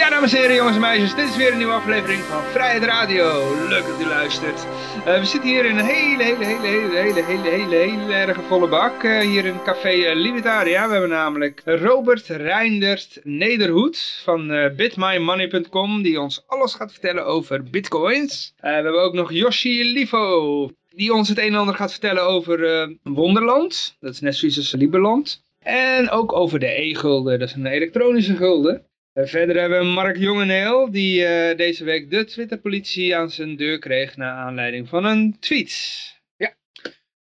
Ja, dames en heren, jongens en meisjes, dit is weer een nieuwe aflevering van Vrijheid Radio. Leuk dat u luistert. Eh, we zitten hier in een hele, hele, hele, hele, hele, hele, hele, hele erg volle bak. eh, hier in Café eh, Libertaria. We hebben namelijk Robert Reindert Nederhoed van eh, bitmymoney.com, die ons alles gaat vertellen over bitcoins. We hebben ook nog Yoshi Livo, die ons het een en ander gaat vertellen over Wonderland. Dat is net zoiets als Liberland. En ook over de e-gulden, dat is een elektronische gulden. Verder hebben we Mark Jongeneel, die eh, deze week de Twitterpolitie aan zijn deur kreeg naar aanleiding van een tweet. Ja.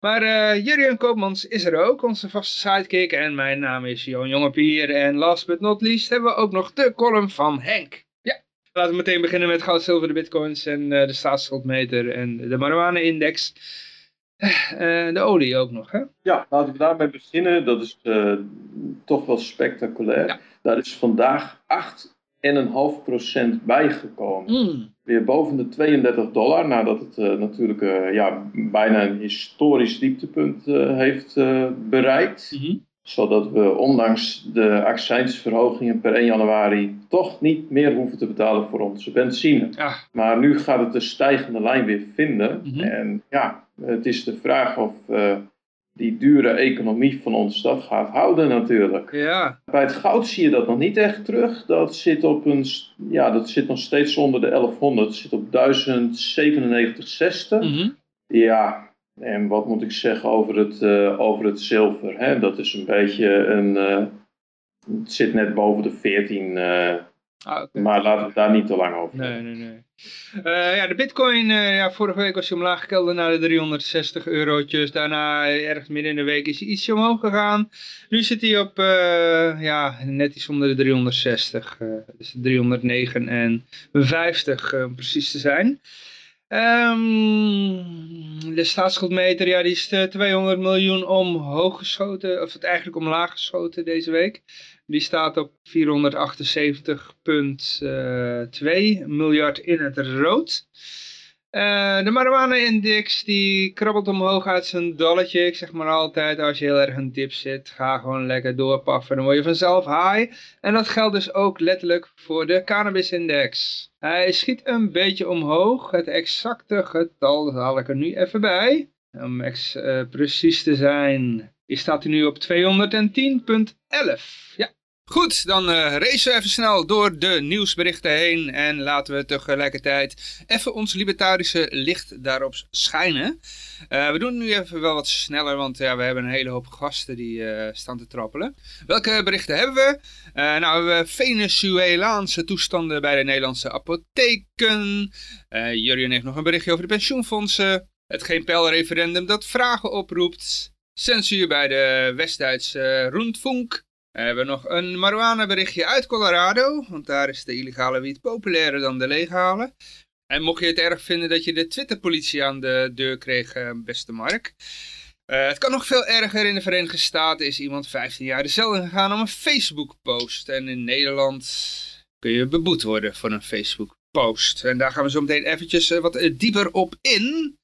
Maar eh Jurjen Koopmans is er ook, onze vaste sidekick. En mijn naam is Johan Jongepier. En last but not least hebben we ook nog de column van Henk. Ja. Laten we meteen beginnen met goud, zilver, de bitcoins en eh, de staatsschuldmeter en de marijuana-index. Eh, de olie ook nog, hè? Ja, laten we daarmee beginnen. Dat is eh, toch wel spectaculair. Ja. Daar is vandaag 8,5% bijgekomen. Mm. Weer boven de 32 dollar, nadat het eh, natuurlijk eh, ja, bijna een historisch dieptepunt eh, heeft bereikt. Mhm. Zodat we ondanks de accijnsverhogingen per 1 januari toch niet meer hoeven te betalen voor onze benzine. Maar nu gaat het de stijgende lijn weer vinden. Mhm. En ja, het is de vraag of die dure economie van ons dat gaat houden natuurlijk. ja. Bij het goud zie je dat nog niet echt terug. Dat zit, op een, ja, dat zit nog steeds onder de 1100. Het zit op 1097,60. Mhm. Ja, en wat moet ik zeggen over het, eh, over het zilver? Hè? Dat is een beetje een... eh, het zit net boven de 14, eh, Ah, maar laten we het daar niet te lang over Nee, nee, nee. Eh, ja, de bitcoin, eh, ja, vorige week was hij omlaag gekelderd naar de 360 eurotjes. Daarna, eh, ergens midden in de week, is hij ietsje omhoog gegaan. Nu zit hij op, ja, net iets onder de 360. eh dus 359 eh, om precies te zijn. Ehm, de staatsschuldmeter, ja, die is eh, 200 miljoen omhoog geschoten, of het eigenlijk omlaag geschoten deze week. Die staat op 478,2 miljard in het rood. Eh, de marijuana-index die krabbelt omhoog uit zijn dolletje. Ik zeg maar altijd, als je heel erg in dip zit, ga gewoon lekker doorpaffen. Dan word je vanzelf high. En dat geldt dus ook letterlijk voor de cannabis-index. Hij schiet een beetje omhoog. Het exacte getal dat haal ik er nu even bij. Om ex, eh, precies te zijn, die staat nu op 210.11. Ja. Goed, dan eh racen we even snel door de nieuwsberichten heen en laten we tegelijkertijd even ons libertarische licht daarop schijnen. Eh, we doen nu even wel wat sneller, want ja, we hebben een hele hoop gasten die eh, staan te trappelen. Welke berichten hebben we? Nou, we hebben Venezuelaanse toestanden bij de Nederlandse apotheken. Jurjen heeft nog een berichtje over de pensioenfondsen. Het geen pijlreferendum dat vragen oproept. Censuur bij de West-Duitse Rundfunk. We hebben nog een marijuana berichtje uit Colorado, want daar is de illegale wiet populairder dan de legale. En mocht je het erg vinden dat je de Twitterpolitie aan de deur kreeg, eh, beste Mark. Eh, het kan nog veel erger. In de Verenigde Staten is iemand 15 jaar de cel ingegaan om een Facebook post. En in Nederland kun je beboet worden voor een Facebook post. En daar gaan we zo meteen eventjes eh, wat eh, dieper op in.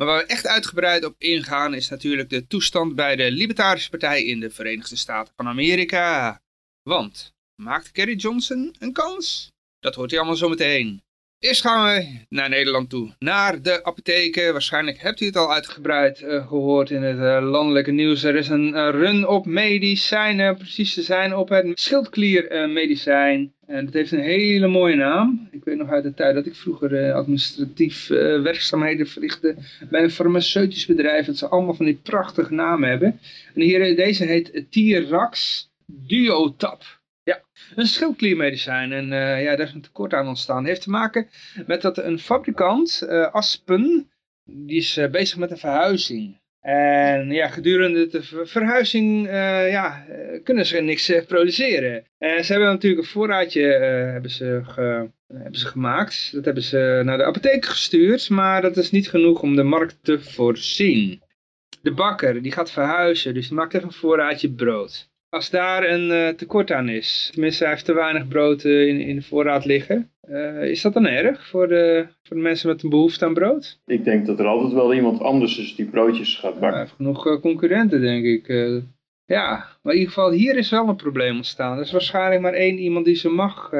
Maar waar we echt uitgebreid op ingaan is natuurlijk de toestand bij de Libertarische Partij in de Verenigde Staten van Amerika. Want, maakt Kerry Johnson een kans? Dat hoort hij allemaal zo meteen. Eerst gaan we naar Nederland toe, naar de apotheken. Waarschijnlijk hebt u het al uitgebreid eh, gehoord in het eh, landelijke nieuws. Er is een eh, run op medicijnen, precies te zijn op het schildkliermedicijn. en dat heeft een hele mooie naam. Ik weet nog uit de tijd dat ik vroeger administratief werkzaamheden verrichtte bij een farmaceutisch bedrijf. Dat ze allemaal van die prachtige namen hebben. En hier, deze heet Tirax Duotap. Een schildkliermedicijn. En eh, ja, daar is een tekort aan ontstaan. heeft te maken met dat een fabrikant, eh, Aspen, die is eh, bezig met een verhuizing. En ja, gedurende de ver- verhuizing ja, kunnen ze niks produceren. En ze hebben natuurlijk een voorraadje hebben ze hebben ze gemaakt. Dat hebben ze naar de apotheek gestuurd, maar dat is niet genoeg om de markt te voorzien. De bakker, die gaat verhuizen, dus die maakt even een voorraadje brood. Als daar een tekort aan is, tenminste hij heeft te weinig brood in, in de voorraad liggen, is dat dan erg voor de, voor de mensen met een behoefte aan brood? Ik denk dat er altijd wel iemand anders is die broodjes gaat bakken. Genoeg concurrenten denk ik. ja, maar in ieder geval hier is wel een probleem ontstaan. Er is waarschijnlijk maar één iemand die ze mag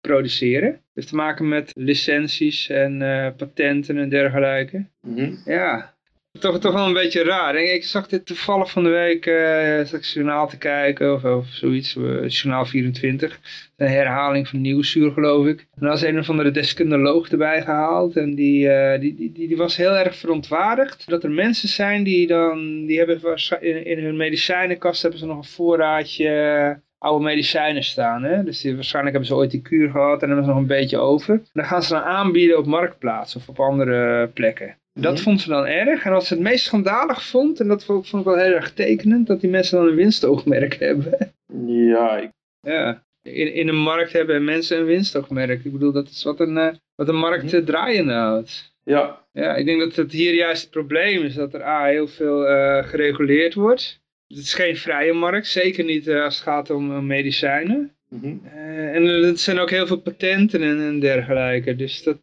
produceren. Het heeft te maken met licenties en patenten en dergelijke. Mhm. Ja, toch, toch wel een beetje raar. Ik zag dit toevallig van de week, uh, zag ik journaal te kijken of, of zoiets, uh, journaal 24. Een herhaling van Nieuwsuur geloof ik. En was een of andere deskundeloog erbij gehaald. En die, uh, die, die, die, was heel erg verontwaardigd dat er mensen zijn die dan, die hebben in, in hun medicijnenkast hebben ze nog een voorraadje oude medicijnen staan. Hè? Dus die, waarschijnlijk hebben ze ooit die kuur gehad en hebben ze nog een beetje over. En dan gaan ze dan aanbieden op marktplaats of op andere plekken. Dat mhm. vond ze dan erg. En wat ze het meest schandalig vond, en dat vond ik wel heel erg tekenend, dat die mensen dan een winstoogmerk hebben. Ja, ik... ja. In, in een markt hebben mensen een winstoogmerk. Ik bedoel, dat is wat een, uh, wat een markt uh, draaiende houdt. Ja. Ja, ik denk dat het hier juist het probleem is dat er A, heel veel uh, gereguleerd wordt. Het is geen vrije markt, zeker niet als het gaat om medicijnen. Mm -hmm. uh, en er zijn ook heel veel patenten en, en dergelijke. Dus dat,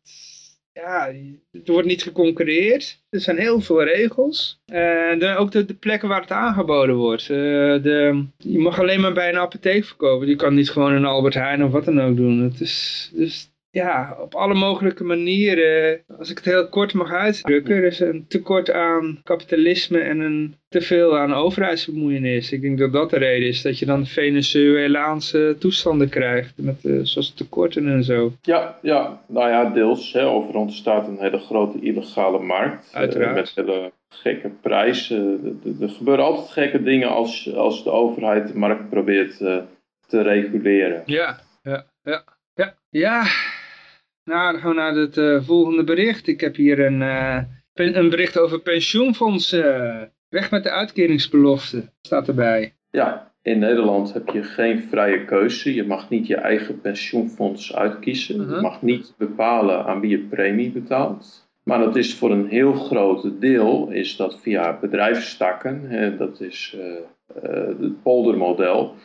ja, er wordt niet geconcurreerd. Er zijn heel veel regels. En uh, ook de, de, plekken waar het aangeboden wordt. de, je mag alleen maar bij een apotheek verkopen. Je kan niet gewoon een Albert Heijn of wat dan ook doen. Het is, dus ja, op alle mogelijke manieren, als ik het heel kort mag uitdrukken, er is een tekort aan kapitalisme en een teveel aan overheidsbemoeienis. Ik denk dat dat de reden is, dat je dan Venezuelaanse toestanden krijgt, met, uh, zoals tekorten en zo. Ja, ja, nou ja, deels. Hè, over ons staat een hele grote illegale markt. Eh, Uiteraard. Uh, met hele gekke prijzen. Er gebeuren altijd gekke dingen als, als de overheid de markt probeert uh, te reguleren. Ja, ja, ja. Ja, ja, nou, dan gaan we naar het uh, volgende bericht. Ik heb hier een, uh, een bericht over pensioenfondsen. Weg met de uitkeringsbelofte, staat erbij. Ja, in Nederland heb je geen vrije keuze. Je mag niet je eigen pensioenfonds uitkiezen. Mhm. Je mag niet bepalen aan wie je premie betaalt. Maar dat is voor een heel groot deel is dat via bedrijfstakken. Hè, dat is uh, het poldermodel.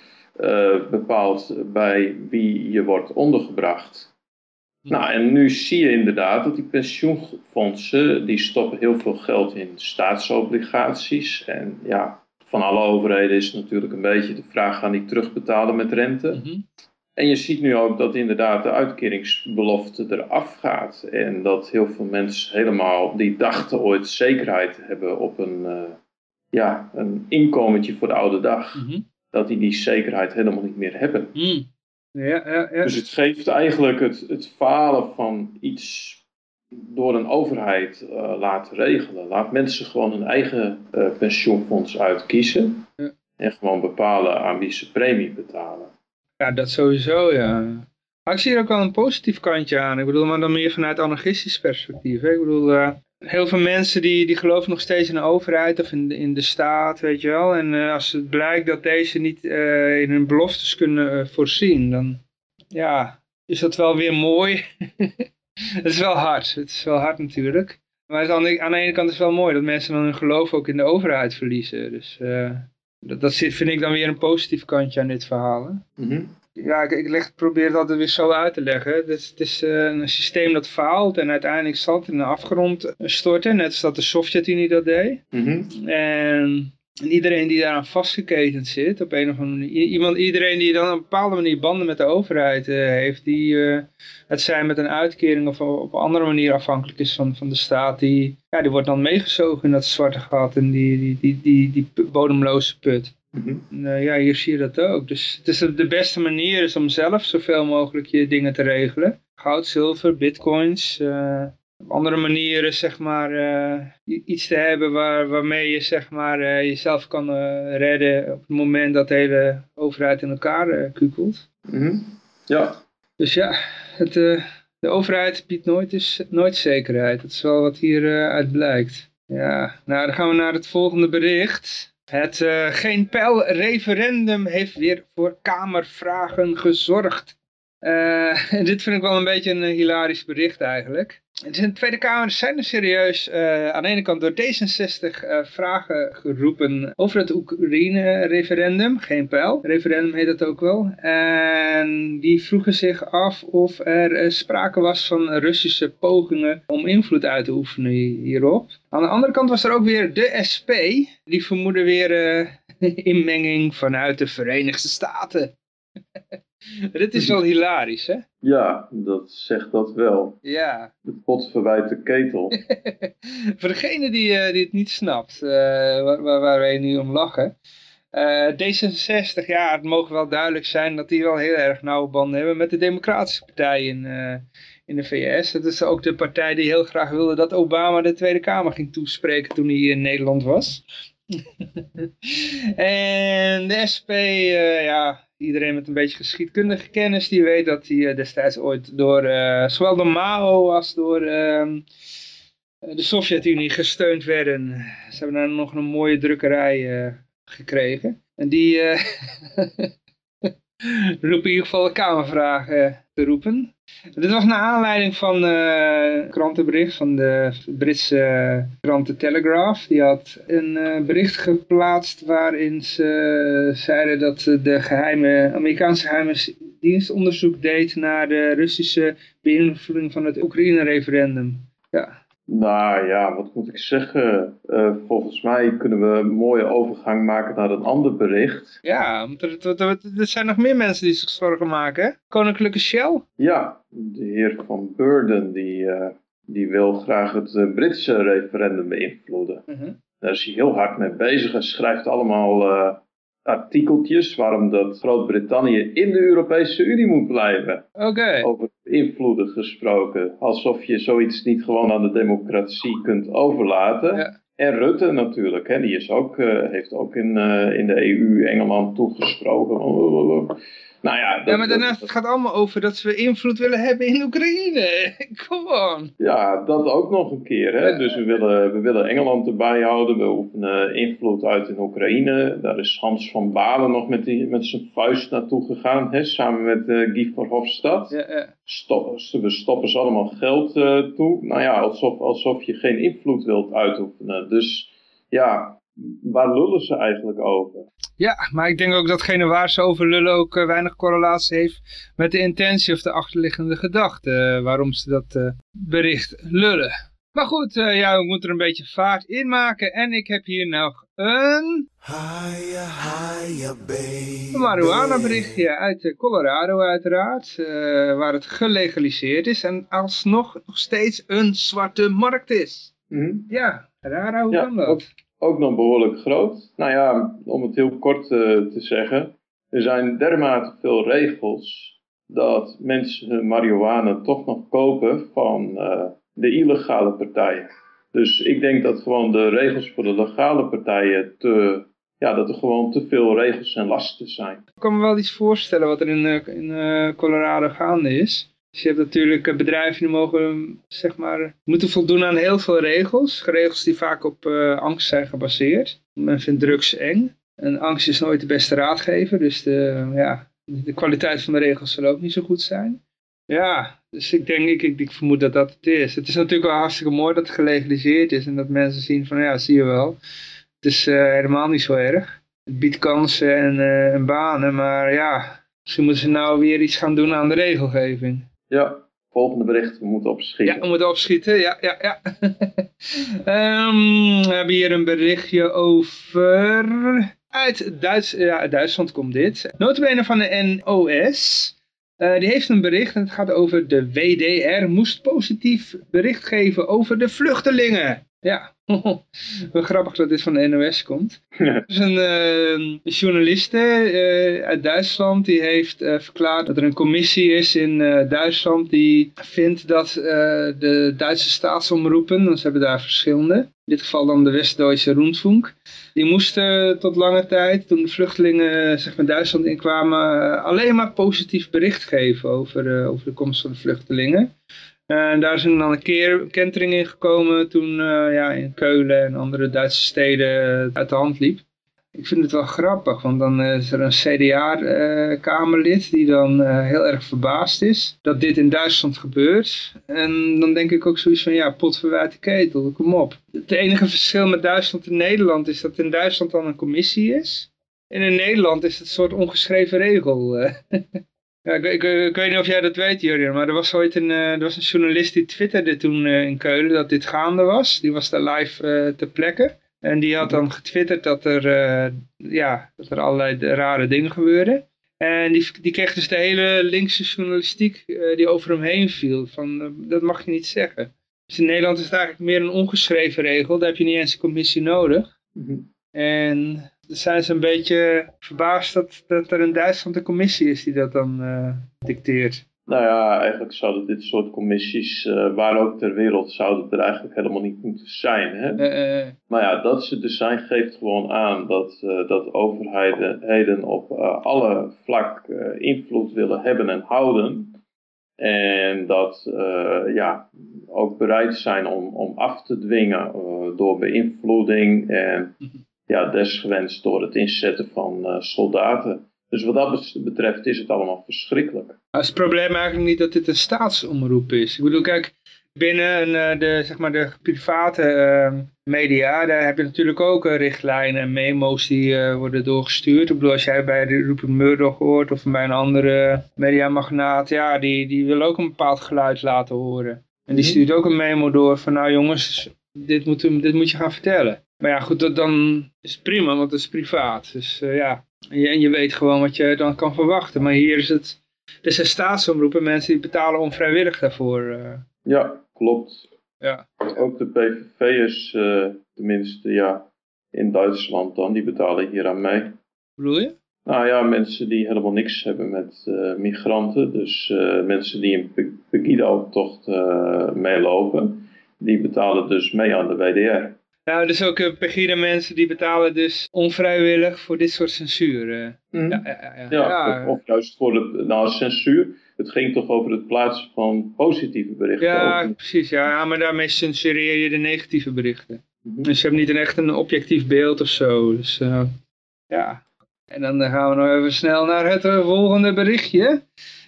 bepaald bij wie je wordt ondergebracht. Nou, en nu zie je inderdaad dat die pensioenfondsen, die stoppen heel veel geld in staatsobligaties. En ja, van alle overheden is natuurlijk een beetje de vraag, gaan die terugbetalen met rente? Mhm. En je ziet nu ook dat inderdaad de uitkeringsbelofte eraf gaat. En dat heel veel mensen helemaal, die dachten ooit zekerheid hebben op een, uh, ja, een inkomentje voor de oude dag. Mhm. Dat die die zekerheid helemaal niet meer hebben. Mhm. Ja, ja, ja. Dus het geeft eigenlijk het, het falen van iets door een overheid uh, laten regelen. Laat mensen gewoon hun eigen uh, pensioenfonds uitkiezen. Ja. En gewoon bepalen aan wie ze premie betalen. Ja, dat sowieso, ja. Maar ik zie er ook wel een positief kantje aan. Ik bedoel, maar dan meer vanuit anarchistisch perspectief. Hè? Ik bedoel, uh, heel veel mensen die, die geloven nog steeds in de overheid of in in de staat, weet je wel. En uh, als het blijkt dat deze niet uh, in hun beloftes kunnen uh, voorzien, dan ja, is dat wel weer mooi. het is wel hard, het is wel hard natuurlijk. Maar aan de, aan de ene kant is het wel mooi dat mensen dan hun geloof ook in de overheid verliezen. Dus dat, dat vind ik dan weer een positief kantje aan dit verhaal. Hè? -hmm. Ja, ik, ik leg, probeer het altijd weer zo uit te leggen. Het is, het is uh, een systeem dat faalt en uiteindelijk zal het in de afgrond storten. Net als dat de Sovjet-Unie dat deed. Mm -hmm. en, en, iedereen die daaraan vastgeketend zit, op een of andere manier. Iemand, iedereen die dan op een bepaalde manier banden met de overheid uh, heeft, die uh, het zijn met een uitkering of op een andere manier afhankelijk is van, van de staat, die, ja, die wordt dan meegezogen in dat zwarte gat en die, die, die, die, die bodemloze put. Mm -hmm. uh, ja, hier zie je dat ook. Dus het is de beste manier is om zelf zoveel mogelijk je dingen te regelen. Goud, zilver, bitcoins. Uh, op andere manieren zeg maar uh, iets te hebben waar, waarmee je zeg maar jezelf kan redden op het moment dat de hele overheid in elkaar kukelt. Mm -hmm. Ja. Dus ja, het, de overheid biedt nooit, dus, nooit zekerheid. Dat is wel wat hieruit uit blijkt. Ja, nou dan gaan we naar het volgende bericht. Het uh, geen pijl referendum heeft weer voor kamervragen gezorgd. Uh, dit vind ik wel een beetje een hilarisch bericht eigenlijk. In de Tweede Kamer zijn er serieus uh, aan de ene kant door D66 uh, vragen geroepen over het Oekraïne-referendum. Geen pijl, referendum heet dat ook wel. En die vroegen zich af of er uh, sprake was van Russische pogingen om invloed uit te oefenen hierop. Aan de andere kant was er ook weer de SP. Die vermoeden weer inmenging vanuit de Verenigde Staten. Dit is wel hilarisch, hè? Ja, dat zegt dat wel. Ja. De pot verwijt de ketel. Voor degene die, uh, die het niet snapt, uh, waar, waar, wij nu om lachen. Uh, D66, ja, het mogen wel duidelijk zijn dat die wel heel erg nauwe banden hebben met de Democratische Partij in, in de VS. Dat is ook de partij die heel graag wilde dat Obama de Tweede Kamer ging toespreken toen hij in Nederland was. en de SP, ja, iedereen met een beetje geschiedkundige kennis, die weet dat die destijds ooit door, uh, zowel door Mao als door uh, de Sovjet-Unie gesteund werden. Ze hebben daar nog een mooie drukkerij gekregen. En die roepen in ieder geval de Kamervragen te roepen. Dit was naar aanleiding van uh, krantenbericht van de Britse krant The Telegraph. Die had een bericht geplaatst waarin ze zeiden dat de geheime, Amerikaanse geheime dienst onderzoek deed naar de Russische beïnvloeding van het Oekraïne-referendum. Ja, nou ja, wat moet ik zeggen? Uh, volgens mij kunnen we een mooie overgang maken naar een ander bericht. Ja, er, er, er zijn nog meer mensen die zich zorgen maken. Hè? Koninklijke Shell? Ja, de heer Van Burden die, uh, die wil graag het uh, Britse referendum beïnvloeden. -huh. Daar is hij heel hard mee bezig en schrijft allemaal artikeltjes waarom dat Groot-Brittannië in de Europese Unie moet blijven. Oké. Over invloeden gesproken. Alsof je zoiets niet gewoon aan de democratie kunt overlaten. Ja. En Rutte natuurlijk, hè, die is ook, uh, heeft ook in, uh, in de EU Engeland toegesproken. Nou ja, dat, ja, maar daarnaast dat, gaat het allemaal over dat we invloed willen hebben in Oekraïne. Come on. Ja, dat ook nog een keer. Hè? Dus we willen, we willen Engeland erbij houden. We oefenen invloed uit in Oekraïne. Daar is Hans van Balen nog met, die, met zijn vuist naartoe gegaan. Hè? Samen met uh, Guy Verhofstadt. Ja, ja. Stoppen, we stoppen ze allemaal geld uh, toe. Nou ja, alsof, alsof je geen invloed wilt uitoefenen. Dus ja, waar lullen ze eigenlijk over? Ja, maar ik denk ook datgene waar ze over lullen ook uh, weinig correlatie heeft met de intentie of de achterliggende gedachte uh, waarom ze dat uh, bericht lullen. Maar goed, ja, we moeten er een beetje vaart in maken en ik heb hier nog een... Higher, baby. Een marihuana berichtje uit Colorado uiteraard, waar het gelegaliseerd is en alsnog nog steeds een zwarte markt is. Mm -hmm. Ja, raar hoe ja, kan dat? Ook, nog behoorlijk groot. Nou ja, om het heel kort uh, te zeggen. Er zijn dermate veel regels dat mensen hun marihuana toch nog kopen van uh, de illegale partijen. Dus ik denk dat gewoon de regels voor de legale partijen te, ja, dat er gewoon te veel regels en lasten zijn. Ik kan me wel iets voorstellen wat er in, uh, in Colorado gaande is. Dus je hebt natuurlijk bedrijven die mogen, zeg maar, moeten voldoen aan heel veel regels. Regels die vaak op uh, angst zijn gebaseerd. Men vindt drugs eng. En angst is nooit de beste raadgever. Dus de, ja, de kwaliteit van de regels zal ook niet zo goed zijn. Ja, dus ik denk, ik, ik, vermoed dat dat het is. Het is natuurlijk wel hartstikke mooi dat het gelegaliseerd is. En dat mensen zien van, ja, zie je wel. Het is uh, helemaal niet zo erg. Het biedt kansen en, en banen. Maar ja, misschien moeten ze nou weer iets gaan doen aan de regelgeving. Ja, volgende bericht. We moeten opschieten. Ja, we moeten opschieten. Ja, ja, ja. um, we hebben hier een berichtje over... Uit, Duits, ja, uit Duitsland komt dit. Notabene van de NOS. Uh, die heeft een bericht en het gaat over de WDR moest positief bericht geven over de vluchtelingen. Ja, wel grappig dat dit van de NOS komt. Er is een uh, journaliste uh, uit Duitsland die heeft uh, verklaard dat er een commissie is in Duitsland die vindt dat de Duitse staatsomroepen, want ze hebben daar verschillende, in dit geval dan de West-Duitse Rundfunk, die moesten tot lange tijd, toen de vluchtelingen zeg maar, Duitsland inkwamen, alleen maar positief bericht geven over, over de komst van de vluchtelingen. En daar is dan een keer kentering in gekomen toen uh, ja, in Keulen en andere Duitse steden uit de hand liep. ik vind het wel grappig, want dan is er een CDA-kamerlid die dan heel erg verbaasd is dat dit in Duitsland gebeurt. En dan denk ik ook zoiets van, ja, pot verwijt de ketel, kom op. Het enige verschil met Duitsland en Nederland is dat in Duitsland dan een commissie is. En in Nederland is het een soort ongeschreven regel. Ja, ik, ik, ik, weet niet of jij dat weet, Jurgen, maar er was ooit een, uh, er was een journalist die twitterde toen uh, in Keulen dat dit gaande was. Die was daar live uh, ter plekke. En die had dan getwitterd dat er, ja, dat er allerlei rare dingen gebeurden. En die, die kreeg dus de hele linkse journalistiek die over hem heen viel. Van, dat mag je niet zeggen. Dus in Nederland is het eigenlijk meer een ongeschreven regel. Daar heb je niet eens een commissie nodig. Mm -hmm. En zijn ze een beetje verbaasd dat, dat er in Duitsland een commissie is die dat dan uh, dicteert. Nou ja, eigenlijk zouden dit soort commissies, uh, waar ook ter wereld, zouden er eigenlijk helemaal niet moeten zijn. Hè? Uh, maar ja, dat ze er zijn geeft gewoon aan dat, dat overheden op alle vlak invloed willen hebben en houden. En dat ja, ook bereid zijn om, om af te dwingen door beïnvloeding en mhm ja, desgewenst door het inzetten van uh, soldaten. Dus wat dat betreft is het allemaal verschrikkelijk. is het probleem eigenlijk niet dat dit een staatsomroep is? Ik bedoel, kijk, binnen uh, de, zeg maar de private uh, media, daar heb je natuurlijk ook richtlijnen en memo's die worden doorgestuurd. Ik bedoel, als jij bij de Rupert Murdoch hoort of bij een andere mediamagnaat, ja, die, die wil ook een bepaald geluid laten horen. En die mhm. stuurt ook een memo door van, nou jongens, dit moet, dit moet je gaan vertellen. Maar ja, goed, dat, dan is het prima, want het is privaat. Dus uh, ja, en je, en je, weet gewoon wat je dan kan verwachten. Maar hier is het, er zijn staatsomroepen, mensen die betalen onvrijwillig daarvoor. Uh. Ja, klopt. Ja. Ook de PVV'ers, uh, tenminste ja, in Duitsland dan, die betalen hier aan mee. Bedoel je? Nou ja, mensen die helemaal niks hebben met migranten. Dus mensen die een Pegida-optocht meelopen, die betalen dus mee aan de WDR. Nou, dus ook uh, Pegida mensen die betalen dus onvrijwillig voor dit soort censuur. Mm. Ja, ja, ja, ja, Of, of, juist voor de nou, censuur. Het ging toch over het plaatsen van positieve berichten. Ja, precies. Ja, ja, maar daarmee censureer je de negatieve berichten. Mm Dus je hebt niet een echt een objectief beeld of zo. Dus uh, ja, en dan gaan we nog even snel naar het eh, volgende berichtje.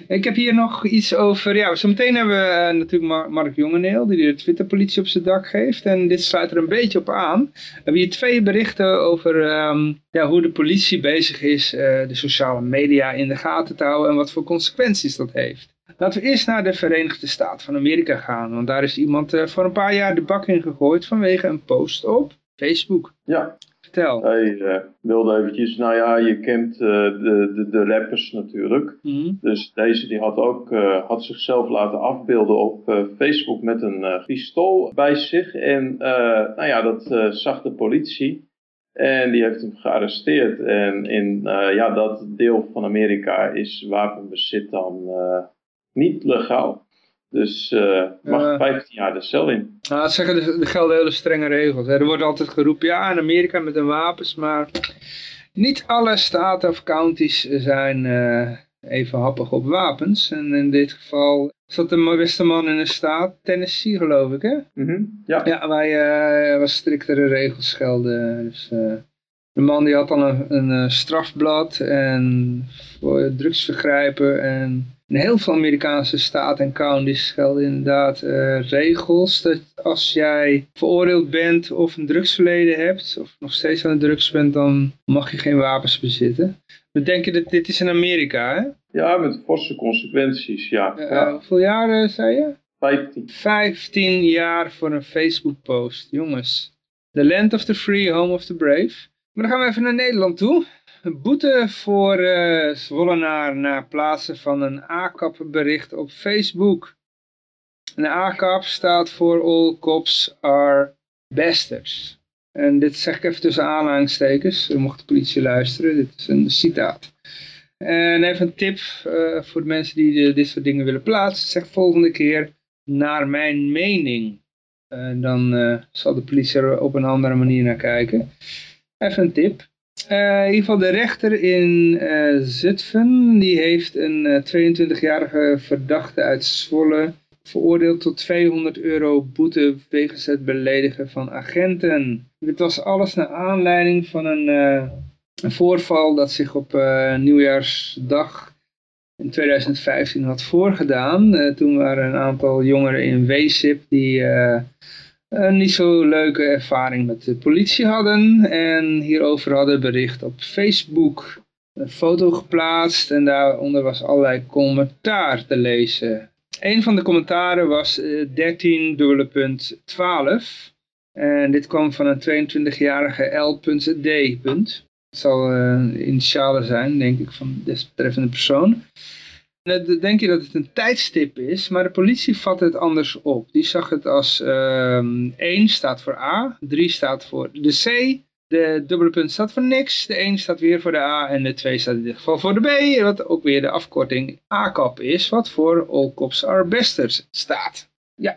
Ik heb hier nog iets over, ja, zometeen hebben we uh, natuurlijk Mark Jongeneel, die de Twitterpolitie op zijn dak geeft. En dit sluit er een beetje op aan. We hebben hier twee berichten over um, ja, hoe de politie bezig is de sociale media in de gaten te houden en wat voor consequenties dat heeft. Laten we eerst naar de Verenigde Staten van Amerika gaan, want daar is iemand voor een paar jaar de bak in gegooid vanwege een post op Facebook. Ja, Vertel. Hij uh, wilde eventjes, nou ja, je kent uh, de, de, de rappers natuurlijk. Mm. Dus deze die had ook uh, had zichzelf laten afbeelden op Facebook met een pistool bij zich. En nou ja, dat zag de politie. En die heeft hem gearresteerd. En in ja, dat deel van Amerika is wapenbezit dan niet legaal. Dus uh, mag uh, 15 jaar de cel in. Nou, dat zeggen de gelden hele strenge regels. Hè. Er wordt altijd geroepen, ja in Amerika met de wapens, maar niet alle staten of counties zijn uh, even happig op wapens. En in dit geval zat de beste man in de staat, Tennessee geloof ik hè? Mm -hmm. Ja. Ja, waar uh, was striktere regels gelden. Dus, de man die had dan een, een strafblad en voor drugsvergrijpen en in heel veel Amerikaanse staten en counties gelden inderdaad uh, regels dat als jij veroordeeld bent of een drugsverleden hebt, of nog steeds aan de drugs bent, dan mag je geen wapens bezitten. We denken dat dit is in Amerika, hè? Ja, met forse consequenties, ja. Uh, ja. Hoeveel jaar zei je? 15. 15 jaar voor een Facebook post, jongens. The land of the free, home of the brave. Dan gaan we even naar Nederland toe. Boete voor uh, Zwollenaar na plaatsen van een ACAP-bericht op Facebook. Een ACAP staat voor All Cops Are Bastards. En dit zeg ik even tussen aanhalingstekens, mocht de politie luisteren, dit is een citaat. En even een tip uh, voor de mensen die dit soort dingen willen plaatsen. Zeg volgende keer, naar mijn mening. Dan uh, zal de politie er op een andere manier naar kijken. Even een tip. Uh, in ieder geval de rechter in uh, Zutphen, die heeft een uh, eh, 22-jarige verdachte uit Zwolle veroordeeld tot 200 euro boete wegens het beledigen van agenten. Dit was alles naar aanleiding van een een voorval dat zich op nieuwjaarsdag in 2015 had voorgedaan. Toen waren een aantal jongeren in WSIP die een niet zo leuke ervaring met de politie hadden. En hierover hadden bericht op Facebook een foto geplaatst en daaronder was allerlei commentaar te lezen. Een van de commentaren was 13 dubbele punt 12. En dit kwam van een 22-jarige L.D. Het zal uh, initialen zijn, denk ik, van de desbetreffende persoon. Denk je dat het een tijdstip is, maar de politie vat het anders op. Die zag het als uh, ehm, 1 staat voor A, 3 staat voor de C, de dubbele punt staat voor niks, de 1 staat weer voor de A en de 2 staat in dit geval voor de B, wat ook weer de afkorting ACAP is, wat voor All Cops Are Besters staat. Ja,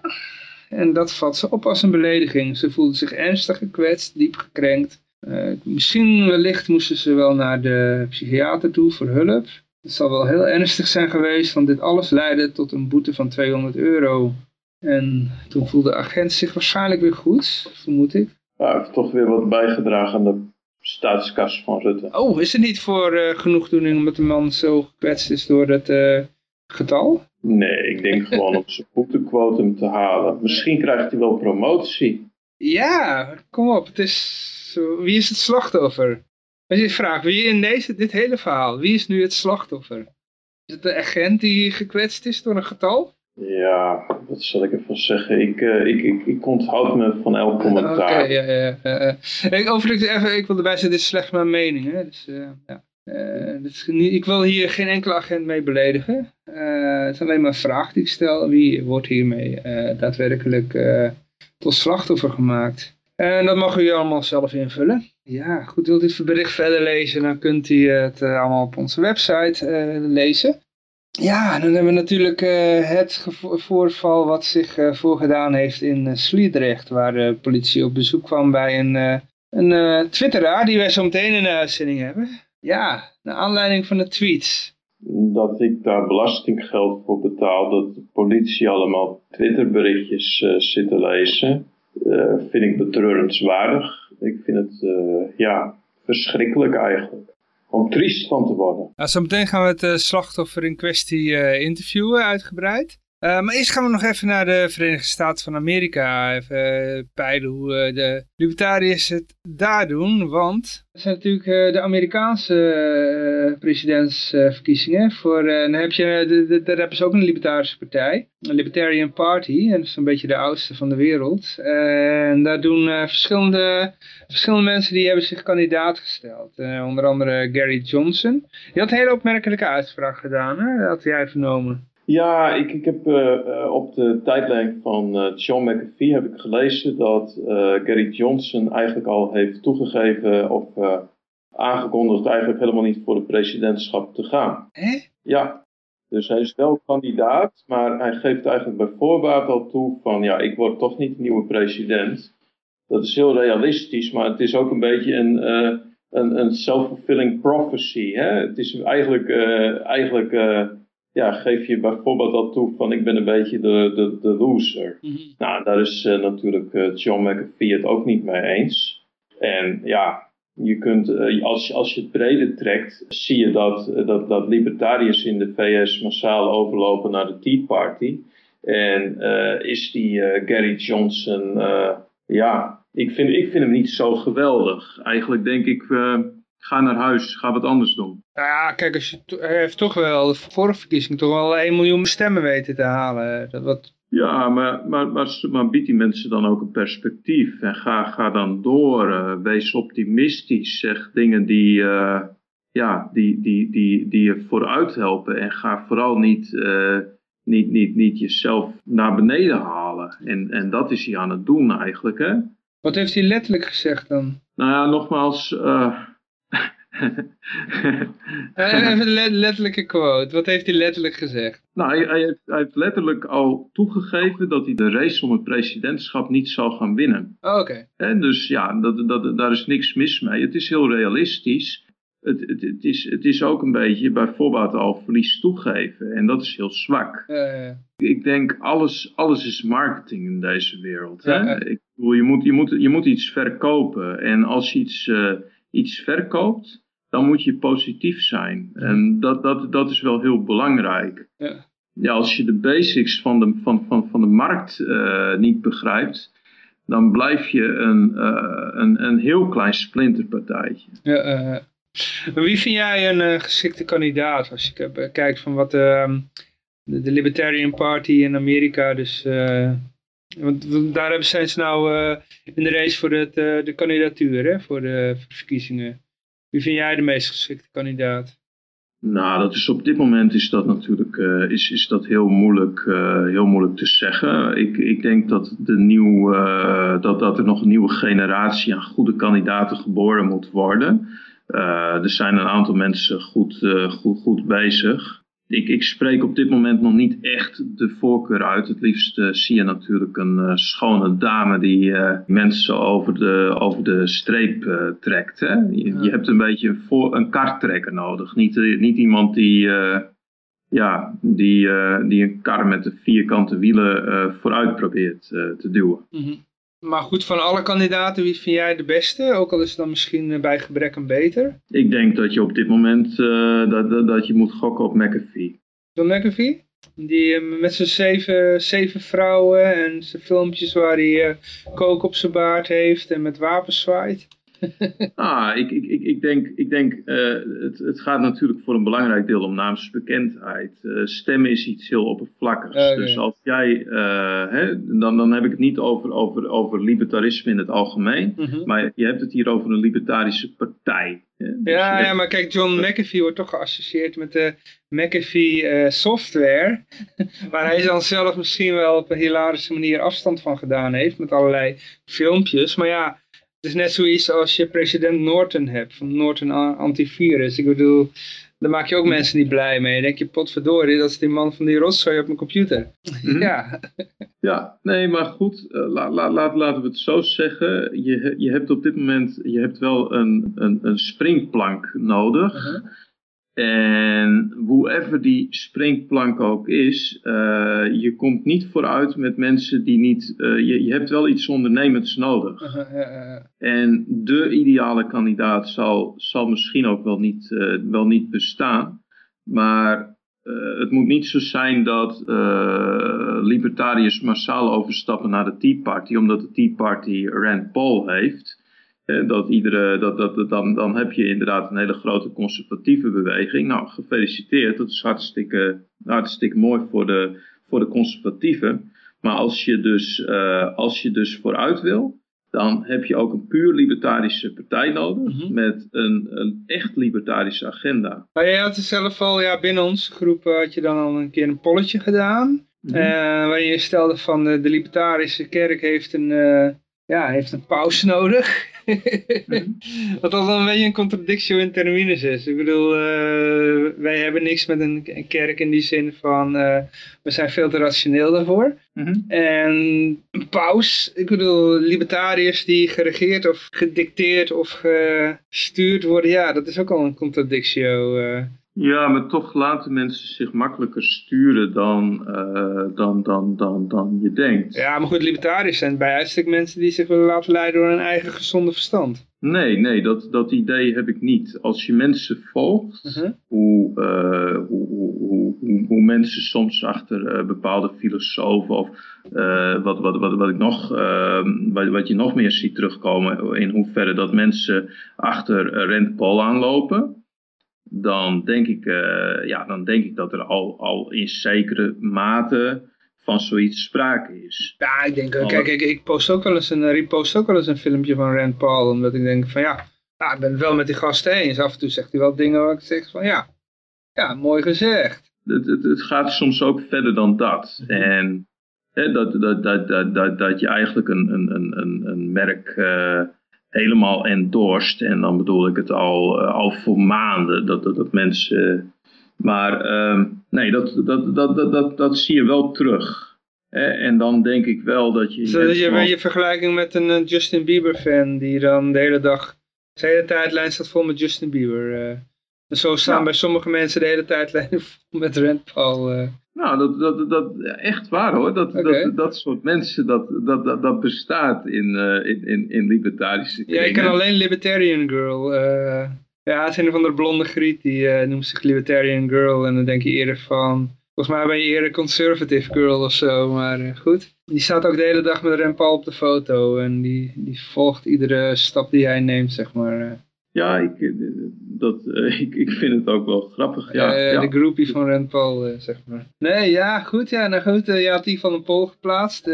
en dat vat ze op als een belediging. Ze voelde zich ernstig gekwetst, diep gekrenkt. Uh, misschien wellicht moesten ze wel naar de psychiater toe voor hulp. Het zal wel heel ernstig zijn geweest, want dit alles leidde tot een boete van 200 euro. En toen voelde de agent zich waarschijnlijk weer goed, vermoed ik. hij heeft toch weer wat bijgedragen aan de staatskas van Rutte. Oh, is het niet voor uh, genoegdoening omdat de man zo gekwetst is door het uh, getal? Nee, ik denk gewoon om zijn boetequotum te halen. Misschien krijgt hij wel promotie. Ja, kom op. Het is, wie is het slachtoffer? Als je vraagt, wie in deze, dit hele verhaal, wie is nu het slachtoffer? Is het de agent die gekwetst is door een getal? Ja, wat zal ik ervan zeggen? Ik, uh, ik, ik, ik onthoud me van elk commentaar. Oké, ja, ja. Uh, ik, overigens, even, ik wil erbij zeggen, dit is slechts mijn mening. Hè? Dus, uh, ja. Niet, ik wil hier geen enkele agent mee beledigen. Het is alleen maar een vraag die ik stel. Wie wordt hiermee daadwerkelijk tot slachtoffer gemaakt? En dat mag u allemaal zelf invullen. Ja, goed, wilt u het bericht verder lezen, dan kunt u het allemaal op onze website lezen. Ja, dan hebben we natuurlijk het voorval wat zich voorgedaan heeft in Sliedrecht, waar de politie op bezoek kwam bij een, een twitteraar die wij zo meteen in de uitzending hebben. Ja, naar aanleiding van de tweets. Dat ik daar belastinggeld voor betaal, dat de politie allemaal Twitterberichtjes uh, zit te lezen, uh, vind ik betreurenswaardig. Ik vind het, uh, ja, verschrikkelijk eigenlijk. Om triest van te worden. Nou, zo meteen gaan we het slachtoffer in kwestie interviewen, uitgebreid. Uh, maar eerst gaan we nog even naar de Verenigde Staten van Amerika. Even uh, peilen hoe uh, de libertariërs het daar doen. Want dat zijn natuurlijk de Amerikaanse presidentsverkiezingen. voor, dan heb je, de, daar hebben ze ook een libertarische partij. Een Libertarian Party. En dat is een beetje de oudste van de wereld. En daar doen verschillende, verschillende mensen die hebben zich kandidaat gesteld. onder andere Gary Johnson. Die had een hele opmerkelijke uitspraak gedaan. Hè? Dat had jij vernomen. Ja, ik, ik heb uh, op de tijdlijn van uh, John McAfee heb ik gelezen dat Gary Johnson eigenlijk al heeft toegegeven of aangekondigd eigenlijk helemaal niet voor de presidentschap te gaan. Hè? Ja, dus hij is wel kandidaat, maar hij geeft eigenlijk bij voorbaat al toe van ja, ik word toch niet de nieuwe president. Dat is heel realistisch, maar het is ook een beetje een, een, een self-fulfilling prophecy. Hè? Het is eigenlijk, eigenlijk ja, geef je bijvoorbeeld al toe van ik ben een beetje de, de, de loser. Mhm. Nou, daar is uh, natuurlijk uh, John McAfee het ook niet mee eens. En ja, je kunt, uh, als, als je het breder trekt, zie je dat, dat, dat libertariërs in de VS massaal overlopen naar de Tea Party. En is die Gary Johnson, ja, ik vind, ik vind hem niet zo geweldig. Eigenlijk denk ik ga naar huis, ga wat anders doen. Nou ja, kijk, als je hij heeft toch wel de vorige verkiezing toch wel 1 miljoen stemmen weten te halen. Dat wat... Ja, maar, maar, maar, maar biedt die mensen dan ook een perspectief. En ga, ga dan door, uh, wees optimistisch, zeg dingen die, uh, ja, die, die, die, die je vooruit helpen. En ga vooral niet, uh, niet, niet, niet jezelf naar beneden halen. En, en dat is hij aan het doen eigenlijk, hè. Wat heeft hij letterlijk gezegd dan? Nou ja, nogmaals... Even de letterlijke quote. Wat heeft hij letterlijk gezegd? Nou, hij, hij, heeft, hij, heeft, letterlijk al toegegeven dat hij de race om het presidentschap niet zal gaan winnen. Oh, Oké. En dus ja, dat, dat, daar is niks mis mee. Het is heel realistisch. Het, het, het, is, het is ook een beetje bijvoorbeeld al verlies toegeven. En dat is heel zwak. Uh, ik denk, alles, alles is marketing in deze wereld. Hè? Ik bedoel, je, moet, je, moet, je moet iets verkopen. En als je iets, uh, iets verkoopt dan moet je positief zijn. En dat, dat, dat is wel heel belangrijk. Ja. Ja, als je de basics van de, van, van, van de markt eh, niet begrijpt, dan blijf je een, eh, een, een heel klein splinterpartijtje. Ja, eh, wie vind jij een geschikte kandidaat als je kijkt van wat ehm, de, de Libertarian Party in Amerika dus... want daar hebben zijn ze nou in de race voor het, de kandidatuur, hè, voor de verkiezingen. Wie vind jij de meest geschikte kandidaat? Nou, dat is op dit moment is dat natuurlijk eh, is, is dat heel, moeilijk, eh, heel moeilijk te zeggen. Ik, ik denk dat, de nieuw, eh, dat, dat er nog een nieuwe generatie aan goede kandidaten geboren moet worden. Er zijn een aantal mensen goed, goed, goed bezig. Ik, ik spreek op dit moment nog niet echt de voorkeur uit. Het liefst eh, zie je natuurlijk een eh, schone dame die eh, mensen over de, over de streep trekt. Hè? Je, Ja. je hebt een beetje een, voor, een karttrekker nodig. Niet, niet iemand die, ja, die, die een kar met de vierkante wielen vooruit probeert te duwen. Maar goed, van alle kandidaten, wie vind jij de beste? Ook al is het dan misschien eh, bij gebrek aan beter. Ik denk dat je op dit moment eh, dat, dat, dat je moet gokken op McAfee. John McAfee? Die eh, met zijn zeven, zeven vrouwen en zijn filmpjes waar hij kook op zijn baard heeft en met wapens zwaait. Ah, ik, ik, ik, ik denk, ik denk eh, het, het gaat natuurlijk voor een belangrijk deel om naamsbekendheid. Eh, stemmen is iets heel oppervlakkigs. Dus als jij, eh, hè, dan, dan heb ik het niet over, over, over libertarisme in het algemeen. Maar je hebt het hier over een libertarische partij. hè. Dus Ja, ja, maar kijk, John McAfee wordt toch geassocieerd met de McAfee software. waar hij dan zelf misschien wel op een hilarische manier afstand van gedaan heeft. Met allerlei filmpjes. Maar ja, is net zoiets als je president Norton hebt. Van Norton Antivirus. Ik bedoel, daar maak je ook mensen niet blij mee. Dan denk je, potverdorie, dat is die man van die rotzooi op mijn computer. Mhm. Ja, Ja, nee, maar goed, eh, la, la, laat, laten we het zo zeggen. Je, je hebt op dit moment je hebt wel een, een, een springplank nodig. Mhm. En whoever die springplank ook is, eh, je komt niet vooruit met mensen die niet. eh, je, je hebt wel iets ondernemends nodig. Uh, uh, uh, En de ideale kandidaat zal, zal misschien ook wel niet, eh, wel niet bestaan. Maar het moet niet zo zijn dat libertariërs massaal overstappen naar de Tea Party, omdat de Tea Party Rand Paul heeft. Dat iedere, dat, dat, dan, dan heb je inderdaad een hele grote conservatieve beweging. Nou, gefeliciteerd. Dat is hartstikke, hartstikke mooi voor de, voor de conservatieven. Maar als je, dus, eh, als je dus vooruit wil, dan heb je ook een puur libertarische partij nodig. Mhm. Met een, een echt libertarische agenda. Maar jij had zelf al, ja, binnen onze groep eh, had je dan al een keer een polletje gedaan. Mhm. eh, waarin je stelde van eh, de libertarische kerk heeft een, eh, ja, heeft een paus nodig. Wat dan een beetje een contradictio in terminus is. Ik bedoel, eh, wij hebben niks met een, kerk in die zin van, eh, we zijn veel te rationeel daarvoor. Mhm. En een paus, ik bedoel, libertariërs die geregeerd of gedicteerd of gestuurd worden, ja, dat is ook al een contradictio. eh. Ja, maar toch laten mensen zich makkelijker sturen dan, eh, dan, dan, dan, dan je denkt. Ja, maar goed, libertariërs zijn bij uitstek mensen die zich willen laten leiden door hun eigen gezonde verstand. Nee, nee, dat, dat idee heb ik niet. Als je mensen volgt, Mhm. hoe, eh, hoe, hoe, hoe, hoe- mensen soms achter eh, bepaalde filosofen of wat, wat, wat, wat, ik nog, eh, wat, wat je nog meer ziet terugkomen, in hoeverre dat mensen achter Rand Paul aanlopen, dan denk ik, eh, ja, dan denk ik dat er al, al in zekere mate van zoiets sprake is. Ja, ik denk, eh, kijk, ik, ik post ook wel eens een, eh, repost ook wel eens een filmpje van Rand Paul, omdat ik denk van ja, ja, ik ben het wel met die gasten eens. Af en toe zegt hij wel dingen waar ik zeg van ja, ja, mooi gezegd. het, het, het gaat soms ook verder dan dat. En hè, dat, dat, dat, dat, dat, dat je eigenlijk een, een, een, een, merk helemaal endorst. En dan bedoel ik het al, eh, al voor maanden. Dat, dat, dat mensen. Maar ehm, nee, dat, dat, dat, dat, dat, dat zie je wel terug. Hè? En dan denk ik wel dat je. Dat je een je vergelijking met een eh, Justin Bieber fan die dan de hele dag, zijn hele tijdlijn staat vol met Justin Bieber. eh. en zo staan bij sommige mensen de hele tijdlijn vol met Rand Paul. Nou, dat, dat, dat, echt waar hoor. Dat, dat, dat soort mensen, dat, dat, dat, dat bestaat in, eh, in, in, in libertarische Ja, ik kringen. ken alleen Libertarian Girl. eh. Ja, het is een of andere blonde griet, die eh, noemt zich Libertarian Girl. En dan denk je eerder van, volgens mij ben je eerder Conservative Girl of zo, maar goed. Die staat ook de hele dag met Rand Paul op de foto en die, die volgt iedere stap die hij neemt, zeg maar. Ja, ik, eh, dat, eh, ik, ik vind het ook wel grappig. Ja, Eh, ja. De groupie van Rand Paul, zeg maar. Nee, ja, goed. Ja, nou goed. je had die van een poll geplaatst.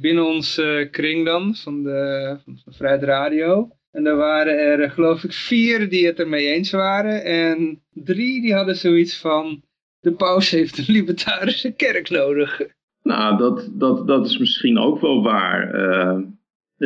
binnen ons eh, kring dan, van de van, Vrijheid Radio. En daar waren er, geloof ik, vier die het ermee eens waren. En drie die hadden zoiets van... De paus heeft een libertarische kerk nodig. Nou, dat, dat, dat is misschien ook wel waar. Eh,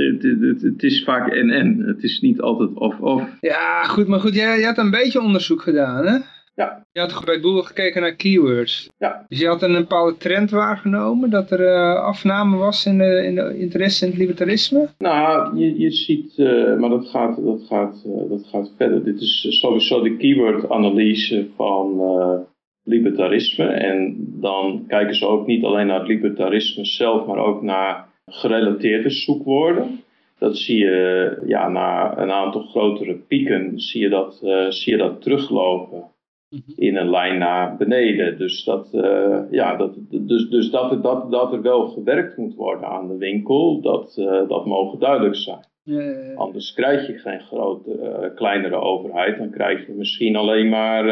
het, het, het, is vaak en-en. Het is niet altijd of-of. Ja, goed. Maar goed, jij, jij had een beetje onderzoek gedaan, hè? Ja. Je had bij Google gekeken naar keywords. Ja. Dus je had een bepaalde trend waargenomen dat er eh, afname was in de, in de interesse in het libertarisme. Nou, je, je ziet, eh, maar dat gaat, dat, gaat, eh, dat gaat verder. Dit is sowieso de keyword-analyse van libertarisme. En dan kijken ze ook niet alleen naar het libertarisme zelf, maar ook naar gerelateerde zoekwoorden. Dat zie je ja, na een aantal grotere pieken, zie je dat, eh, zie je dat teruglopen in een lijn naar beneden. Dus dat, eh, ja, dat, dus, dus dat, er- dat, dat er wel gewerkt moet worden aan de winkel, dat, eh, dat mogen duidelijk zijn. Eh, Anders krijg je geen grote, kleinere overheid. Dan krijg je misschien alleen maar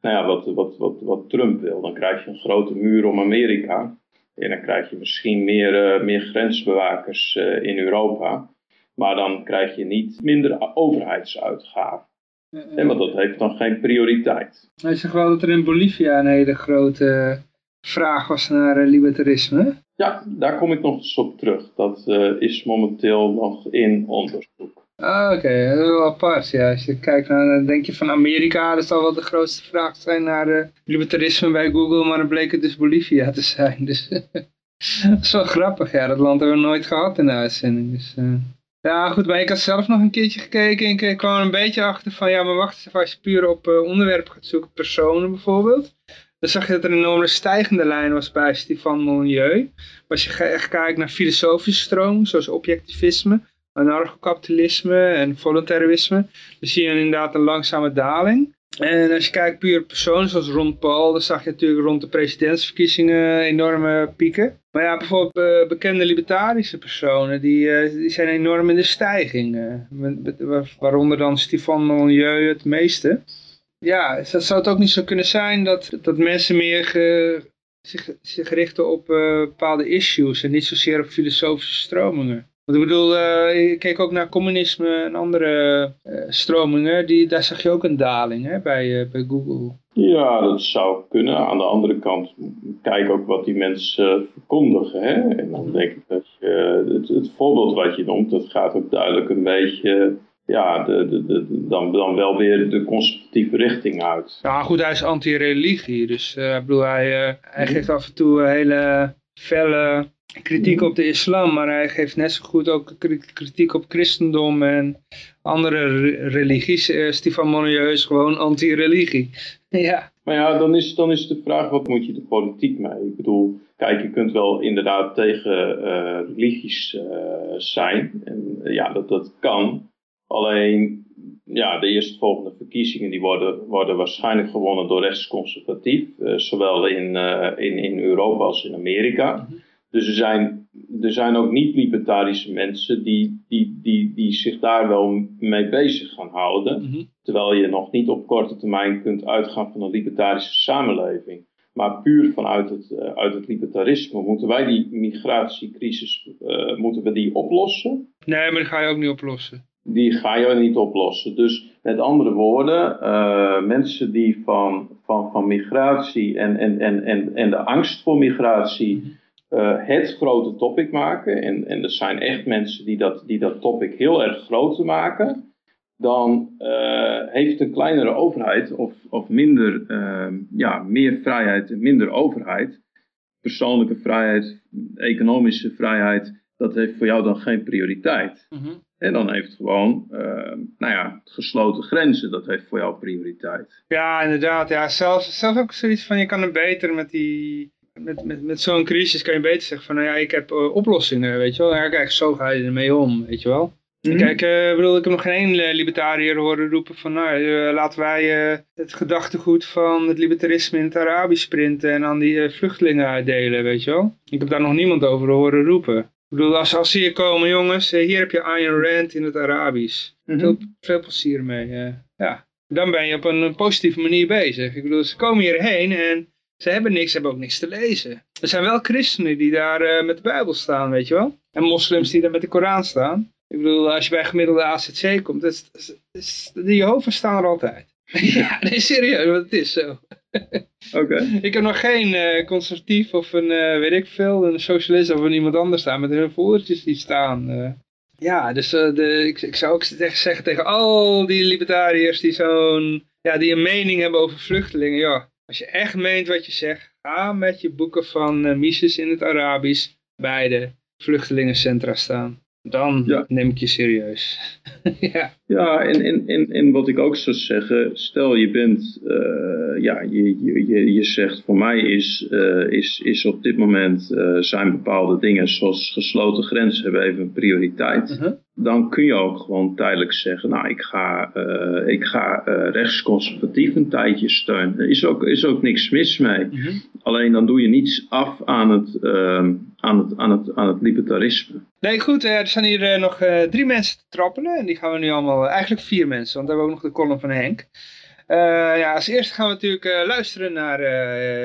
nou ja, wat, wat, wat, wat Trump wil. Dan krijg je een grote muur om Amerika. En dan krijg je misschien meer, eh, meer grensbewakers eh, in Europa. Maar dan krijg je niet minder overheidsuitgaven. En want dat heeft dan geen prioriteit. Hij zegt wel dat er in Bolivia een hele grote vraag was naar eh, libertarisme. Ja, daar kom ik nog eens op terug. Dat is momenteel nog in onderzoek. Ah, oké, dat is wel apart. Ja. Als je kijkt naar, denk je van Amerika, dat zal wel de grootste vraag zijn naar eh, libertarisme bij Google, maar dan bleek het dus Bolivia te zijn. Dus dat is wel grappig, ja. Dat land hebben we nooit gehad in de uitzending. Dus, eh. Ja, goed, maar ik had zelf nog een keertje gekeken en ik kwam er een beetje achter van, ja, maar wacht eens even, als je puur op eh, onderwerp gaat zoeken, personen bijvoorbeeld, dan zag je dat er een enorme stijgende lijn was bij Stefan Molyneux. Maar als je echt kijkt naar filosofische stromen, zoals objectivisme, anarchokapitalisme en voluntarisme, dan zie je inderdaad een langzame daling. En als je kijkt puur op personen zoals Ron Paul, dan zag je natuurlijk rond de presidentsverkiezingen enorme pieken. Maar ja, bijvoorbeeld eh, bekende libertarische personen, die, eh, die zijn enorm in de stijging. eh, waaronder dan Stefan Molyneux het meeste. Ja, zou zou het ook niet zo kunnen zijn dat, dat mensen meer zich, zich richten op bepaalde issues en niet zozeer op filosofische stromingen? Want ik bedoel, eh, ik keek ook naar communisme en andere eh, stromingen, die, daar zag je ook een daling hè, bij, eh, bij Google. Ja, dat zou kunnen. Aan de andere kant, kijk ook wat die mensen verkondigen. Hè? En dan denk ik dat je, het, het voorbeeld wat je noemt, dat gaat ook duidelijk een beetje, ja, de, de, de, dan, dan wel weer de conservatieve richting uit. Ja, goed, hij is anti-religie, dus ik bedoel, hij, hij geeft af en toe een hele felle kritiek op de islam, maar hij geeft net zo goed ook kri- kritiek op christendom en andere re- religies. Eh, Stefan Molyneux is gewoon anti-religie. ja. Maar ja, dan is, dan is de vraag, wat moet je de politiek mee? Ik bedoel, kijk, je kunt wel inderdaad tegen eh, religies eh, zijn. En ja, dat, dat kan. Alleen, ja, de eerstvolgende verkiezingen die worden, worden waarschijnlijk gewonnen door rechtsconservatief. eh, zowel in, eh, in, in Europa als in Amerika. Dus er zijn, er zijn ook niet-libertarische mensen die, die, die, die zich daar wel mee bezig gaan houden. Mhm. Terwijl je nog niet op korte termijn kunt uitgaan van een libertarische samenleving. Maar puur vanuit het, eh, uit het libertarisme moeten wij die migratiecrisis moeten we die oplossen. Nee, maar dat ga je ook niet oplossen. Die ga je niet oplossen. Dus met andere woorden, eh, mensen die van, van, van migratie en, en, en, en, en de angst voor migratie eh, het grote topic maken. En, en er zijn echt mensen die dat, die dat topic heel erg groot maken. Dan eh, heeft een kleinere overheid of, of minder, eh, ja, meer vrijheid en minder overheid. Persoonlijke vrijheid, economische vrijheid, dat heeft voor jou dan geen prioriteit. En dan heeft gewoon, eh, nou ja, gesloten grenzen, dat heeft voor jou prioriteit. Ja, inderdaad. Ja, zelfs, zelfs ook zoiets van, je kan er beter met die... Met, met, met zo'n crisis kan je beter zeggen van, nou ja, ik heb eh, oplossingen, weet je wel. Ja, kijk, zo ga je ermee om, weet je wel. Mhm. Kijk, ik bedoel, ik heb nog geen libertariër horen roepen van, nou, laten wij het gedachtegoed van het libertarisme in het Arabisch printen en aan die vluchtelingen uitdelen, weet je wel. Ik heb daar nog niemand over horen roepen. Ik bedoel, als, als ze hier komen, jongens, eh, hier heb je Ayn Rand in het Arabisch. Mhm. Veel, veel plezier mee. eh. ja, dan ben je op een, een positieve manier bezig. Ik bedoel, ze komen hierheen en ze hebben niks, ze hebben ook niks te lezen. Er zijn wel christenen die daar eh, met de Bijbel staan, weet je wel. En moslims die daar met de Koran staan. Ik bedoel, als je bij gemiddelde AZC komt, dat is, is- is- de Jehovah staan er altijd. ja, nee, serieus, want het is zo. Oké. Ik heb nog geen eh, conservatief of een, eh, weet ik veel, een socialist of een iemand anders staan met hun voertjes die staan. eh. Ja, dus de, ik, ik zou ook zeg- zeggen tegen al die libertariërs die zo'n, ja, die een mening hebben over vluchtelingen. Ja, als je echt meent wat je zegt, ga met je boeken van Mises in het Arabisch bij de vluchtelingencentra staan. Dan Ja. neem ik je serieus. ja. Ja, en, en, en, en wat ik ook zou zeggen, stel je bent, eh, ja, je, je, je, je zegt voor mij is, eh, is, is op dit moment eh, zijn bepaalde dingen zoals gesloten grenzen hebben even een prioriteit. Mhm. Dan kun je ook gewoon tijdelijk zeggen, nou ik ga, eh, ik ga eh, rechtsconservatief een tijdje steunen. Er is ook, is ook niks mis mee. Mhm. Alleen dan doe je niets af aan het, ehm, aan het, aan het, aan het libertarisme. Nee, goed, eh, er staan hier nog drie mensen te trappelen. En die gaan we nu allemaal, eigenlijk vier mensen, want we hebben ook nog de column van Henk. Ja, als eerste gaan we natuurlijk luisteren naar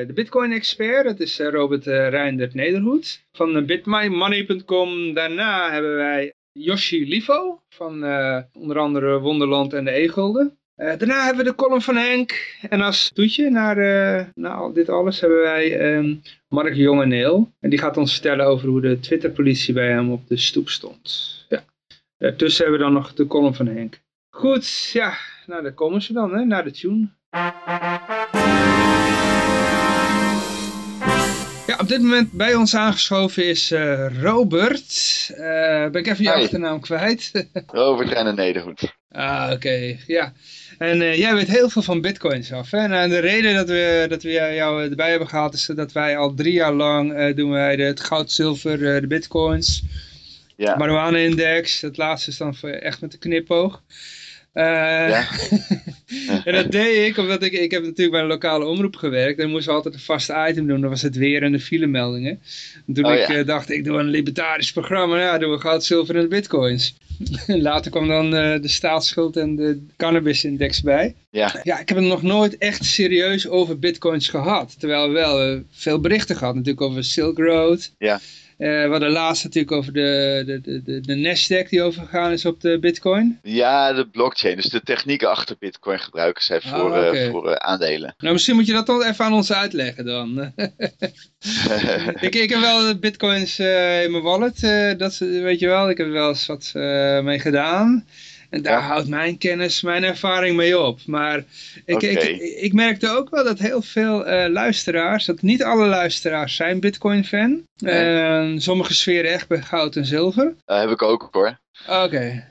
de Bitcoin-expert. Dat is Robert Reindert Nederhoed van uh, bitmymoney.com. Daarna hebben wij Yoshi Livo van eh, onder andere Wonderland en de E-gulden. Eh, daarna hebben we de column van Henk. En als toetje naar, eh, dit alles hebben wij ehm, Mark Jongeneel. En die gaat ons vertellen over hoe de Twitterpolitie bij hem op de stoep stond. Ja. Daartussen hebben we dan nog de column van Henk. Goed, ja, nou daar komen ze dan, hè, naar de tune. Ja, op dit moment bij ons aangeschoven is eh, Robert. Eh, ben ik even je Hi. achternaam kwijt? Robert en Nederhoed. Ah, oké. Ja. En eh, jij weet heel veel van bitcoins af. Hè? Nou, en de reden dat we, dat we jou erbij hebben gehaald is dat wij al drie jaar lang doen wij de, het goud, zilver, de bitcoins. Ja. Marijuana index. Het laatste is dan voor- echt met de knipoog. Eh, Ja. en dat deed ik omdat ik, ik heb natuurlijk bij een lokale omroep gewerkt. En moesten we altijd een vast item doen. Dat was het weer en de filemeldingen. En toen Oh, ik ja. eh, dacht, ik doe een libertarisch programma. Ja, doen we goud, zilver en bitcoins. Later kwam dan eh, de staatsschuld en de cannabis-index bij. Ja. Ja, ik heb het nog nooit echt serieus over bitcoins gehad. Terwijl we wel veel berichten gehad. Natuurlijk over Silk Road. Ja. Eh, we hadden laatst natuurlijk over de, de, de, de, Nasdaq die overgegaan is op de bitcoin. Ja, de blockchain. Dus de technieken achter Bitcoin gebruiken zij Ah, voor, eh, voor eh, aandelen. Nou, misschien moet je dat toch even aan ons uitleggen dan. ik, ik heb wel bitcoins in mijn wallet, dat weet je wel. Ik heb er wel eens wat mee gedaan. En daar Ja. houdt mijn kennis, mijn ervaring mee op. Maar ik, ik, ik merkte ook wel dat heel veel eh, luisteraars, dat niet alle luisteraars zijn bitcoin fan. Nee. Eh, sommige sferen echt bij goud en zilver. Dat heb ik ook hoor. Oké.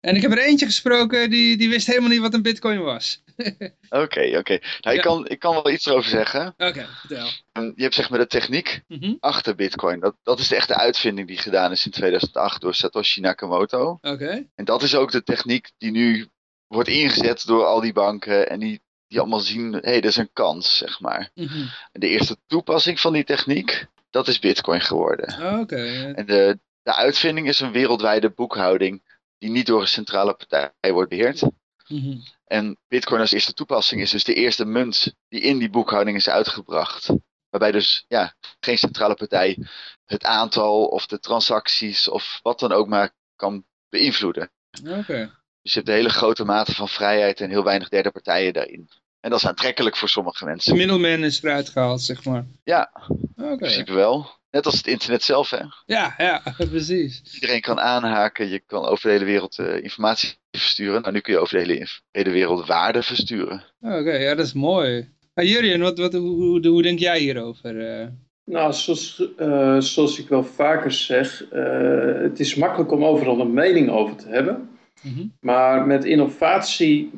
En ik heb er eentje gesproken die, die wist helemaal niet wat een bitcoin was. Oké, oké. Nou, Ja. ik, kan, ik kan wel iets erover zeggen. Oké, vertel. Ehm, Je hebt zeg maar de techniek Mhm. achter Bitcoin. Dat, dat is de echte uitvinding die gedaan is in 2008 door Satoshi Nakamoto. Oké. En dat is ook de techniek die nu wordt ingezet door al die banken. En die, die allemaal zien, hé, hey, dat is een kans, zeg maar. Mhm. En de eerste toepassing van die techniek, dat is Bitcoin geworden. Oké. En de, de uitvinding is een wereldwijde boekhouding die niet door een centrale partij wordt beheerd. Mhm. En Bitcoin als eerste toepassing is dus de eerste munt die in die boekhouding is uitgebracht. Waarbij dus ja, geen centrale partij het aantal of de transacties of wat dan ook maar kan beïnvloeden. Oké. Dus je hebt een hele grote mate van vrijheid en heel weinig derde partijen daarin. En dat is aantrekkelijk voor sommige De mensen. middelman is eruit gehaald, zeg maar. Ja, Oké. in principe wel. Net als het internet zelf, hè. Ja, ja, precies. Iedereen kan aanhaken, je kan over de hele wereld eh, informatie versturen. Nou, nu kun je over de hele, hele wereld waarde versturen. Oké, ja, dat is mooi. Ah, Jurjen, wat, wat, hoe, hoe, hoe denk jij hierover? eh? Nou, zoals, eh, zoals ik wel vaker zeg, eh, het is makkelijk om overal een mening over te hebben. Mhm. Maar met innovatie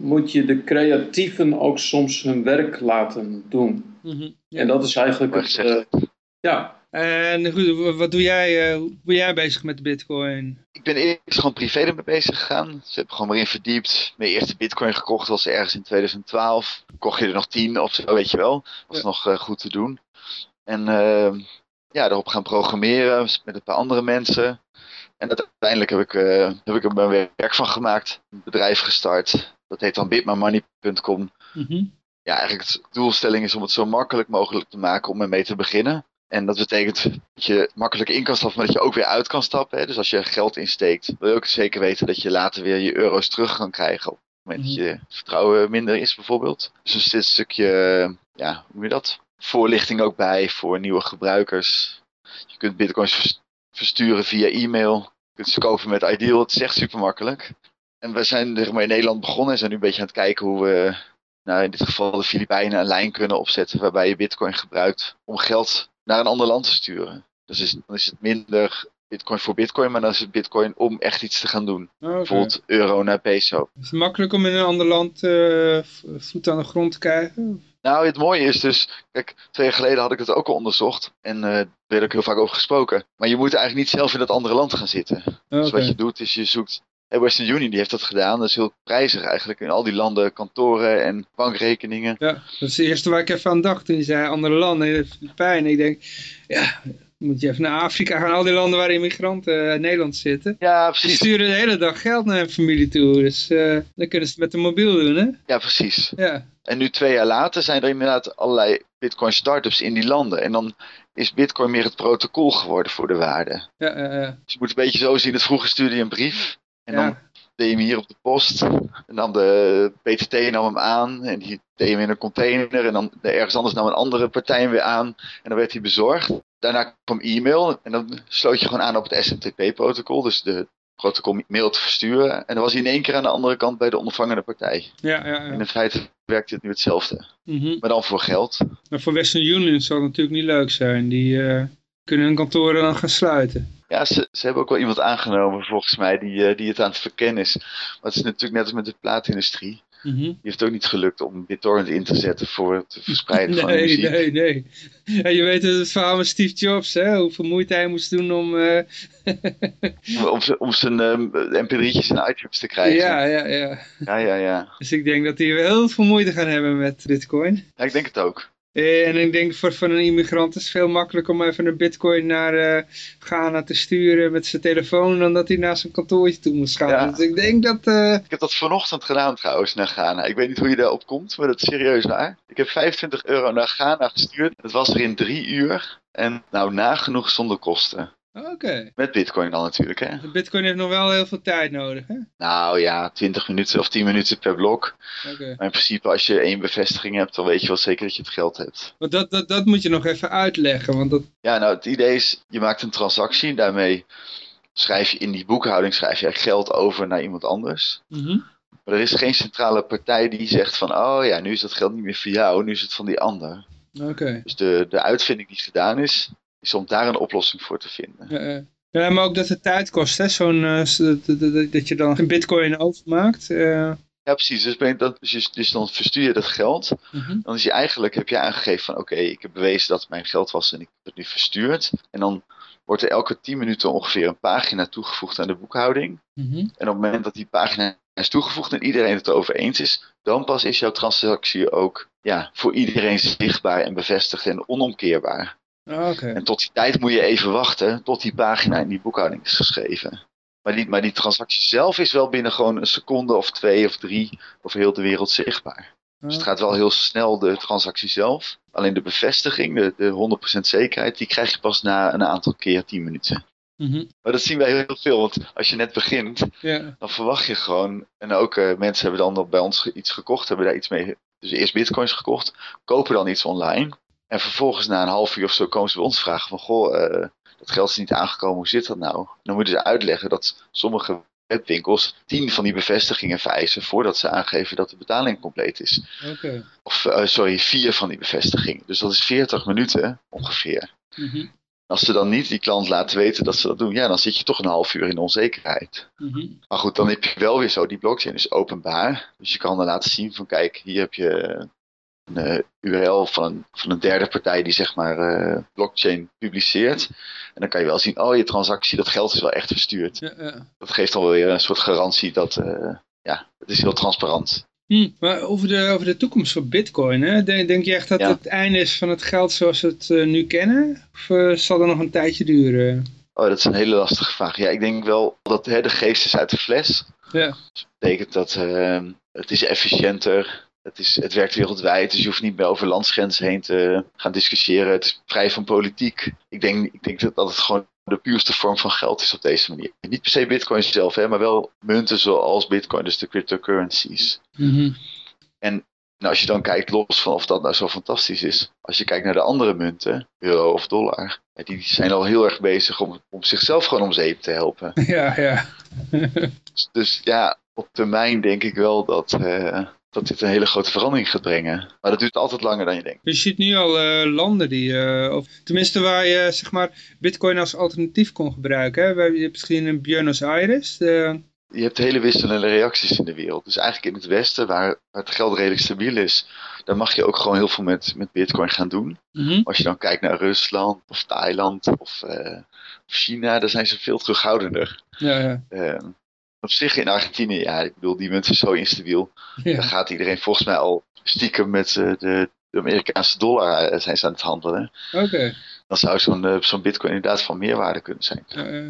moet je de creatieven ook soms hun werk laten doen. Mhm. Ja. En dat is eigenlijk het. Ja, En goed, wat doe jij, eh, hoe ben jij bezig met de bitcoin? Ik ben eerst gewoon privé ermee bezig gegaan. Dus ik heb gewoon maar in verdiept. Mijn eerste bitcoin gekocht was ergens in 2012. Kocht je er nog 10 of zo, weet je wel. Was Ja. nog eh, goed te doen. En eh, ja, daarop gaan programmeren met een paar andere mensen. En uiteindelijk heb ik, eh, heb ik er mijn werk van gemaakt. Een bedrijf gestart. Dat heet dan bitmymoney.com. Mhm. Ja, eigenlijk de doelstelling is om het zo makkelijk mogelijk te maken om ermee te beginnen. En dat betekent dat je makkelijk in kan stappen, maar dat je ook weer uit kan stappen. Hè? Dus als je geld insteekt, wil je ook zeker weten dat je later weer je euro's terug kan krijgen. Op het moment dat je vertrouwen minder is, bijvoorbeeld. Dus er zit een stukje, ja, hoe noem je dat? Voorlichting ook bij voor nieuwe gebruikers. Je kunt bitcoins vers- versturen via e-mail. Je kunt ze kopen met Ideal. Het is echt super makkelijk. En we zijn zeg maar, in Nederland begonnen en zijn nu een beetje aan het kijken hoe we nou, in dit geval de Filipijnen een lijn kunnen opzetten waarbij je bitcoin gebruikt om geld naar een ander land te sturen. Dus is, dan is het minder bitcoin voor bitcoin, maar dan is het bitcoin om echt iets te gaan doen. Oké. Bijvoorbeeld euro naar peso. Is het makkelijk om in een ander land eh, voet aan de grond te krijgen? Nou, het mooie is dus, kijk, twee jaar geleden had ik het ook al onderzocht en eh daar werd ook heel vaak over gesproken. Maar je moet eigenlijk niet zelf in dat andere land gaan zitten. Dus Oké. wat je doet is je zoekt. Hey, Western Union die heeft dat gedaan. Dat is heel prijzig eigenlijk. In al die landen kantoren en bankrekeningen. Ja, dat is het eerste waar ik even aan dacht toen je zei andere landen, de Filipijnen. Ik denk, ja, moet je even naar Afrika gaan, al die landen waar immigranten in Nederland zitten. Ja, precies. sturen de hele dag geld naar hun familie toe, dus eh, dan kunnen ze het met de mobiel doen, hè? Ja, precies. Ja, En nu twee jaar later zijn er inderdaad allerlei bitcoin startups in die landen. En dan is bitcoin meer het protocol geworden voor de waarde. ja, ja, ja. Dus je moet een beetje zo zien. Het vroeger stuurde je een brief. En dan deed je hem hier op de post. En dan de PTT nam hem aan. En die deed hem in een container. En dan ergens anders nam een andere partij hem weer aan. En dan werd hij bezorgd. Daarna kwam e-mail. En dan sloot je gewoon aan op het SMTP-protocol. Dus de protocol om mail te versturen. En dan was hij in één keer aan de andere kant bij de ontvangende partij. ja, ja, En ja. in feite werkt het nu hetzelfde. Mhm. Maar dan voor geld. Maar voor Western Union zal het natuurlijk niet leuk zijn. Die eh, kunnen hun kantoren dan gaan sluiten. Ja, ze, ze hebben ook wel iemand aangenomen volgens mij die, eh, die het aan het verkennen is. Maar het is natuurlijk net als met de plaatindustrie. Mhm. Die heeft ook niet gelukt om BitTorrent in te zetten voor het verspreiden van Nee, muziek. nee, nee. Ja, je weet het verhaal met Steve Jobs, hè? Hoeveel moeite hij moest doen om... eh, Om, zijn ehm, mp3'tjes in iTunes te krijgen. ja, ja, ja. ja, ja, ja. Dus ik denk dat die heel veel moeite gaan hebben met bitcoin. Ja, ik denk het ook. Eh, En ik denk voor, voor een immigrant is het veel makkelijker om even een bitcoin naar eh, Ghana te sturen met zijn telefoon dan dat hij naar zijn kantoortje toe moest gaan. Ja. Dus ik denk dat... eh, Ik heb dat vanochtend gedaan trouwens naar Ghana. Ik weet niet hoe je daarop komt, maar dat is serieus waar. Ik heb 25 euro naar Ghana gestuurd. Het was er in drie uur. En nou, nagenoeg zonder kosten. Oké. Met bitcoin dan natuurlijk, hè. De bitcoin heeft nog wel heel veel tijd nodig, hè? Nou ja, 20 minuten of 10 minuten per blok. Oké. Maar in principe, als je één bevestiging hebt, dan weet je wel zeker dat je het geld hebt. Want dat, dat, dat moet je nog even uitleggen, want dat... Ja, nou, het idee is, je maakt een transactie. Daarmee schrijf je in die boekhouding schrijf je geld over naar iemand anders. Mhm. Maar er is geen centrale partij die zegt van, oh ja, nu is dat geld niet meer voor jou, nu is het van die ander. Oké. Dus de, de uitvinding die gedaan is, is om daar een oplossing voor te vinden. Ja, maar ook dat het tijd kost, hè? Zo'n, eh, dat, je dan een bitcoin overmaakt. eh. Ja, precies. Dus, ben je dat, dus, dus dan verstuur je dat geld. Mhm. Dan is je eigenlijk, heb je aangegeven van, oké, ik heb bewezen dat het mijn geld was en ik heb het nu verstuurd. En dan wordt er elke 10 minuten ongeveer een pagina toegevoegd aan de boekhouding. Mhm. En op het moment dat die pagina is toegevoegd en iedereen het erover eens is, dan pas is jouw transactie ook ja, voor iedereen zichtbaar en bevestigd en onomkeerbaar. Ah. En tot die tijd moet je even wachten tot die pagina in die boekhouding is geschreven. Maar die, maar die transactie zelf is wel binnen gewoon een seconde of twee of drie over heel de wereld zichtbaar. Dus het gaat wel heel snel, de transactie zelf. Alleen de bevestiging, de, de 100% zekerheid, die krijg je pas na een aantal keer 10 minuten. Mhm. Maar dat zien wij heel veel, want als je net begint, dan verwacht je gewoon. En ook eh, mensen hebben dan bij ons iets gekocht, hebben daar iets mee. Dus eerst bitcoins gekocht, kopen dan iets online. En vervolgens na een half uur of zo komen ze bij ons vragen van goh, eh, dat geld is niet aangekomen, hoe zit dat nou? Dan moeten ze uitleggen dat sommige webwinkels tien van die bevestigingen vereisen voordat ze aangeven dat de betaling compleet is. Oké. Of eh, sorry, vier van die bevestigingen. Dus dat is 40 minuten ongeveer. Mhm. Als ze dan niet die klant laten weten dat ze dat doen, ja, dan zit je toch een half uur in onzekerheid. Mhm. Maar goed, dan heb je wel weer zo, die blockchain is openbaar. Dus je kan dan laten zien van kijk, hier heb je een eh, URL van een, van een derde partij die zeg maar eh, blockchain publiceert. En dan kan je wel zien, oh je transactie, dat geld is wel echt verstuurd. Ja, ja. Dat geeft dan wel weer een soort garantie dat, eh, ja, het is heel transparant. Hm, maar over de, over de toekomst van bitcoin, hè? Denk, denk je echt dat Ja. het einde is van het geld zoals we het nu kennen? Of zal dat nog een tijdje duren? Oh, dat is een hele lastige vraag. Ja, ik denk wel dat hè, de geest is uit de fles. Ja. Dat betekent dat het is efficiënter. Het, is, het werkt wereldwijd, dus je hoeft niet meer over landsgrenzen heen te gaan discussiëren. Het is vrij van politiek. Ik denk, ik denk dat, dat het gewoon de puurste vorm van geld is op deze manier. Niet per se bitcoin zelf, hè, maar wel munten zoals bitcoin, dus de cryptocurrencies. Mhm. Nou, als je dan kijkt los van of dat nou zo fantastisch is. Als je kijkt naar de andere munten, euro of dollar, die zijn al heel erg bezig om, om zichzelf gewoon om zeep te helpen. ja, ja. Dus, dus ja, op termijn denk ik wel dat, eh, dat dit een hele grote verandering gaat brengen. Maar dat duurt altijd langer dan je denkt. Je ziet nu al eh, landen die, eh, of tenminste waar je zeg maar bitcoin als alternatief kon gebruiken. Hè? We hebben- Je hebt gezien in Buenos Aires. De, Je hebt hele wisselende reacties in de wereld. Dus eigenlijk in het Westen, waar, waar het geld redelijk stabiel is, daar mag je ook gewoon heel veel met, met bitcoin gaan doen. Mhm. Als je dan kijkt naar Rusland of Thailand of, eh, of China, daar zijn ze veel terughoudender. ja, ja. Op zich in Argentinië, ja, ik bedoel, die is zo instabiel. Daar ja. gaat iedereen volgens mij al stiekem met eh, de, de Amerikaanse dollar eh, zijn ze aan het handelen. Oké. Dan zou zo'n eh, zo'n bitcoin inderdaad van meerwaarde kunnen zijn.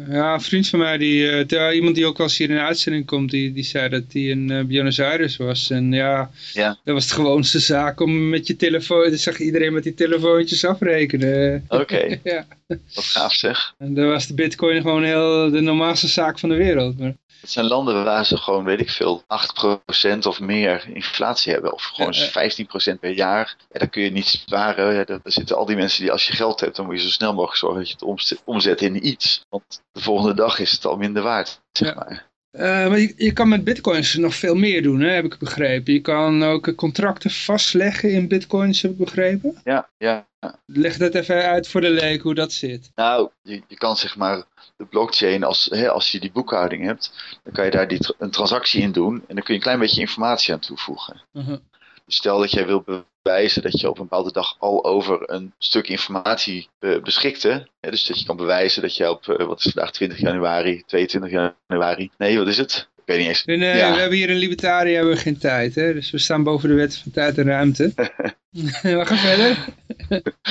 Ja, een vriend van mij, die, iemand die ook wel eens hier in de uitzending komt, die, die zei dat hij in eh, Buenos Aires was. En ja, Ja. dat was de gewoonste zaak om met je telefoon, dan zag iedereen met die telefoontjes afrekenen. Oké, ja. wat gaaf zeg. En dan was de bitcoin gewoon heel de normaalste zaak van de wereld. Maar, Het zijn landen waar ze gewoon, weet ik veel, 8% of meer inflatie hebben. Of gewoon Ja, 15% per jaar. Ja, dan kun je niet sparen. Ja, daar daar zitten al die mensen die als je geld hebt, dan moet je zo snel mogelijk zorgen dat je het omzet, in iets. Want de volgende dag is het al minder waard, zeg Ja. maar. Eh, maar je, je kan met bitcoins nog veel meer doen, hè, heb ik begrepen. Je kan ook contracten vastleggen in bitcoins, heb ik begrepen. Ja, ja. Leg dat even uit voor de leek hoe dat zit. Nou, je, je kan zeg maar de blockchain, als, hè, als je die boekhouding hebt, dan kan je daar die, tra- een transactie in doen. En dan kun je een klein beetje informatie aan toevoegen. Mhm. Dus stel dat jij wil bewijzen dat je op een bepaalde dag al over een stuk informatie eh, beschikte. Hè, dus dat je kan bewijzen dat je op, eh, wat is vandaag, 20 januari, 22 januari. Nee, wat is het? Ik weet niet eens. Nee, nee, Ja. we hebben hier in Libertaria hebben we geen tijd, hè? dus we staan boven de wet van tijd en ruimte. we gaan verder.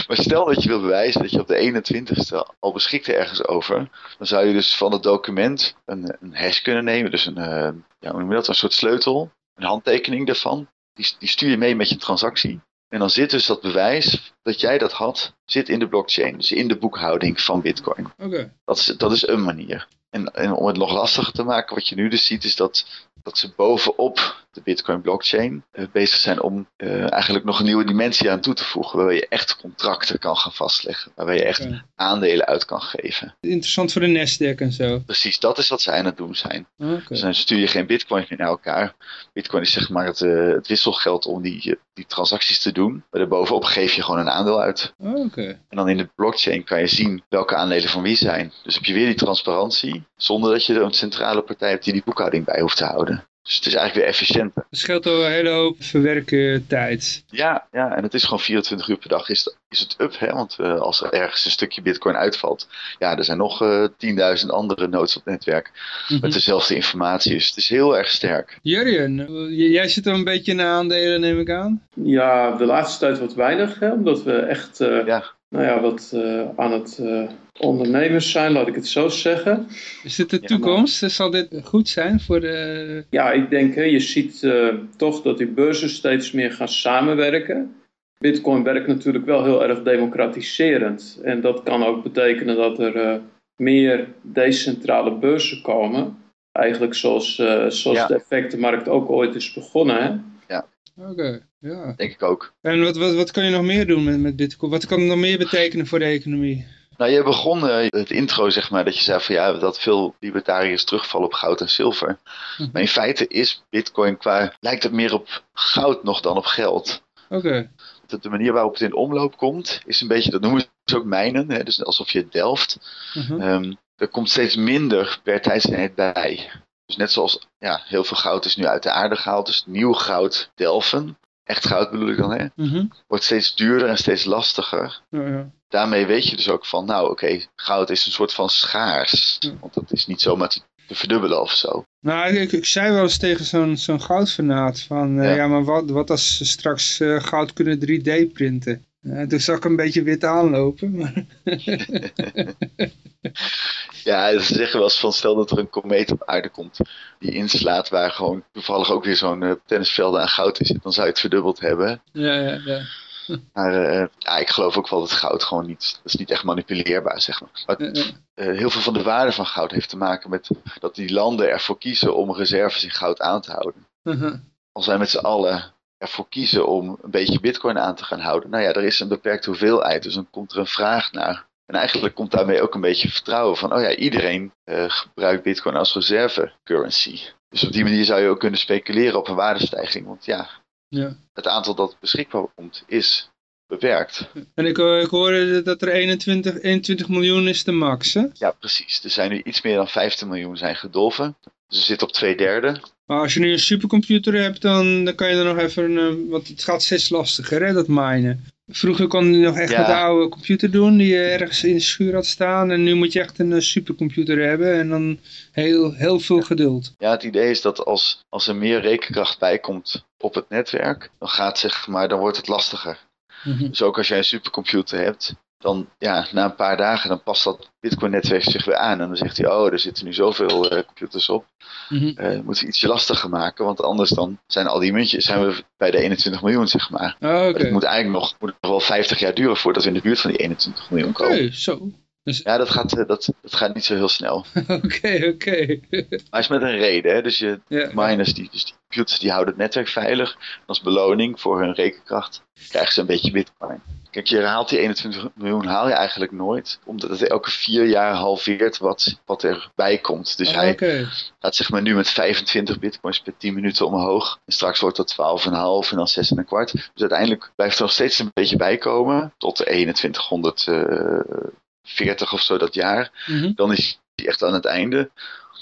Maar stel dat je wil bewijzen dat je op de 21ste al beschikte ergens over. Dan zou je dus van het document een, een hash kunnen nemen. Dus een, eh, ja? Een soort sleutel. Een handtekening daarvan. Die, die stuur je mee met je transactie. En dan zit dus dat bewijs dat jij dat had, zit in de blockchain. Dus in de boekhouding van Bitcoin. Oké. Dat is, dat is een manier. En, en om het nog lastiger te maken, wat je nu dus ziet, is dat, dat ze bovenop de Bitcoin blockchain eh, bezig zijn om eh, eigenlijk nog een nieuwe dimensie aan toe te voegen. Waarbij je echt contracten kan gaan vastleggen. Waarbij je echt aandelen uit kan geven. Interessant voor de Nasdaq en zo. Precies, dat is wat zij aan het doen zijn. Oké. Dus dan stuur je geen bitcoin meer naar elkaar. Bitcoin is zeg maar het, eh, het wisselgeld om die, die transacties te doen. Maar daarbovenop geef je gewoon een aandeel uit. Oké. En dan in de blockchain kan je zien welke aandelen van wie zijn. Dus heb je weer die transparantie, zonder dat je een centrale partij hebt die die boekhouding bij hoeft te houden. Dus het is eigenlijk weer efficiënter. Dat scheelt al een hele hoop verwerken tijd. Ja, ja, en het is gewoon 24 uur per dag is, het- is het up. Hè? Want eh, als er ergens een stukje bitcoin uitvalt, ja, er zijn nog eh 10.000 andere nodes op het netwerk Mhm. met dezelfde informatie. Dus het is heel erg sterk. Jurjen, jij zit er een beetje in de aandelen, neem ik aan. Ja, de laatste tijd wat weinig, hè, omdat we echt eh, Ja. Nou ja, wat eh, aan het eh, ondernemers zijn, laat ik het zo zeggen. Is dit de Ja, toekomst? Zal dit goed zijn voor de... Ja, ik denk, hè, je ziet eh, toch dat die beurzen steeds meer gaan samenwerken. Bitcoin werkt natuurlijk wel heel erg democratiserend. En dat kan ook betekenen dat er eh, meer decentrale beurzen komen. Eigenlijk zoals, eh, zoals Ja. de effectenmarkt ook ooit is begonnen. Hè? Oké, ja. Denk ik ook. En wat, wat, wat kan je nog meer doen met, met bitcoin? Wat kan het nog meer betekenen voor de economie? Nou, je begon eh, het intro, zeg maar, dat je zei van ja, dat veel libertariërs terugvallen op goud en zilver. Mhm. Maar in feite is bitcoin qua, lijkt het meer op goud nog dan op geld. Oké, De, de manier waarop het in omloop komt, is een beetje, dat noemen ze ook mijnen, hè, dus alsof je het delft. Mhm. Ehm, er komt steeds minder per tijdseenheid bij. Dus net zoals ja, heel veel goud is nu uit de aarde gehaald, dus nieuw goud delven. echt goud bedoel ik dan, hè, Mhm. wordt steeds duurder en steeds lastiger. Ja, ja. Daarmee weet je dus ook van, nou oké, goud is een soort van schaars. Ja. Want dat is niet zomaar te, te verdubbelen of zo. Nou, ik, ik zei wel eens tegen zo'n zo'n goudfanaat van, eh, Ja. ja. maar wat, wat als ze straks eh, goud kunnen 3D printen? Uh, toen zag ik een beetje wit aanlopen. Maar Ja, ze zeggen wel eens van, stel dat er een komeet op aarde komt die inslaat waar gewoon toevallig ook weer zo'n eh, tennisvelden aan goud in zit, dan zou je het verdubbeld hebben. ja, ja, ja. Maar eh, ja, ik geloof ook wel dat goud gewoon niet, dat is niet echt manipuleerbaar, zeg maar. eh, heel veel van de waarde van goud heeft te maken met dat die landen ervoor kiezen om reserves in goud aan te houden. Mhm. Als wij met z'n allen ervoor kiezen om een beetje bitcoin aan te gaan houden, nou ja, er is een beperkte hoeveelheid, dus dan komt er een vraag naar. En eigenlijk komt daarmee ook een beetje vertrouwen van, oh ja, iedereen eh, gebruikt bitcoin als reserve currency. Dus op die manier zou je ook kunnen speculeren op een waardestijging, want ja, Ja. het aantal dat beschikbaar komt is beperkt. En ik, eh, ik hoorde dat er 21, 21 miljoen is de max, hè? Ja, precies. Er zijn nu iets meer dan 15 miljoen zijn gedolven. Dus ze zitten op twee derde. Maar als je nu een supercomputer hebt, dan, dan kan je er nog even, een, eh, want het gaat steeds lastiger, hè, dat minen. Vroeger kon je nog echt Ja. met de oude computer doen, die je ergens in de schuur had staan. En nu moet je echt een eh, supercomputer hebben en dan heel, heel veel geduld. Ja, het idee is dat als, als er meer rekenkracht bij komt op het netwerk, dan gaat zeg maar, dan wordt het lastiger. Mhm. Dus ook als jij een supercomputer hebt, dan ja, na een paar dagen dan past dat Bitcoin-netwerk zich weer aan. En dan zegt hij, oh, er zitten nu zoveel eh, computers op. Mhm. Eh moeten we ietsje lastiger maken, want anders dan zijn al die muntjes, zijn we bij de 21 miljoen, zeg maar. Ah, Maar Oké, Het moet eigenlijk nog, moet nog wel 50 jaar duren voordat we in de buurt van die 21 miljoen Oké, komen. zo. Ja, dat gaat, eh, dat, dat gaat niet zo heel snel. Oké, oké. Maar is met een reden, hè? Dus je, Ja. miners, die, dus die computers, die houden het netwerk veilig. En als beloning voor hun rekenkracht krijgen ze een beetje bitcoin. Kijk, je haalt die 21 miljoen haal je eigenlijk nooit. Omdat het elke vier jaar halveert wat, wat erbij komt. Dus Ah, hij Oké, gaat zeg maar nu met 25 bitcoins per 10 minuten omhoog. En straks wordt dat 12,5 en dan 6 en een kwart. Dus uiteindelijk blijft er nog steeds een beetje bijkomen. Tot de 2140 of zo dat jaar Mhm. dan is die echt aan het einde.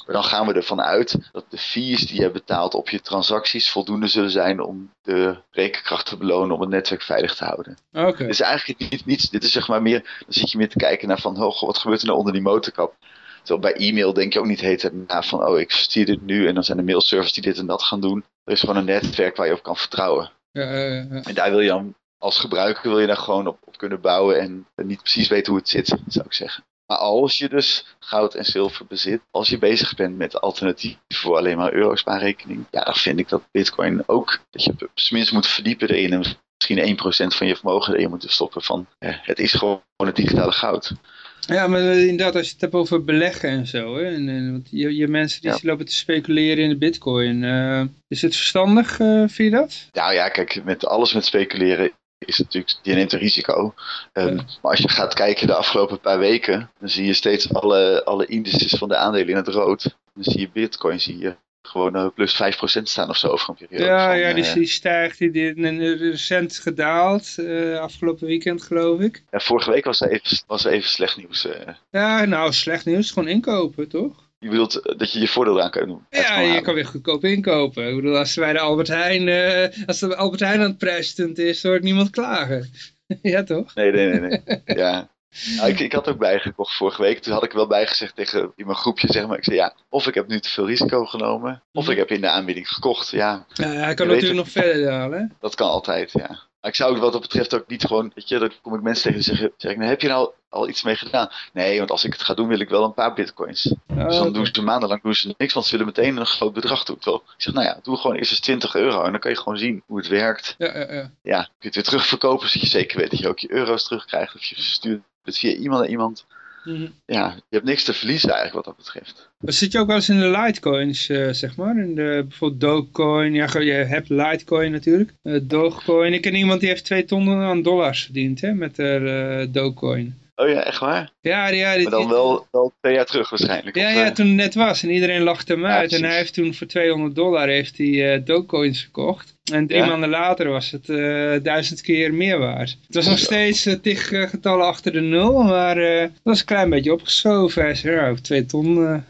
Maar dan gaan we ervan uit dat de fees die je betaalt op je transacties voldoende zullen zijn om de rekenkracht te belonen om het netwerk veilig te houden. oké. Is eigenlijk niet, niets, dit is zeg maar meer, dan zit je meer te kijken naar van, oh, wat gebeurt er nou onder die motorkap? Terwijl bij e-mail denk je ook niet heet na van, oh, ik stuur dit nu en dan zijn de mailservers die dit en dat gaan doen. Er is gewoon een netwerk waar je op kan vertrouwen. Ja, ja, ja. En daar wil je dan, als gebruiker wil je daar gewoon op, op kunnen bouwen en niet precies weten hoe het zit, zou ik zeggen. Maar als je dus goud en zilver bezit, als je bezig bent met alternatieven voor alleen maar eurospaarrekening, ja, dan vind ik dat bitcoin ook, dat je tenminste moet verdiepen erin en misschien 1% van je vermogen erin moet stoppen van, het is gewoon het digitale goud. Ja, maar eh, inderdaad, als je het hebt over beleggen en zo, hè, en, en, want je, je mensen die Ja. lopen te speculeren in de bitcoin, eh, is het verstandig, eh vind je dat? Nou ja, kijk, met alles met speculeren is het natuurlijk, je neemt een risico. Ehm. Maar als je gaat kijken de afgelopen paar weken, dan zie je steeds alle, alle indices van de aandelen in het rood. Dan zie je bitcoin, zie je gewoon eh, plus 5% staan of zo over een periode. Ja, van, ja die, eh, die stijgt, die, die, die- recent gedaald, eh, afgelopen weekend geloof ik. ja, vorige week was er even, was er even slecht nieuws. Ja, nou, slecht nieuws, gewoon inkopen, toch? Je bedoelt eh, dat je je voordeel aan kan doen. Ja, je halen. kan weer goedkoop inkopen. Ik bedoel, als bij de Albert Heijn, eh, als de Albert Heijn aan het prijsstunt is, hoort niemand klagen. ja, toch? Nee, nee, nee. nee. ja. Nou, ik, ik had ook bijgekocht vorige week. Toen had ik wel bijgezegd tegen in mijn groepje, zeg maar. Ik zei ja, of ik heb nu te veel risico genomen, of ik heb in de aanbieding gekocht. Ja, Ja, hij kan natuurlijk nog verder dalen. hè? Dat kan altijd, ja. Maar ik zou ook wat dat betreft ook niet gewoon, weet je, dan kom ik mensen tegen die zeggen, zeg ik, nou, heb je nou al iets mee gedaan? Nee, want als ik het ga doen, wil ik wel een paar bitcoins. Oh, dus dan oké. doen ze maandenlang doen ze niks, want ze willen meteen een groot bedrag doen. Terwijl ik zeg, nou ja, doe gewoon eerst eens 20 euro en dan kan je gewoon zien hoe het werkt. Ja, ja, ja. Ja, kun je het weer terugverkopen, zodat je zeker weet dat je ook je euro's terugkrijgt. Of je stuurt het via iemand naar iemand. Mhm. Ja, je hebt niks te verliezen eigenlijk wat dat betreft. Maar zit je ook wel eens in de Litecoins, eh, zeg maar? In de, bijvoorbeeld Dogecoin. Ja, je hebt Litecoin natuurlijk. Eh, Dogecoin. Ik ken iemand die heeft twee ton aan dollars verdiend, hè, met de eh, Dogecoin. Oh ja, echt waar? Ja, ja, Maar dan wel, wel twee jaar terug waarschijnlijk. Ja, Of, ja, eh, toen het net was en iedereen lachte hem Ja, uit. en hij heeft toen voor 200 dollar heeft hij eh Dogecoins verkocht. En drie Ja. maanden later was het eh, duizend keer meer waard. Het was nog steeds tig getallen achter de nul, maar het was een klein beetje opgeschoven. Hij zei, ja, twee ton.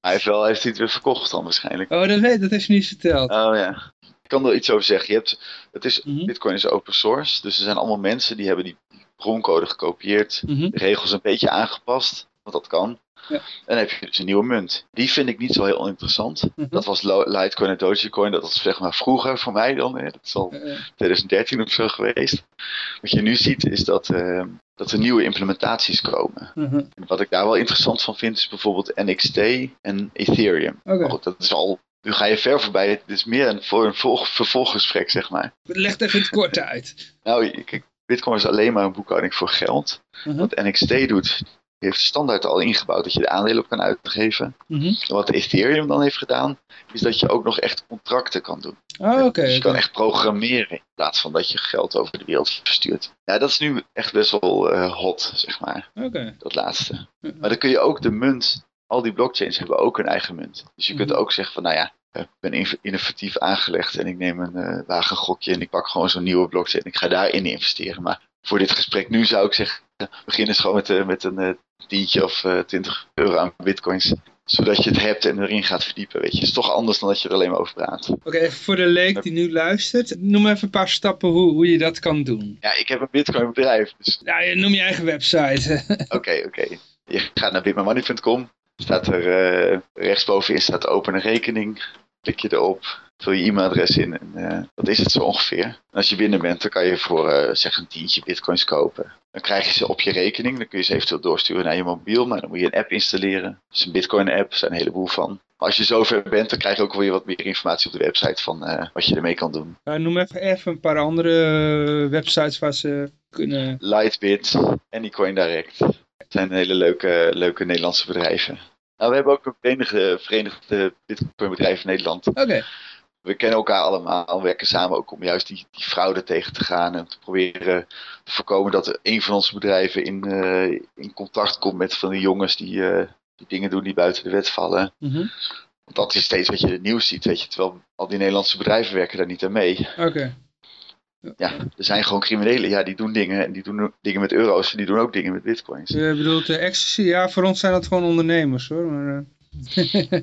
Hij heeft wel heeft hij het weer verkocht dan waarschijnlijk. Oh, dat weet dat heeft je niet verteld. Oh ja. Ik kan er iets over zeggen. Je hebt, het is, Mhm. Bitcoin is open source, dus er zijn allemaal mensen die hebben die broncode gekopieerd, Mhm. de regels een beetje aangepast, want dat kan. Ja. En dan heb je dus een nieuwe munt. Die vind ik niet zo heel interessant. Mhm. Dat was Litecoin en Dogecoin, dat was zeg maar vroeger voor mij dan. Hè. Dat is al Eh, eh, 2013 of zo geweest. Wat je nu ziet is dat, eh, dat er nieuwe implementaties komen. mhm. En wat ik daar wel interessant van vind is bijvoorbeeld NXT en Ethereum. Maar goed, dat is al, nu ga je ver voorbij. Het is meer een, voor een volg, vervolggesprek, zeg maar. Leg het even het kort uit. Nou, kijk, Bitcoin is alleen maar een boekhouding voor geld. Mhm. Wat NXT doet, heeft standaard al ingebouwd dat je de aandelen op kan uitgeven. Mhm. En wat Ethereum dan heeft gedaan, is dat je ook nog echt contracten kan doen. Oh, dus je kan echt programmeren in plaats van dat je geld over de wereld verstuurt. Ja, dat is nu echt best wel eh, hot, zeg maar, dat laatste. Mhm. Maar dan kun je ook de munt, al die blockchains hebben ook een eigen munt. Dus je kunt ook zeggen van, nou ja, ik ben inv- innovatief aangelegd en ik neem een eh wagengokje en ik pak gewoon zo'n nieuwe blockchain en ik ga daarin investeren. Maar voor dit gesprek nu zou ik zeggen, eh, begin eens gewoon met, eh, met een eh, tientje of eh 20 euro aan bitcoins. Zodat je het hebt en erin gaat verdiepen, weet je. Het is toch anders dan dat je er alleen maar over praat. Oké, even voor de leek die nu luistert. Noem even een paar stappen hoe, hoe je dat kan doen. Ja, ik heb een bitcoin bedrijf, dus Nou, noem je eigen website. Oké, oké. Je gaat naar bitmymoney.com. Staat er eh, rechtsbovenin staat open een rekening. Klik je erop. Vul je e-mailadres in en eh, dat is het zo ongeveer. En als je binnen bent, dan kan je voor eh, zeg een tientje bitcoins kopen. Dan krijg je ze op je rekening. Dan kun je ze eventueel doorsturen naar je mobiel. Maar dan moet je een app installeren. Is een bitcoin app, er zijn een heleboel van. Maar als je zover bent, dan krijg je ook weer wat meer informatie op de website van eh, wat je ermee kan doen. Noem even, even een paar andere websites waar ze kunnen... Lightbit, Anycoin Direct. Het zijn hele leuke, leuke Nederlandse bedrijven. Nou, we hebben ook een verenigde, verenigde Bitcoin bedrijf in Nederland. Oké, We kennen elkaar allemaal, werken samen ook om juist die, die fraude tegen te gaan. En te proberen te voorkomen dat er een van onze bedrijven in, eh, in contact komt met van die jongens die, eh, die dingen doen die buiten de wet vallen. Mhm. Want dat is steeds wat je in het nieuws ziet, weet je. Terwijl al die Nederlandse bedrijven werken daar niet aan mee. oké. Ja, er zijn gewoon criminelen, ja, die doen dingen. En die doen dingen met euro's en die doen ook dingen met bitcoins. Je bedoelt de ecstasy? Ja, voor ons zijn dat gewoon ondernemers hoor. Maar, eh,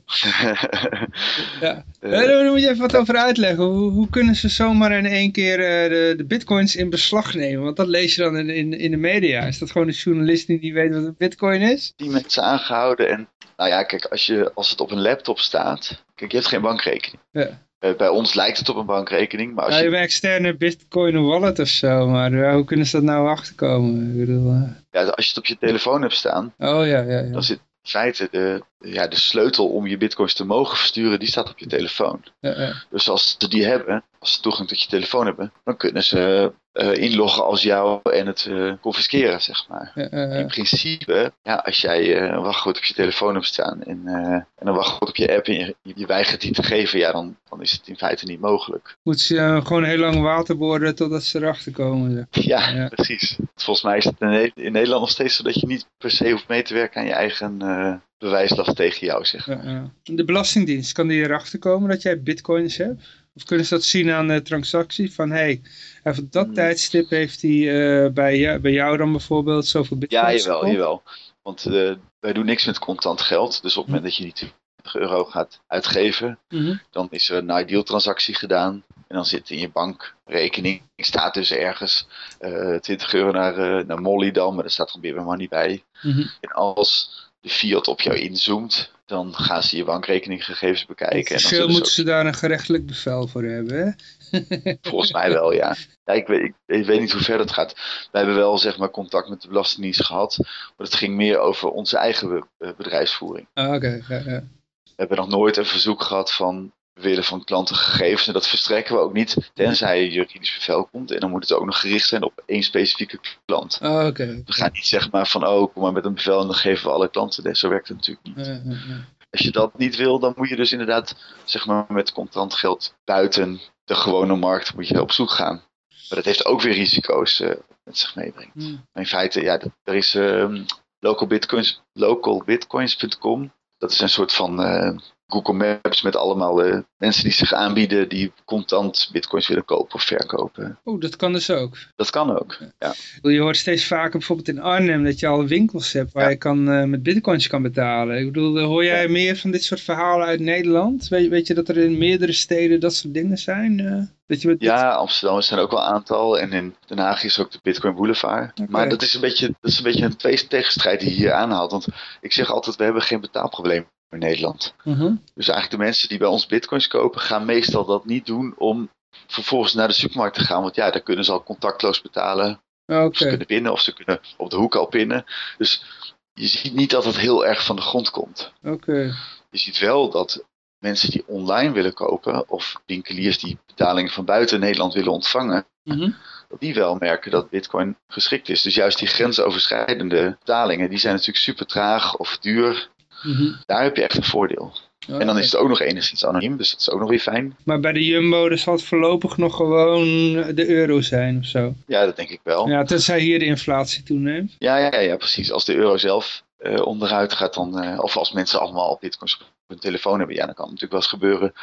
ja. Eh, Eh, daar moet je even wat over uitleggen. Hoe, hoe kunnen ze zomaar in één keer eh, de, de bitcoins in beslag nemen? Want dat lees je dan in, in, in de media. Is dat gewoon een journalist die niet weet wat een bitcoin is? die mensen aangehouden. En nou ja, kijk, als, je, als het op een laptop staat. Kijk, je hebt geen bankrekening. Ja. Eh, bij ons lijkt het op een bankrekening. Maar als Ja, je hebt een externe bitcoin wallet of zo. Maar eh, hoe kunnen ze dat nou achterkomen? Ik bedoel, eh, ja, als je het op je telefoon hebt staan. Oh ja, ja, ja. Dan zit in feite de, ja, de sleutel om je bitcoins te mogen versturen. Die staat op je telefoon. Ja, ja. Dus als ze die hebben. Als ze toegang tot je telefoon hebben. Dan kunnen ze eh, inloggen als jou en het eh, confisceren, zeg maar. In principe, ja, als jij eh, een wachtwoord op je telefoon hebt staan en, en een wachtwoord op je app en je, je weigert die te geven, ja, dan, dan is het in feite niet mogelijk. Moet ze gewoon heel lang waterboren totdat ze erachter komen. zeg. Ja, Ja. precies. Volgens mij is het in, Ne- in Nederland nog steeds zo dat je niet per se hoeft mee te werken aan je eigen bewijslast tegen jou, zeg. Ja. De Belastingdienst, kan die erachter komen dat jij bitcoins hebt? Of kunnen ze dat zien aan de transactie? Van hé, hey, even op dat Hmm. tijdstip heeft hij eh, bij, jou, bij jou dan bijvoorbeeld zoveel Ja, bitcoins jawel, gekocht? jawel. Want eh, wij doen niks met contant geld. Dus op het moment dat je die 20 euro gaat uitgeven, Mhm. dan is er een ideal transactie gedaan. En dan zit in je bankrekening, staat dus ergens eh 20 euro naar, eh, naar Molly dan, maar daar staat gewoon weer money bij. Mhm. En als de fiat op jou inzoomt, dan gaan ze je bankrekeninggegevens bekijken. En dan Officieel zullen ze moeten ze daar een gerechtelijk bevel voor hebben, hè? volgens mij wel, ja. ja ik, weet, ik, ik weet niet hoe ver dat gaat. Wij hebben wel zeg maar contact met de Belastingdienst gehad, maar het ging meer over onze eigen eh, bedrijfsvoering. Ah, Oké, ja, ja. We hebben nog nooit een verzoek gehad van we willen van klanten gegevens en dat verstrekken we ook niet, tenzij juridisch bevel komt. En dan moet het ook nog gericht zijn op één specifieke klant. Oké. We gaan niet zeg maar van, oh, kom maar met een bevel en dan geven we alle klanten dit. Zo werkt het natuurlijk niet. Als je dat niet wil, dan moet je dus inderdaad, zeg maar, met contant geld buiten de gewone markt moet je op zoek gaan. Maar dat heeft ook weer risico's eh, met zich meebrengt. In feite, ja, er is ehm localbitcoins, localbitcoins.com. Dat is een soort van eh, Google Maps met allemaal eh, mensen die zich aanbieden die contant bitcoins willen kopen of verkopen. Oeh, dat kan dus ook. Dat kan ook. Ja. Je hoort steeds vaker bijvoorbeeld in Arnhem dat je al winkels hebt waar Ja. je kan, eh, met bitcoins kan betalen. Ik bedoel, eh, hoor jij meer van dit soort verhalen uit Nederland? Weet, weet je dat er in meerdere steden dat soort dingen zijn? dat je met Ja, Amsterdam zijn ook wel een aantal. En in Den Haag is ook de Bitcoin Boulevard. Maar dat is, een beetje, dat is een beetje een twee tegenstrijd die je hier aanhaalt. Want ik zeg altijd, we hebben geen betaalprobleem in Nederland. Mhm. Dus eigenlijk de mensen die bij ons bitcoins kopen, gaan meestal dat niet doen om vervolgens naar de supermarkt te gaan. Want ja, daar kunnen ze al contactloos betalen. Of ze kunnen pinnen, of ze kunnen op de hoek al pinnen. Dus je ziet niet dat het heel erg van de grond komt. Je ziet wel dat mensen die online willen kopen, of winkeliers die betalingen van buiten Nederland willen ontvangen, Mhm. dat die wel merken dat Bitcoin geschikt is. Dus juist die grensoverschrijdende betalingen, die zijn natuurlijk super traag of duur. Mhm. Daar heb je echt een voordeel. En dan is het ook nog enigszins anoniem, dus dat is ook nog weer fijn. Maar bij de Jumbo dus zal het voorlopig nog gewoon de euro zijn of zo. Ja, dat denk ik wel. Ja, Ja, tenzij hier de inflatie toeneemt. ja, ja, ja, precies. Als de euro zelf eh, onderuit gaat, dan, eh, of als mensen allemaal al bitcoins op hun telefoon hebben, ja, dan kan het natuurlijk wel eens gebeuren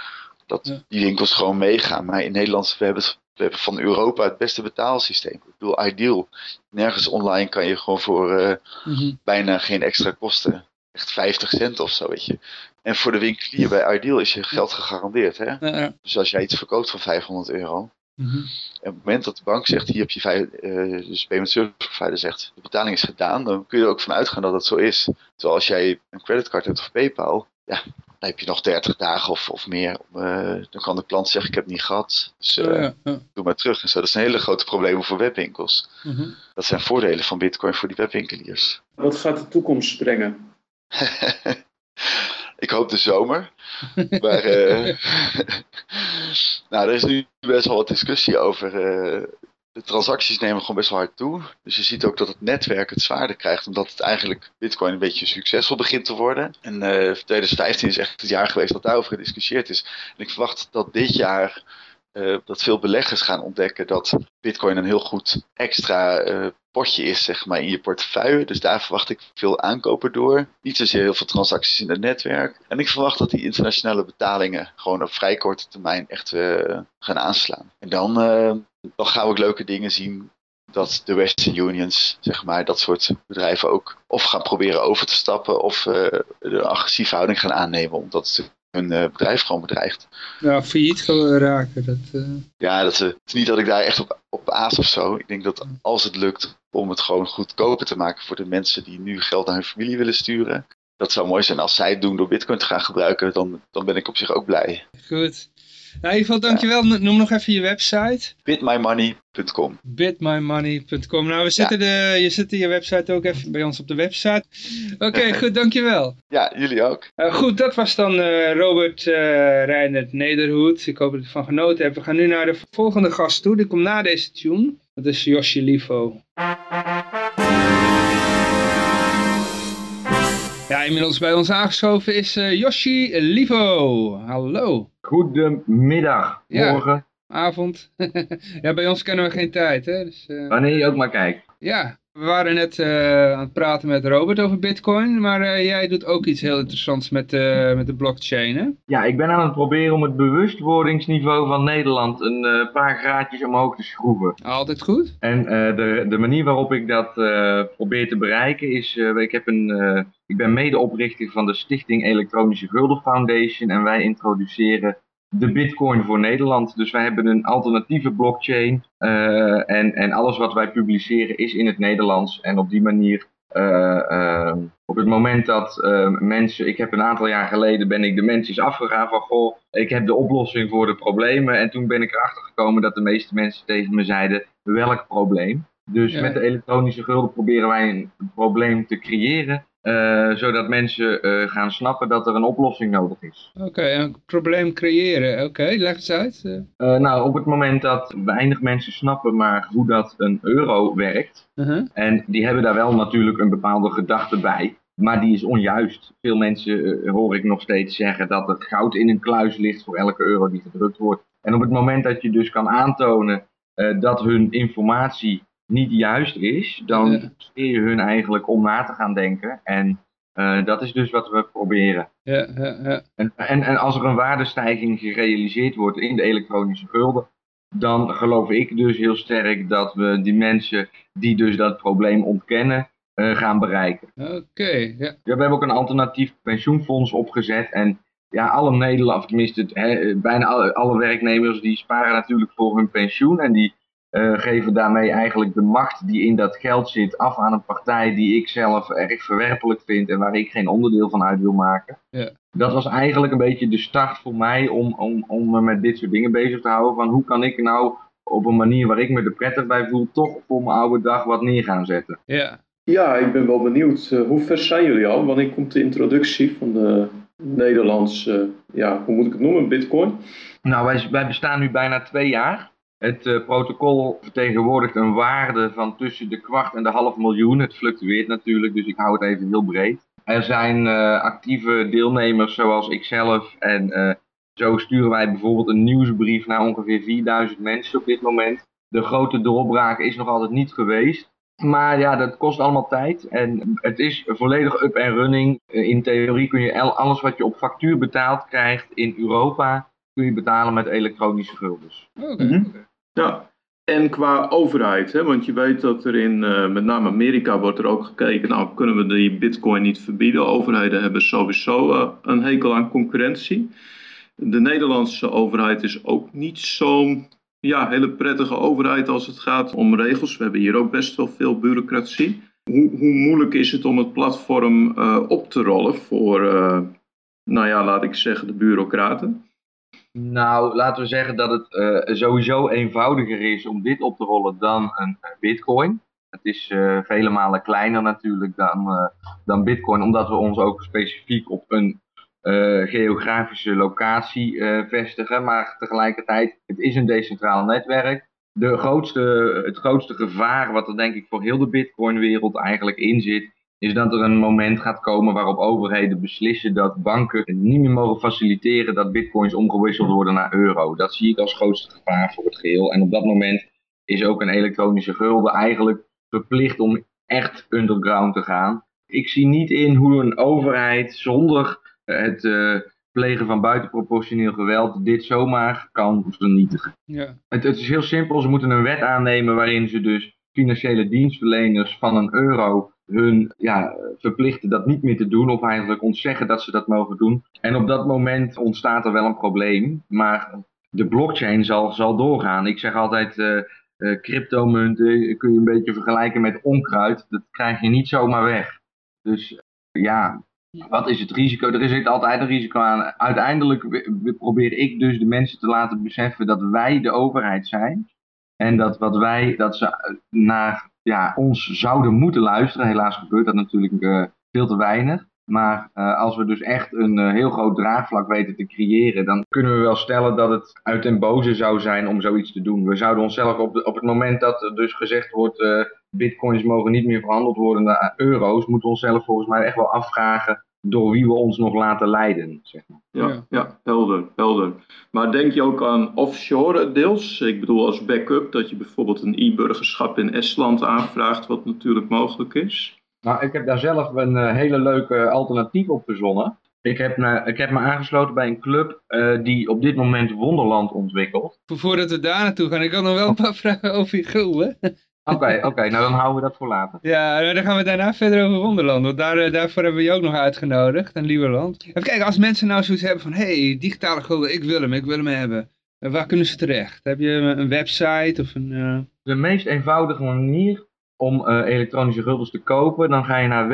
dat Ja. die winkels gewoon meegaan. Maar in Nederland, we hebben, het, we hebben van Europa het beste betaalsysteem. Ik bedoel, ideal. Nergens online kan je gewoon voor eh, Mhm. bijna geen extra kosten. Echt 50 cent of zo, weet je. En voor de winkelier bij Ideal is je geld gegarandeerd. Hè? Ja, ja. Dus als jij iets verkoopt van 500 euro. Mhm. En op het moment dat de bank zegt, hier heb je vijf, eh, dus payment service provider zegt, de betaling is gedaan, dan kun je er ook van uitgaan dat het zo is. Terwijl als jij een creditcard hebt of PayPal, ja, dan heb je nog 30 dagen of, of meer. Eh, dan kan de klant zeggen, ik heb het niet gehad, dus eh, Ja, ja, ja. doe maar terug. En zo, dat zijn hele grote problemen voor webwinkels. Mhm. Dat zijn voordelen van Bitcoin voor die webwinkeliers. Wat gaat de toekomst brengen? Ik hoop de zomer. Maar eh, nou, er is nu best wel wat discussie over. eh, de transacties nemen gewoon best wel hard toe. Dus je ziet ook dat het netwerk het zwaarder krijgt, omdat het eigenlijk Bitcoin een beetje succesvol begint te worden. En eh 2015 is echt het jaar geweest dat daarover gediscussieerd is. En ik verwacht dat dit jaar dat veel beleggers gaan ontdekken dat Bitcoin een heel goed extra potje is, zeg maar, in je portefeuille. Dus daar verwacht ik veel aankopen door. Niet zozeer heel veel transacties in het netwerk. En ik verwacht dat die internationale betalingen gewoon op vrij korte termijn echt eh, gaan aanslaan. En dan, eh, dan gaan we ook leuke dingen zien dat de Western Unions, zeg maar, dat soort bedrijven ook of gaan proberen over te stappen of eh, een agressieve houding gaan aannemen, omdat het hun bedrijf gewoon bedreigt. Ja, failliet gaan raken. Dat, Ja, dat, het is niet dat ik daar echt op, op aas of zo. Ik denk dat als het lukt om het gewoon goedkoper te maken voor de mensen die nu geld naar hun familie willen sturen. Dat zou mooi zijn als zij het doen door bitcoin te gaan gebruiken. Dan, dan ben ik op zich ook blij. goed. Nou, in ieder geval dankjewel. Noem nog even je website. bitmymoney.com bitmymoney.com. Nou, we zetten de, je zet je website ook even bij ons op de website. Oké, goed, dankjewel. Ja, jullie ook. Uh, goed, dat was dan eh, Robert uh, Reinert Nederhoed. Ik hoop dat je ervan genoten hebt. We gaan nu naar de volgende gast toe. Die komt na deze tune. Dat is Yoshi Livo. Ja, inmiddels bij ons aangeschoven is uh, Yoshi Livo. Hallo. Goedemiddag, Ja. morgen, Avond. ja, bij ons kennen we geen tijd, hè. Dus, uh, wanneer je ook maar kijkt. ja, we waren net uh, aan het praten met Robert over bitcoin. Maar uh, jij doet ook iets heel interessants met, uh, met de blockchain, hè? Ja, ik ben aan het proberen om het bewustwordingsniveau van Nederland een paar graadjes omhoog te schroeven. Altijd goed. En de, de manier waarop ik dat probeer te bereiken is, ik, heb een, ik ben medeoprichter van de Stichting Elektronische Gulden Foundation en wij introduceren de Bitcoin voor Nederland. Dus wij hebben een alternatieve blockchain uh, en, en alles wat wij publiceren is in het Nederlands. En op die manier, uh, uh, op het moment dat mensen, ik heb een aantal jaar geleden ben ik de mensen afgegaan van goh, ik heb de oplossing voor de problemen. En toen ben ik erachter gekomen dat de meeste mensen tegen me zeiden, welk probleem? Dus Ja. met de elektronische gulden proberen wij een probleem te creëren. Uh, zodat mensen uh, gaan snappen dat er een oplossing nodig is. Oké, okay, een probleem creëren. Oké, okay, leg eens uit. Uh, nou, op het moment dat weinig mensen snappen maar hoe dat een euro werkt. -huh. En die hebben daar wel natuurlijk een bepaalde gedachte bij. Maar die is onjuist. Veel mensen hoor ik nog steeds zeggen dat er goud in een kluis ligt voor elke euro die gedrukt wordt. En op het moment dat je dus kan aantonen dat hun informatie niet juist is, dan Ja. je hun eigenlijk om na te gaan denken. En Eh, dat is dus wat we proberen. Ja, ja, ja. En, en, en als er een waardestijging gerealiseerd wordt in de elektronische gulden, dan geloof ik dus heel sterk dat we die mensen die dus dat probleem ontkennen, eh, gaan bereiken. Oké, ja. Ja, we hebben ook een alternatief pensioenfonds opgezet en ja, alle Nederlanders, tenminste het, hè, bijna alle, alle werknemers, die sparen natuurlijk voor hun pensioen en die eh, geven daarmee eigenlijk de macht die in dat geld zit af aan een partij die ik zelf erg verwerpelijk vind en waar ik geen onderdeel van uit wil maken. Ja. Dat was eigenlijk een beetje de start voor mij om, om, om me met dit soort dingen bezig te houden. Van hoe kan ik nou op een manier waar ik me er prettig bij voel, toch voor mijn oude dag wat neer gaan zetten. Ja, Ja, ik ben wel benieuwd. eh, hoe ver zijn jullie al? Wanneer komt de introductie van de Nederlandse, ja, hoe moet ik het noemen, bitcoin? Nou, wij, wij bestaan nu bijna twee jaar. Het eh, protocol vertegenwoordigt een waarde van tussen de kwart en de half miljoen. Het fluctueert natuurlijk, dus ik hou het even heel breed. Er zijn eh, actieve deelnemers zoals ikzelf en eh, zo sturen wij bijvoorbeeld een nieuwsbrief naar ongeveer 4000 mensen op dit moment. De grote doorbraak is nog altijd niet geweest. Maar ja, dat kost allemaal tijd en het is volledig up en running. In theorie kun je alles wat je op factuur betaald krijgt in Europa, kun je betalen met elektronische guldens. oké. Mhm. oké. Ja, en qua overheid, hè, want je weet dat er in eh, met name Amerika wordt er ook gekeken, nou kunnen we die bitcoin niet verbieden. Overheden hebben sowieso eh, een hekel aan concurrentie. De Nederlandse overheid is ook niet zo'n ja, hele prettige overheid als het gaat om regels. We hebben hier ook best wel veel bureaucratie. Hoe, hoe moeilijk is het om het platform eh, op te rollen voor, nou ja, laat ik zeggen, de bureaucraten? Nou, laten we zeggen dat het eh, sowieso eenvoudiger is om dit op te rollen dan een eh, bitcoin. Het is eh, vele malen kleiner natuurlijk dan, dan bitcoin, omdat we ons ook specifiek op een geografische locatie vestigen. Maar tegelijkertijd, het is een decentraal netwerk. De grootste, het grootste gevaar wat er denk ik voor heel de bitcoin-wereld eigenlijk in zit, is dat er een moment gaat komen waarop overheden beslissen dat banken niet meer mogen faciliteren dat bitcoins omgewisseld worden naar euro. Dat zie ik als grootste gevaar voor het geheel. En op dat moment is ook een elektronische gulden eigenlijk verplicht om echt underground te gaan. Ik zie niet in hoe een overheid zonder het eh, plegen van buitenproportioneel geweld dit zomaar kan vernietigen. Ja, Het, het is heel simpel. Ze moeten een wet aannemen waarin ze dus financiële dienstverleners van een euro hun ja, verplichten dat niet meer te doen. Of eigenlijk ontzeggen dat ze dat mogen doen. En op dat moment ontstaat er wel een probleem. Maar de blockchain zal, zal doorgaan. Ik zeg altijd, eh, eh, cryptomunten kun je een beetje vergelijken met onkruid. Dat krijg je niet zomaar weg. Dus eh, ja, wat is het risico? Er zit altijd een risico aan. Uiteindelijk probeer ik dus de mensen te laten beseffen dat wij de overheid zijn. En dat wat wij, dat ze naar ja, ons zouden moeten luisteren. Helaas gebeurt dat natuurlijk eh, veel te weinig. Maar eh, als we dus echt een eh, heel groot draagvlak weten te creëren, dan kunnen we wel stellen dat het uit den boze zou zijn om zoiets te doen. We zouden onszelf op, op het moment dat er dus gezegd wordt, bitcoins mogen niet meer verhandeld worden naar euro's, moeten we onszelf volgens mij echt wel afvragen door wie we ons nog laten leiden. Zeg maar. Ja, Ja. ja. helder, helder. Maar denk je ook aan offshore deels? Ik bedoel als backup dat je bijvoorbeeld een e-burgerschap in Estland aanvraagt, wat natuurlijk mogelijk is. Nou, ik heb daar zelf een eh, hele leuke alternatief op verzonnen. Ik heb, me, ik heb me aangesloten bij een club eh, die op dit moment Wonderland ontwikkelt. Vo- voordat we daar naartoe gaan, ik had nog wel een paar vragen over je gulden. Oké, oké, nou dan houden we dat voor later. Ja, nou, dan gaan we daarna verder over Wonderland, want daar, eh, daarvoor hebben we je ook nog uitgenodigd, een Lieberland. Even kijken, als mensen nou zoiets hebben van, hey, digitale gulden, ik wil hem, ik wil hem hebben. Eh, waar kunnen ze terecht? Heb je een website of een... eh, De meest eenvoudige manier om elektronische guldens te kopen, dan ga je naar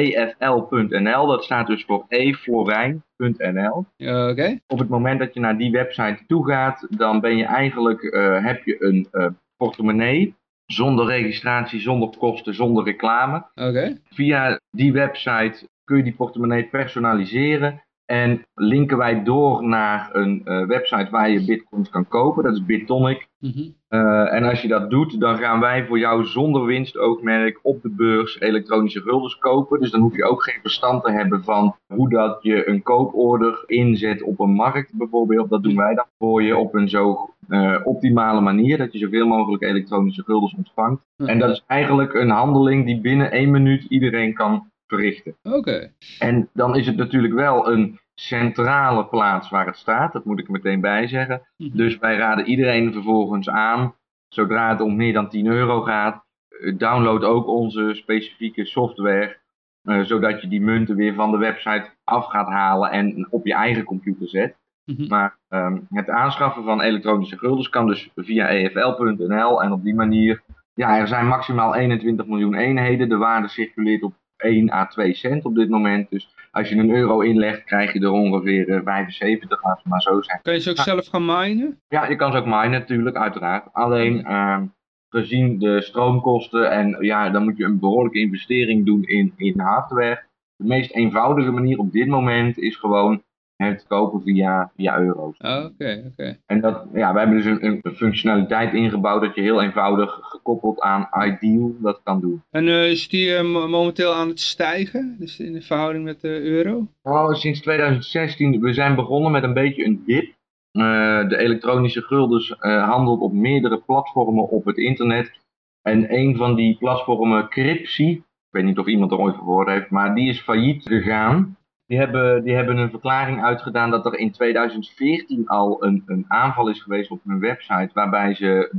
www.efl.nl. Dat staat dus voor eflorijn.nl. Oké, Op het moment dat je naar die website toe gaat, dan ben je eigenlijk, heb je een portemonnee zonder registratie, zonder kosten, zonder reclame. oké. Via die website kun je die portemonnee personaliseren en linken wij door naar een eh, website waar je bitcoins kan kopen. Dat is BitTonic. Mhm. Eh, en als je dat doet, dan gaan wij voor jou zonder winstoogmerk op de beurs elektronische guldens kopen. Dus dan hoef je ook geen verstand te hebben van hoe dat je een kooporder inzet op een markt bijvoorbeeld. Dat doen wij dan voor je op een zo eh, optimale manier, dat je zoveel mogelijk elektronische guldens ontvangt. En dat is eigenlijk een handeling die binnen één minuut iedereen kan verrichten. Oké. En dan is het natuurlijk wel een centrale plaats waar het staat, dat moet ik er meteen bij zeggen. Mhm. Dus wij raden iedereen vervolgens aan, zodra het om meer dan 10 euro gaat, eh, download ook onze specifieke software, eh, zodat je die munten weer van de website af gaat halen en op je eigen computer zet. Mhm. Maar ehm, het aanschaffen van elektronische guldens kan dus via efl.nl en op die manier, ja, er zijn maximaal 21 miljoen eenheden. De waarde circuleert op 1 à 2 cent op dit moment. Dus als je een euro inlegt, krijg je er ongeveer eh, 75, laten we maar zo zijn. Kan je ze ook zelf gaan minen? Ja, je kan ze ook minen natuurlijk, uiteraard. Alleen ehm, gezien de stroomkosten en ja, dan moet je een behoorlijke investering doen in, in hardware. De meest eenvoudige manier op dit moment is gewoon het kopen via, via euro's. Ah, Oké, oké. En dat, ja, we hebben dus een, een functionaliteit ingebouwd dat je heel eenvoudig gekoppeld aan Ideal dat kan doen. En eh, is die eh, mo- momenteel aan het stijgen? Dus in de verhouding met de euro? Oh, sinds 2016, we zijn begonnen met een beetje een dip. Eh, de elektronische guldens handelt op meerdere platformen op het internet. En een van die platformen, Crypsi, ik weet niet of iemand er ooit gehoord heeft, maar die is failliet gegaan. Die hebben, die hebben een verklaring uitgedaan dat er in 2014 al een, een aanval is geweest op hun website, waarbij ze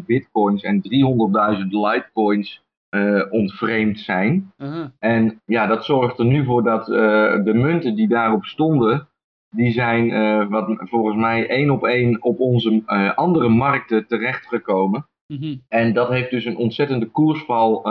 13.000 bitcoins en 300.000 litecoins eh ontvreemd zijn. En ja, dat zorgt er nu voor dat eh, de munten die daarop stonden, die zijn eh, wat, volgens mij één op één op onze andere markten terechtgekomen. Mhm. En dat heeft dus een ontzettende koersval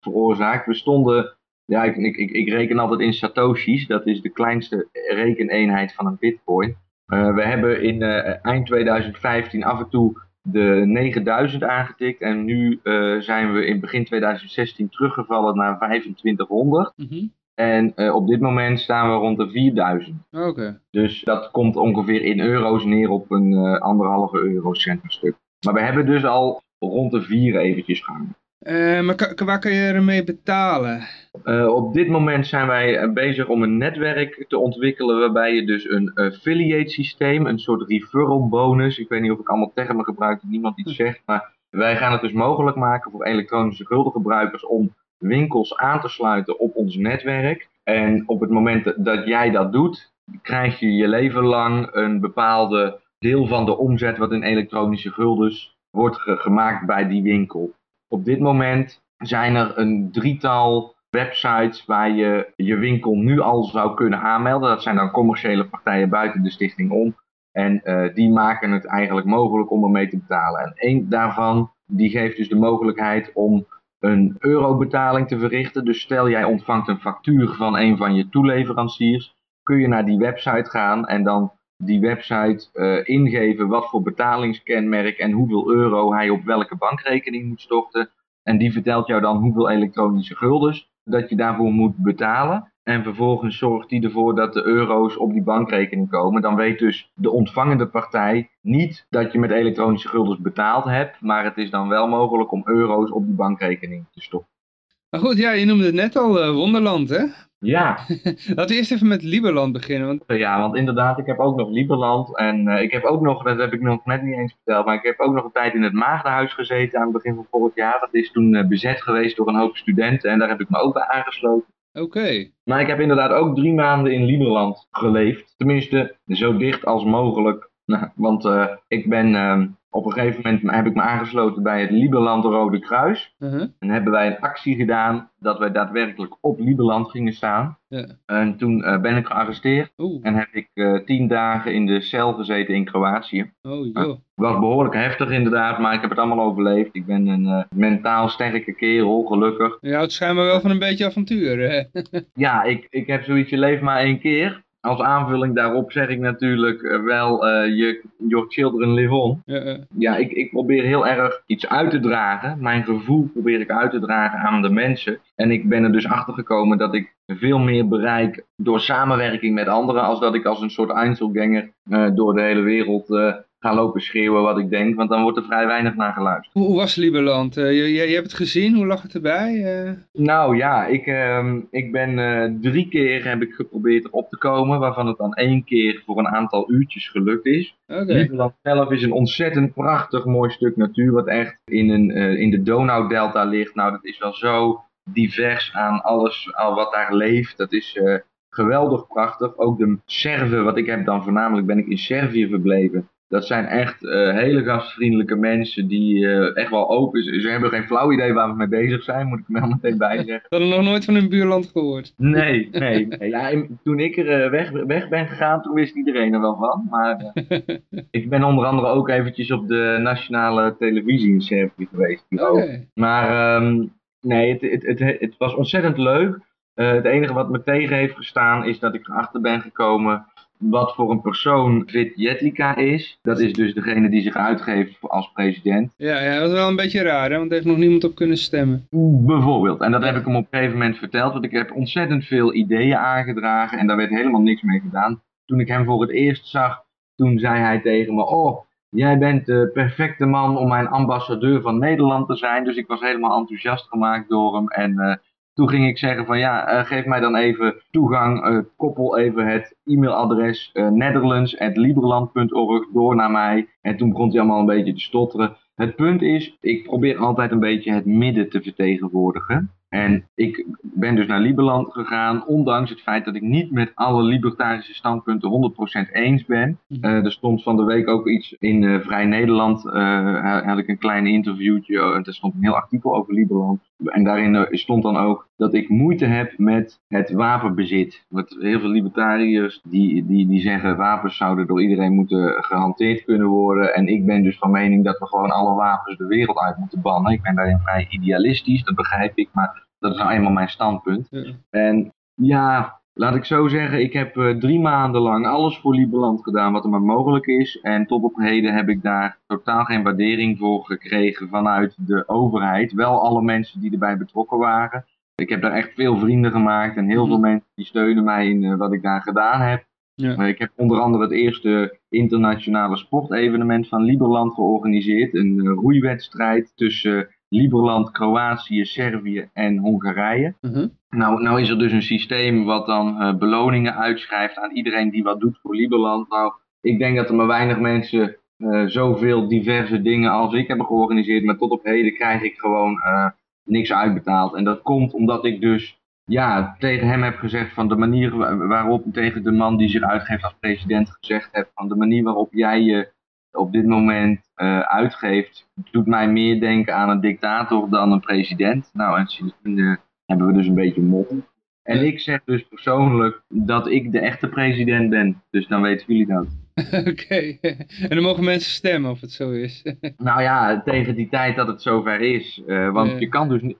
veroorzaakt. We stonden, ja, ik, ik, ik, reken altijd in satoshis, dat is de kleinste rekeneenheid van een bitcoin. Eh, we hebben in eh, eind 2015 af en toe de 9000 aangetikt en nu eh, zijn we in begin 2016 teruggevallen naar 2500. Mhm. En op dit moment staan we rond de 4000. Oké. Dus dat komt ongeveer in euro's neer op een anderhalve eurocent per stuk. Maar we hebben dus al rond de 4 eventjes gehangen. Eh, maar waar kan je ermee betalen? Eh, op dit moment zijn wij eh, bezig om een netwerk te ontwikkelen waarbij je dus een affiliate systeem, een soort referral bonus, ik weet niet of ik allemaal termen gebruik die niemand iets zegt, maar wij gaan het dus mogelijk maken voor elektronische guldengebruikers om winkels aan te sluiten op ons netwerk. En op het moment dat jij dat doet, krijg je je leven lang een bepaalde deel van de omzet wat in elektronische guldens wordt ge- gemaakt bij die winkel. Op dit moment zijn er een drietal websites waar je je winkel nu al zou kunnen aanmelden. Dat zijn dan commerciële partijen buiten de stichting om. En eh, die maken het eigenlijk mogelijk om ermee te betalen. En één daarvan, die geeft dus de mogelijkheid om een eurobetaling te verrichten. Dus stel jij ontvangt een factuur van een van je toeleveranciers, kun je naar die website gaan en dan die website eh, ingeven wat voor betalingskenmerk en hoeveel euro hij op welke bankrekening moet storten. En die vertelt jou dan hoeveel elektronische guldens dat je daarvoor moet betalen. En vervolgens zorgt die ervoor dat de euro's op die bankrekening komen. Dan weet dus de ontvangende partij niet dat je met elektronische guldens betaald hebt. Maar het is dan wel mogelijk om euro's op die bankrekening te stoppen. Maar goed, ja, je noemde het net al eh, Wonderland, hè? Ja, Laten we eerst even met Liberland beginnen. Want... ja, want inderdaad, ik heb ook nog Liberland. En eh, ik heb ook nog, dat heb ik nog net niet eens verteld, maar ik heb ook nog een tijd in het Maagdenhuis gezeten aan het begin van vorig jaar. Dat is toen eh, bezet geweest door een hoop studenten en daar heb ik me ook bij aangesloten. Oké. Maar ik heb inderdaad ook drie maanden in Liberland geleefd. Tenminste, zo dicht als mogelijk. Nou, want eh, ik ben ehm, op een gegeven moment heb ik me aangesloten bij het Liberland Rode Kruis. Uh-huh. En hebben wij een actie gedaan dat wij daadwerkelijk op Liberland gingen staan. Ja. En toen eh, ben ik gearresteerd Oeh, en heb ik eh, tien dagen in de cel gezeten in Kroatië. oh joh. Het was behoorlijk heftig inderdaad, maar ik heb het allemaal overleefd. Ik ben een mentaal sterke kerel, gelukkig. Je houdt schijnbaar wel van een beetje avontuur, hè? Ja, ik, ik heb zoiets, je leeft maar één keer. Als aanvulling daarop zeg ik natuurlijk eh, wel, eh, je, your children live on. Ja. Ja, ik, ik probeer heel erg iets uit te dragen. Mijn gevoel probeer ik uit te dragen aan de mensen. En ik ben er dus achter gekomen dat ik veel meer bereik door samenwerking met anderen. Als dat ik als een soort Einzelganger eh, door de hele wereld ga lopen schreeuwen wat ik denk. Want dan wordt er vrij weinig naar geluisterd. Hoe, was Liberland? Eh, je, je, je hebt het gezien, hoe lag het erbij? Eh, Nou ja, ik, ehm, ik ben eh, drie keer heb ik geprobeerd erop te komen. Waarvan het dan één keer voor een aantal uurtjes gelukt is. Oké. Lieberland zelf is een ontzettend prachtig mooi stuk natuur, wat echt in, een, in de Donaudelta ligt. Nou, dat is wel zo divers aan alles wat daar leeft. Dat is geweldig prachtig. Ook de Serven, wat ik heb dan voornamelijk, ben ik in Servië verbleven. Dat zijn echt uh, hele gastvriendelijke mensen die uh, echt wel open zijn. Ze hebben geen flauw idee waar we mee bezig zijn, moet ik er meteen bij zeggen. We hadden nog nooit van hun buurland gehoord. Nee, nee. nee. Ja, toen ik er uh, weg, weg ben gegaan, toen wist iedereen er wel van. Maar ik ben onder andere ook eventjes op de nationale televisie in Servië geweest. Okay. Maar um, nee, het, het, het, het, was ontzettend leuk. het enige wat me tegen heeft gestaan is dat ik erachter ben gekomen wat voor een persoon Vitjetica is. Dat is dus degene die zich uitgeeft als president. Ja, ja dat is wel een beetje raar, hè? want er heeft nog niemand op kunnen stemmen. Bijvoorbeeld. En dat heb ik hem op een gegeven moment verteld, want ik heb ontzettend veel ideeën aangedragen en daar werd helemaal niks mee gedaan. Toen ik hem voor het eerst zag, toen zei hij tegen me, oh, jij bent de perfecte man om mijn ambassadeur van Nederland te zijn. Dus ik was helemaal enthousiast gemaakt door hem en... Uh, toen ging ik zeggen van ja, uh, geef mij dan even toegang, uh, koppel even het e-mailadres uh, netherlands.liberland.org door naar mij. En toen begon hij allemaal een beetje te stotteren. Het punt is, ik probeer altijd een beetje het midden te vertegenwoordigen. En ik ben dus naar Liberland gegaan, ondanks het feit dat ik niet met alle libertarische standpunten 100% eens ben. Uh, er stond van de week ook iets in uh, Vrij Nederland, uh, had ik een klein interviewtje, en er stond een heel artikel over Liberland. En daarin stond dan ook dat ik moeite heb met het wapenbezit. Want heel veel libertariërs die, die, die zeggen wapens zouden door iedereen moeten gehanteerd kunnen worden. En ik ben dus van mening dat we gewoon alle wapens de wereld uit moeten bannen. Ik ben daarin vrij idealistisch, dat begrijp ik, maar dat is nou eenmaal mijn standpunt. Ja. En ja, laat ik zo zeggen, ik heb uh, drie maanden lang alles voor Lieberland gedaan wat er maar mogelijk is. En tot op heden heb ik daar totaal geen waardering voor gekregen vanuit de overheid. Wel alle mensen die erbij betrokken waren. Ik heb daar echt veel vrienden gemaakt en heel veel mensen die steunen mij in uh, wat ik daar gedaan heb. Ja. Uh, ik heb onder andere het eerste internationale sportevenement van Lieberland georganiseerd. Een uh, roeiwedstrijd tussen Liberland, Kroatië, Servië en Hongarije. Mhm. Nou, nou is er dus een systeem wat dan uh, beloningen uitschrijft aan iedereen die wat doet voor Liberland. Nou, ik denk dat er maar weinig mensen uh, zoveel diverse dingen als ik heb georganiseerd. Maar tot op heden krijg ik gewoon uh, niks uitbetaald. En dat komt omdat ik dus ja, tegen hem heb gezegd van de manier waarop, tegen de man die zich uitgeeft als president gezegd heb, van de manier waarop jij je op dit moment uitgeeft, doet mij meer denken aan een dictator dan een president. Nou, en hebben we dus een beetje mot. En ik zeg dus persoonlijk dat ik de echte president ben. Dus dan weten jullie dat. Oké, en dan mogen mensen stemmen of het zo is. nou ja, tegen die tijd dat het zover is. Uh, want ja. je kan dus niet.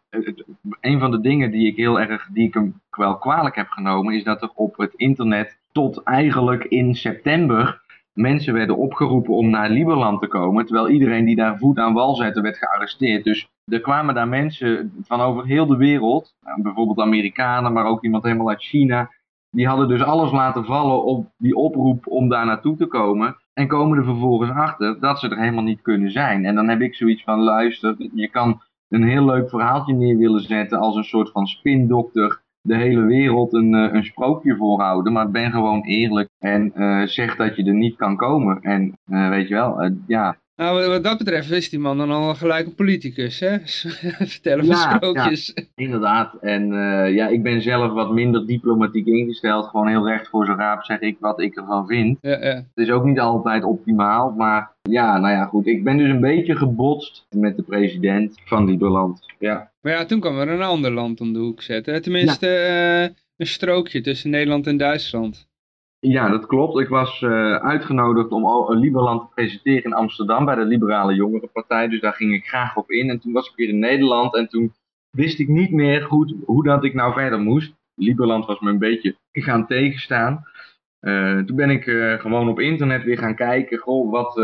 Een van de dingen die ik heel erg, die ik hem wel kwalijk heb genomen, is dat er op het internet tot eigenlijk in september mensen werden opgeroepen om naar Liberland te komen, terwijl iedereen die daar voet aan wal zette werd gearresteerd. Dus er kwamen daar mensen van over heel de wereld, nou, bijvoorbeeld Amerikanen, maar ook iemand helemaal uit China, die hadden dus alles laten vallen op die oproep om daar naartoe te komen. En komen er vervolgens achter dat ze er helemaal niet kunnen zijn. En dan heb ik zoiets van, luister, je kan een heel leuk verhaaltje neer willen zetten als een soort van spindokter de hele wereld een, uh, een sprookje voorhouden. Maar ben gewoon eerlijk en uh, zeg dat je er niet kan komen. En uh, weet je wel, ja. Nou, wat dat betreft is die man dan al gelijk een politicus, hè? Vertellen van ja, sprookjes. Ja, inderdaad. En ja, ik ben zelf wat minder diplomatiek ingesteld. Gewoon heel recht voor zijn raap zeg ik wat ik ervan vind. Ja, ja. Het is ook niet altijd optimaal, maar ja, nou ja, goed. Ik ben dus een beetje gebotst met de president van Lieberland. Ja. Maar ja, toen kwam er een ander land om de hoek zetten. Tenminste, uh, een strookje tussen Nederland en Duitsland. Ja, dat klopt. Ik was uh, uitgenodigd om Lieberland te presenteren in Amsterdam bij de Liberale Jongerenpartij. Dus daar ging ik graag op in. En toen was ik weer in Nederland en toen wist ik niet meer goed hoe dat ik nou verder moest. Lieberland was me een beetje gaan tegenstaan. Uh, toen ben ik gewoon op internet weer gaan kijken. Goh, wat,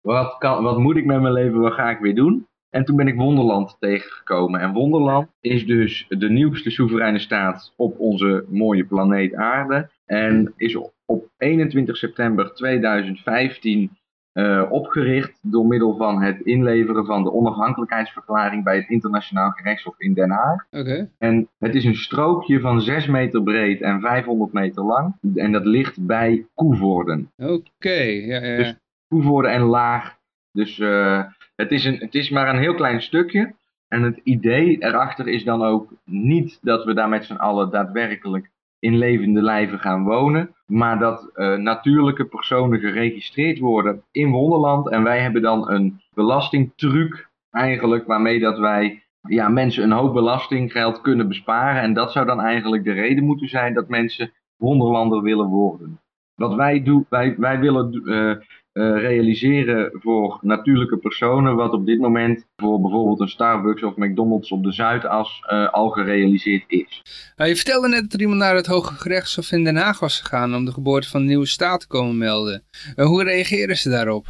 wat, kan, wat moet ik met mijn leven? Wat ga ik weer doen? En toen ben ik Wonderland tegengekomen. En Wonderland is dus de nieuwste soevereine staat op onze mooie planeet Aarde. En is op 21 september 2015 uh, opgericht door middel van het inleveren van de onafhankelijkheidsverklaring bij het Internationaal Gerechtshof in Den Haag. Okay. En het is een strookje van 6 meter breed en 500 meter lang. En dat ligt bij Koevoorden. Oké, okay, ja, ja. Dus Koevoorden en Laag. Dus uh, het, is een, het is maar een heel klein stukje. En het idee erachter is dan ook niet dat we daar met z'n allen daadwerkelijk in levende lijven gaan wonen, maar dat uh, natuurlijke personen geregistreerd worden in Wonderland. En wij hebben dan een belastingtruc eigenlijk waarmee dat wij ja, mensen een hoop belastinggeld kunnen besparen. En dat zou dan eigenlijk de reden moeten zijn dat mensen Wonderlander willen worden. Wat wij doen, wij, wij willen uh, uh, realiseren voor natuurlijke personen, wat op dit moment voor bijvoorbeeld een Starbucks of McDonald's op de Zuidas uh, al gerealiseerd is. Nou, je vertelde net dat er iemand naar het Hoge Gerechtshof in Den Haag was gegaan om de geboorte van een nieuwe staat te komen melden. Uh, hoe reageren ze daarop?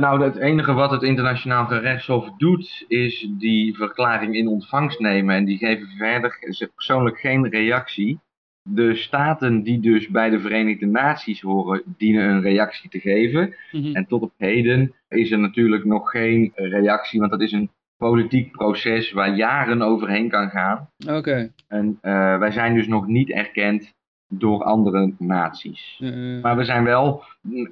nou, het enige wat het internationaal gerechtshof doet, is die verklaring in ontvangst nemen. En die geven verder persoonlijk geen reactie de staten die dus bij de Verenigde Naties horen, dienen een reactie te geven. Mhm. En tot op heden is er natuurlijk nog geen reactie, want dat is een politiek proces waar jaren overheen kan gaan. Oké. En uh, wij zijn dus nog niet erkend door andere naties. Uh, Maar we zijn wel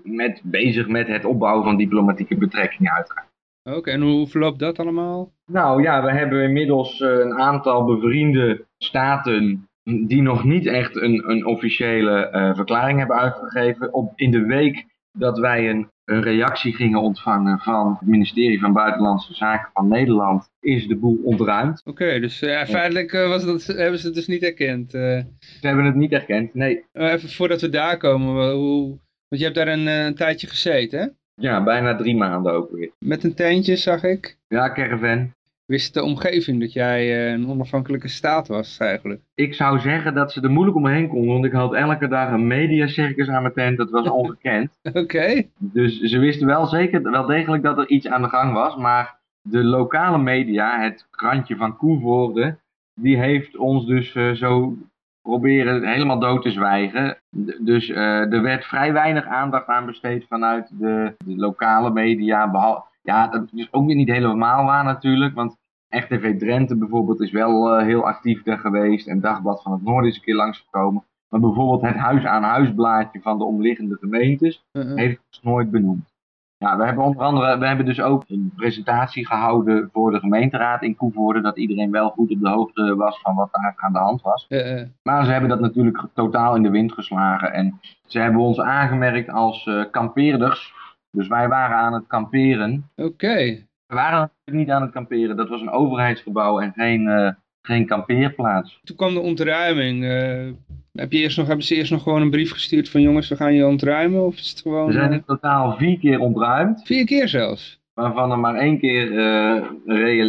met, bezig met het opbouwen van diplomatieke betrekkingen uiteraard. Oké, en hoe verloopt dat allemaal? Nou ja, we hebben inmiddels uh, een aantal bevriende staten die nog niet echt een, een officiële uh, verklaring hebben uitgegeven. Op, in de week dat wij een, een, reactie gingen ontvangen van het ministerie van Buitenlandse Zaken van Nederland, is de boel ontruimd. Oké, okay, dus uh, feitelijk uh, was dat, hebben ze het dus niet erkend. Ze hebben het niet erkend, nee. even voordat we daar komen, hoe, want je hebt daar een, een tijdje gezeten, hè? Ja, bijna drie maanden ook weer. Met een tentje, zag ik. Ja, caravan wist de omgeving dat jij een onafhankelijke staat was eigenlijk? Ik zou zeggen dat ze er moeilijk omheen konden, want ik had elke dag een mediacircus aan mijn tent, dat was ongekend. Oké. Okay. Dus ze wisten wel zeker, wel degelijk dat er iets aan de gang was, maar de lokale media, het krantje van Koevoorde, die heeft ons dus uh, zo proberen helemaal dood te zwijgen. D dus uh, er werd vrij weinig aandacht aan besteed vanuit de, de lokale media, behalve ja, dat is ook weer niet helemaal waar natuurlijk, want RTV Drenthe bijvoorbeeld is wel uh, heel actief daar geweest en Dagblad van het Noorden is een keer langsgekomen. Maar bijvoorbeeld het huis-aan-huisblaadje van de omliggende gemeentes uh -uh. heeft het nooit benoemd. Ja, we hebben onder andere, we hebben dus ook een presentatie gehouden voor de gemeenteraad in Koevoorde, dat iedereen wel goed op de hoogte was van wat daar aan de hand was. Uh maar ze hebben dat natuurlijk totaal in de wind geslagen en ze hebben ons aangemerkt als uh, kampeerders. Dus wij waren aan het kamperen. Oké. Okay. We waren natuurlijk niet aan het kamperen. Dat was een overheidsgebouw en geen, uh, geen kampeerplaats. Toen kwam de ontruiming. Uh, heb je eerst nog, hebben ze eerst nog gewoon een brief gestuurd van jongens, we gaan je ontruimen? Of is het gewoon... We zijn in totaal vier keer ontruimd. Vier keer zelfs? Waarvan er maar één keer uh, real,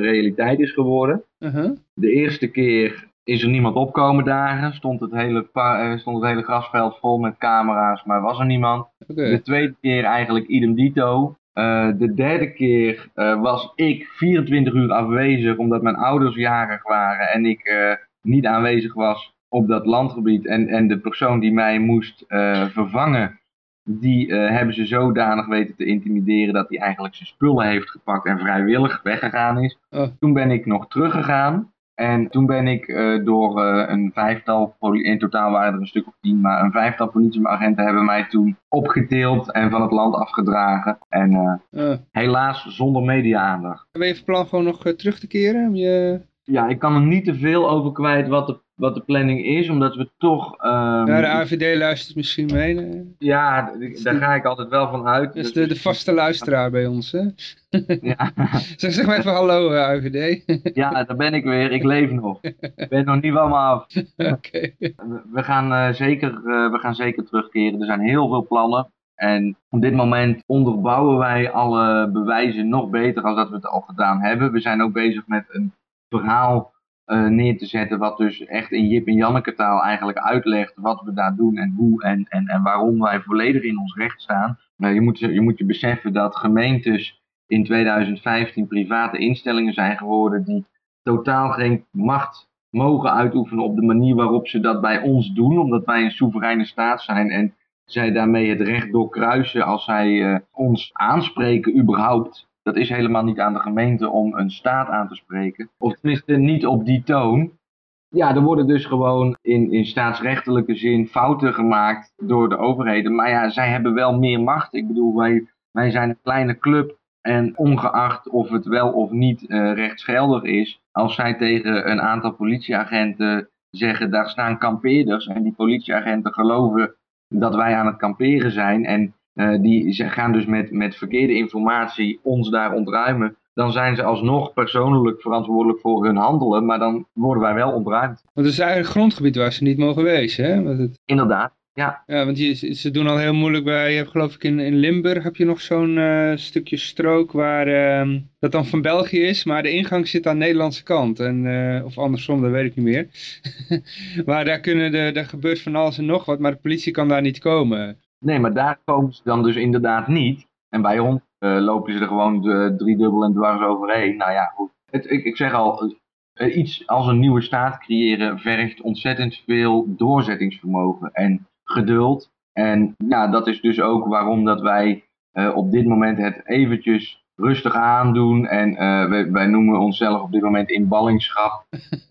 realiteit is geworden. -huh. De eerste keer is er niemand opkomen dagen. Stond het, hele stond het hele grasveld vol met camera's, maar was er niemand. Okay. De tweede keer eigenlijk idem dito. Uh, de derde keer uh, was ik 24 uur afwezig omdat mijn ouders jarig waren en ik uh, niet aanwezig was op dat landgebied. En, en de persoon die mij moest vervangen, die hebben ze zodanig weten te intimideren dat hij eigenlijk zijn spullen heeft gepakt en vrijwillig weggegaan is. Oh. Toen ben ik nog teruggegaan. En toen ben ik uh, door uh, een vijftal, in totaal waren er een stuk of tien, maar een vijftal politieagenten hebben mij toen opgetild en van het land afgedragen. En uh, helaas zonder media-aandacht. Ben je van plan gewoon nog terug te keren? Je... Ja, ik kan er niet te veel over kwijt wat de, wat de planning is, omdat we toch... Um, ja, de AVD luistert misschien mee. Nee? Ja, daar ga ik altijd wel van uit. Dat is de, de vaste luisteraar bij ons, hè? Ja. zeg, zeg maar even hallo, uh, AVD. ja, daar ben ik weer. Ik leef nog. Ik ben nog niet van me af. Oké. Okay. We, we, gaan, uh, zeker, uh, we gaan zeker terugkeren. Er zijn heel veel plannen. En op dit moment onderbouwen wij alle bewijzen nog beter dan dat we het al gedaan hebben. We zijn ook bezig met een verhaal neer te zetten wat dus echt in Jip en Janneke taal eigenlijk uitlegt wat we daar doen en hoe en, en, en waarom wij volledig in ons recht staan. Uh, je, moet, je moet je beseffen dat gemeentes in 2015 private instellingen zijn geworden die totaal geen macht mogen uitoefenen op de manier waarop ze dat bij ons doen, omdat wij een soevereine staat zijn en zij daarmee het recht doorkruisen als zij uh, ons aanspreken überhaupt. Dat is helemaal niet aan de gemeente om een staat aan te spreken. Of tenminste niet op die toon. Ja, er worden dus gewoon in, in staatsrechtelijke zin fouten gemaakt door de overheden. Maar ja, zij hebben wel meer macht. Ik bedoel, wij, wij zijn een kleine club En ongeacht of het wel of niet uh, rechtsgeldig is, als zij tegen een aantal politieagenten zeggen, daar staan kampeerders en die politieagenten geloven dat wij aan het kamperen zijn en uh, die ze gaan dus met, met verkeerde informatie ons daar ontruimen, dan zijn ze alsnog persoonlijk verantwoordelijk voor hun handelen, maar dan worden wij wel ontruimd. Want het is eigenlijk een grondgebied waar ze niet mogen wezen, hè? Want het... Inderdaad, ja. Ja, want je, ze doen al heel moeilijk bij, je hebt geloof ik in, in Limburg heb je nog zo'n uh, stukje strook waar uh, dat dan van België is, maar de ingang zit aan de Nederlandse kant. En, uh, of andersom, dat weet ik niet meer. maar daar, kunnen de, daar gebeurt van alles en nog wat, maar de politie kan daar niet komen. Nee, maar daar komen ze dan dus inderdaad niet. En bij ons uh, lopen ze er gewoon de, driedubbel en dwars overheen. Nou ja, goed. Het, ik, ik zeg al, uh, iets als een nieuwe staat creëren vergt ontzettend veel doorzettingsvermogen en geduld. En ja, dat is dus ook waarom dat wij op dit moment het eventjes rustig aandoen. En wij, wij, noemen onszelf op dit moment in ballingschap.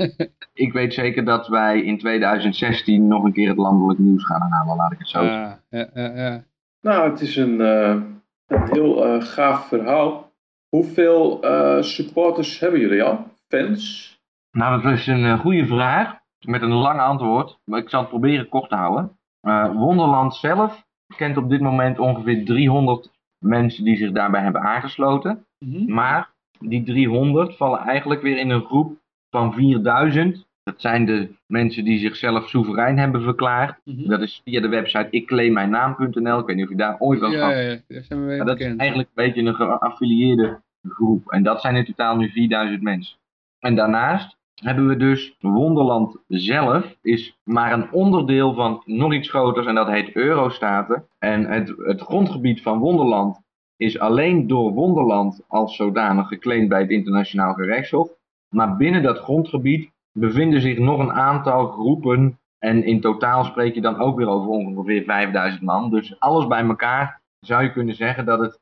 ik weet zeker dat wij in 2016 nog een keer het landelijk nieuws gaan halen, laat ik het zo zeggen. Ja, ja, ja. Nou, het is een een heel uh, gaaf verhaal. Hoeveel uh, supporters hebben jullie al? Fans? Nou, dat is een uh, goede vraag. Met een lang antwoord. Maar ik zal het proberen kort te houden. Wonderland zelf kent op dit moment ongeveer 300 mensen die zich daarbij hebben aangesloten. Mm -hmm. Maar die 300 vallen eigenlijk weer in een groep van 4000 dat zijn de mensen die zichzelf soeverein hebben verklaard. Mm -hmm. Dat is via de website ikclaimmijnnaam.nl. Ik weet niet of je daar ooit wel van... Ja, ja, daar zijn we maar dat bekend. is eigenlijk een beetje een geaffilieerde groep. En dat zijn in totaal nu 4000 mensen. En daarnaast hebben we dus Wonderland zelf is maar een onderdeel van nog iets groters en dat heet Eurostaten. En het, het grondgebied van Wonderland is alleen door Wonderland als zodanig geclaimd bij het internationaal gerechtshof. Maar binnen dat grondgebied bevinden zich nog een aantal groepen. En in totaal spreek je dan ook weer over ongeveer 5000 man. Dus alles bij elkaar zou je kunnen zeggen dat het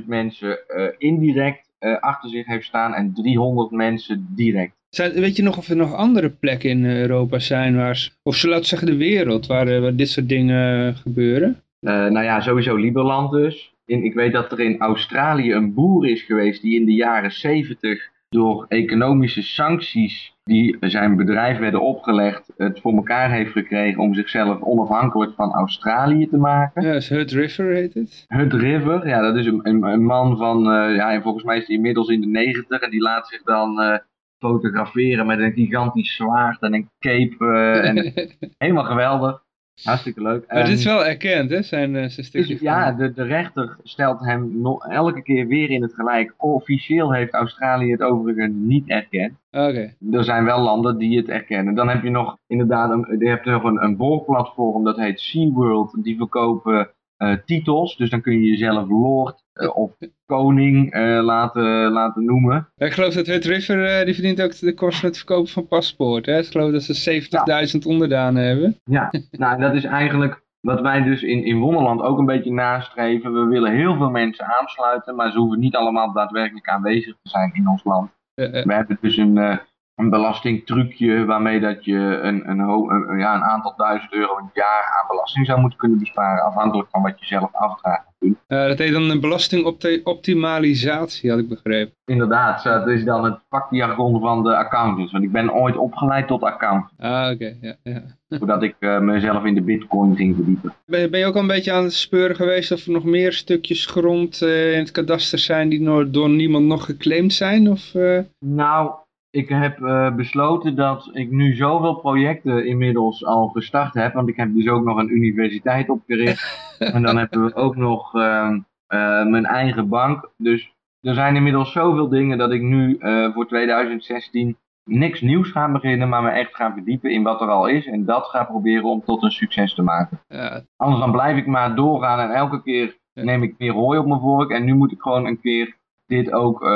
10.000 mensen uh, indirect achter zich heeft staan en 300 mensen direct. Zijn, weet je nog of er nog andere plekken in Europa zijn waar, of ze laten zeggen de wereld, waar, waar dit soort dingen gebeuren? Uh, nou ja, sowieso Liberland dus. In, ik weet dat er in Australië een boer is geweest die in de jaren 70 door economische sancties die zijn bedrijf werden opgelegd, het voor elkaar heeft gekregen om zichzelf onafhankelijk van Australië te maken. Ja, is Hud River heet het? Hud River, ja, dat is een, een, een man van, uh, ja, en volgens mij is hij inmiddels in de negentig en die laat zich dan uh, fotograferen met een gigantisch zwaard en een cape uh, en helemaal geweldig. Hartstikke leuk. Maar dit is wel erkend, hè, zijn, zijn stukje dus, Ja, de, de rechter stelt hem no elke keer weer in het gelijk. Officieel heeft Australië het overigens niet erkend. Okay. Er zijn wel landen die het erkennen. Dan heb je nog inderdaad een, je hebt nog een, een borgplatform, dat heet SeaWorld. Die verkopen uh, titels, dus dan kun je jezelf lord uh, of koning uh, laten, laten noemen. Ik geloof dat Hut River, die verdient ook de kosten met het verkopen van paspoort. Hè? Ik geloof dat ze 70.000 ja. onderdanen hebben. Ja, nou dat is eigenlijk wat wij dus in, in Wonderland ook een beetje nastreven. We willen heel veel mensen aansluiten, maar ze hoeven niet allemaal daadwerkelijk aanwezig te zijn in ons land. We hebben dus een, een belastingtrucje waarmee dat je een, een, een, ja, een aantal duizend euro het jaar aan belasting zou moeten kunnen besparen, afhankelijk van wat je zelf afdraagt. Uh, dat heet dan een belastingoptimalisatie, had ik begrepen. Inderdaad, dat is dan het vakjargon van de accountants, want ik ben ooit opgeleid tot accountant. Ah, oké, okay. ja, ja. Voordat ik uh, mezelf in de bitcoin ging verdiepen. Ben, ben, je ook al een beetje aan het speuren geweest of er nog meer stukjes grond uh, in het kadaster zijn die door, door niemand nog geclaimd zijn? Of, Nou, ik heb uh, besloten dat ik nu zoveel projecten inmiddels al gestart heb. Want ik heb dus ook nog een universiteit opgericht. en dan hebben we ook nog uh, uh, mijn eigen bank. Dus er zijn inmiddels zoveel dingen dat ik nu voor 2016 niks nieuws ga beginnen. Maar me echt ga verdiepen in wat er al is. En dat ga proberen om tot een succes te maken. Ja. Anders dan blijf ik maar doorgaan. En elke keer neem ik meer hooi op mijn vork. En nu moet ik gewoon een keer dit ook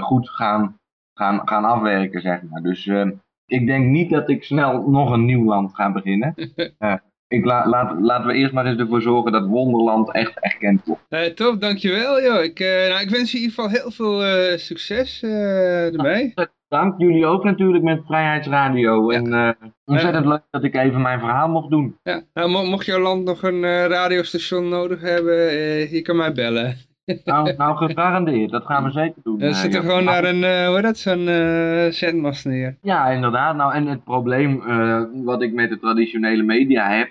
goed gaan gaan, gaan afwerken, zeg maar. Dus uh, ik denk niet dat ik snel nog een nieuw land ga beginnen. Uh, ik la, laat, laten we eerst maar eens ervoor zorgen dat Wonderland echt erkend wordt. Uh, top, dankjewel. Joh. Ik, nou, ik wens je in ieder geval heel veel succes ermee. Nou, dank jullie ook natuurlijk met Vrijheidsradio. Ja. En ontzettend leuk dat ik even mijn verhaal mocht doen. Ja. Nou, mo mocht jouw land nog een radiostation nodig hebben, je kan mij bellen. Nou, nou gegarandeerd, dat gaan we zeker doen. Dan zit er gewoon Maar naar een, eh, hoe heet dat, zo'n zendmast neer. Ja, inderdaad. Nou, en het probleem eh, wat ik met de traditionele media heb,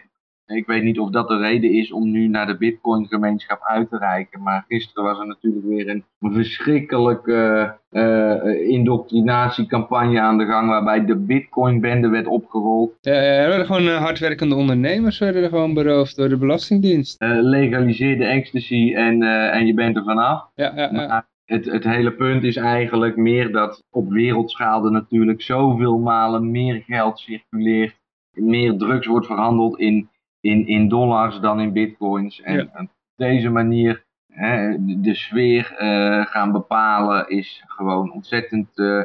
ik weet niet of dat de reden is om nu naar de Bitcoin-gemeenschap uit te reiken, maar gisteren was er natuurlijk weer een verschrikkelijke eh, indoctrinatiecampagne aan de gang, waarbij de Bitcoin-bende werd opgerold. Ja, ja, er werden gewoon eh, hardwerkende ondernemers werden er gewoon beroofd door de Belastingdienst. Eh, legaliseer de ecstasy en, eh, en je bent er vanaf. Ja, ja, ja. Het, het hele punt is eigenlijk meer dat op wereldschaal er natuurlijk zoveel malen meer geld circuleert, meer drugs wordt verhandeld in, in, in dollars dan in bitcoins. En, Ja. op deze manier hè, de, sfeer eh, gaan bepalen is gewoon ontzettend eh,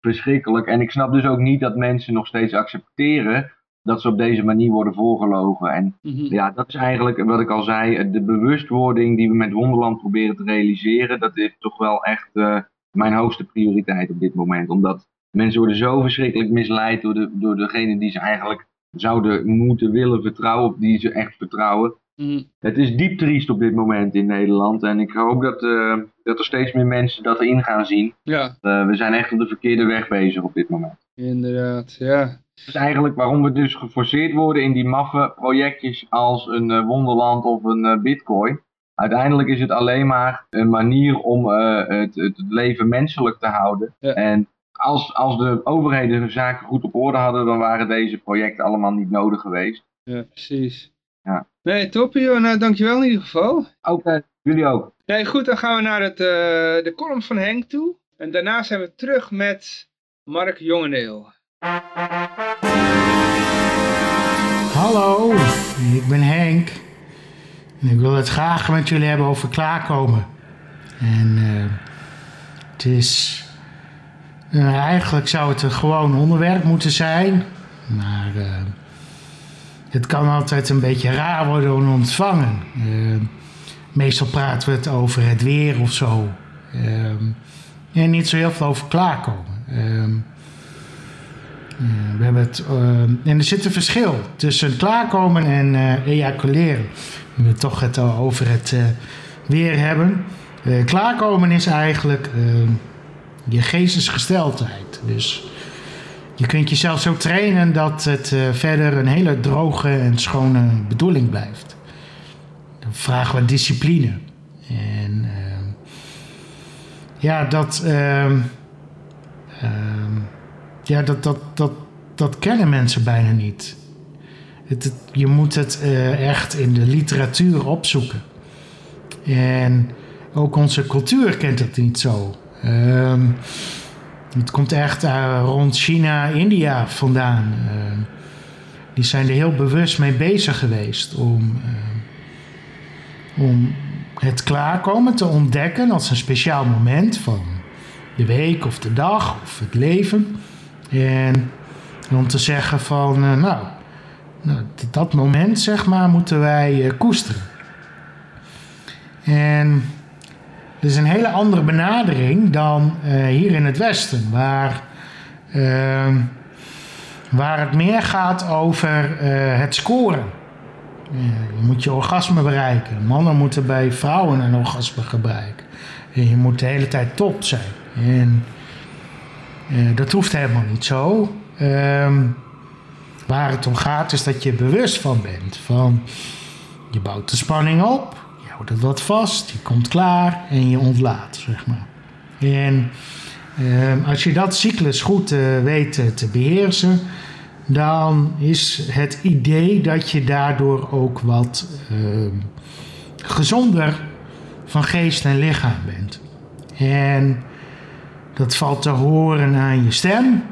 verschrikkelijk. En ik snap dus ook niet dat mensen nog steeds accepteren dat ze op deze manier worden voorgelogen. En Mhm. ja, dat is eigenlijk wat ik al zei. De bewustwording die we met Wonderland proberen te realiseren, dat is toch wel echt eh, mijn hoogste prioriteit op dit moment. Omdat mensen worden zo verschrikkelijk misleid door, de, door degene die ze eigenlijk zouden moeten willen vertrouwen, of die ze echt vertrouwen. Mhm. Het is diep triest op dit moment in Nederland. En ik hoop dat, eh, dat er steeds meer mensen dat in gaan zien. Ja, Eh, we zijn echt op de verkeerde weg bezig op dit moment. inderdaad, ja. Dat is eigenlijk waarom we dus geforceerd worden in die maffe projectjes als een eh, Wonderland of een Bitcoin. Uiteindelijk is het alleen maar een manier om het, het leven menselijk te houden. Ja. En als, als de overheden hun zaken goed op orde hadden, dan waren deze projecten allemaal niet nodig geweest. Ja, precies. Ja. Nee, top joh. Nou, dankjewel in ieder geval. Ook eh, jullie ook. Nee, goed, dan gaan we naar het, eh, de column van Henk toe. En daarna zijn we terug met Mark Jongeneel. Hallo, ik ben Henk. En ik wil het graag met jullie hebben over klaarkomen. En eh, het is. Nou, eigenlijk zou het een gewoon onderwerp moeten zijn. Maar eh, het kan altijd een beetje raar worden ontvangen. Eh, meestal praten we het over het weer of zo. En niet zo heel veel over klaarkomen. Eh, we hebben het, eh, en er zit een verschil tussen klaarkomen en eh, ejaculeren. We toch het over het eh, weer hebben. Eh, klaarkomen is eigenlijk eh, je geestesgesteldheid. Dus je kunt jezelf zo trainen dat het eh, verder een hele droge en schone bedoeling blijft. Dan vragen we discipline. En eh, ja, dat. ehm, ehm, ja, dat, dat, dat, dat kennen mensen bijna niet. Het, je moet het eh, echt in de literatuur opzoeken. En ook onze cultuur kent het niet zo. Ehm, het komt echt eh, rond China, India vandaan. Ehm, die zijn er heel bewust mee bezig geweest om, ehm, om het klaarkomen te ontdekken als een speciaal moment van de week of de dag of het leven. En om te zeggen van, eh, nou, nou, dat moment zeg maar moeten wij eh, koesteren. En is een hele andere benadering dan eh, hier in het Westen, waar, ehm, waar het meer gaat over eh, het scoren. Ja, je moet je orgasme bereiken. Mannen moeten bij vrouwen een orgasme gebruiken. En je moet de hele tijd top zijn. En eh, dat hoeft helemaal niet zo. Ehm, waar het om gaat is dat je bewust van bent. Van, je bouwt de spanning op, houdt het wat vast, je komt klaar en je ontlaat, zeg maar. En ehm, als je dat cyclus goed eh, weet eh, te beheersen, dan is het idee dat je daardoor ook wat ehm, gezonder van geest en lichaam bent. En dat valt te horen aan je stem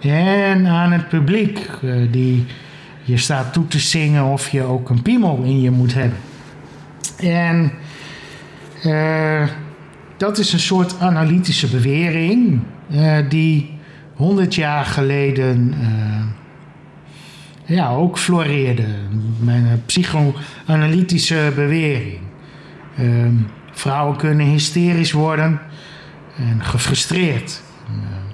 en aan het publiek eh, die je staat toe te zingen of je ook een piemel in je moet hebben. En eh, dat is een soort analytische bewering eh, die 100 jaar geleden eh, ja, ook floreerde. Mijn psychoanalytische bewering. Ehm, vrouwen kunnen hysterisch worden en gefrustreerd. En,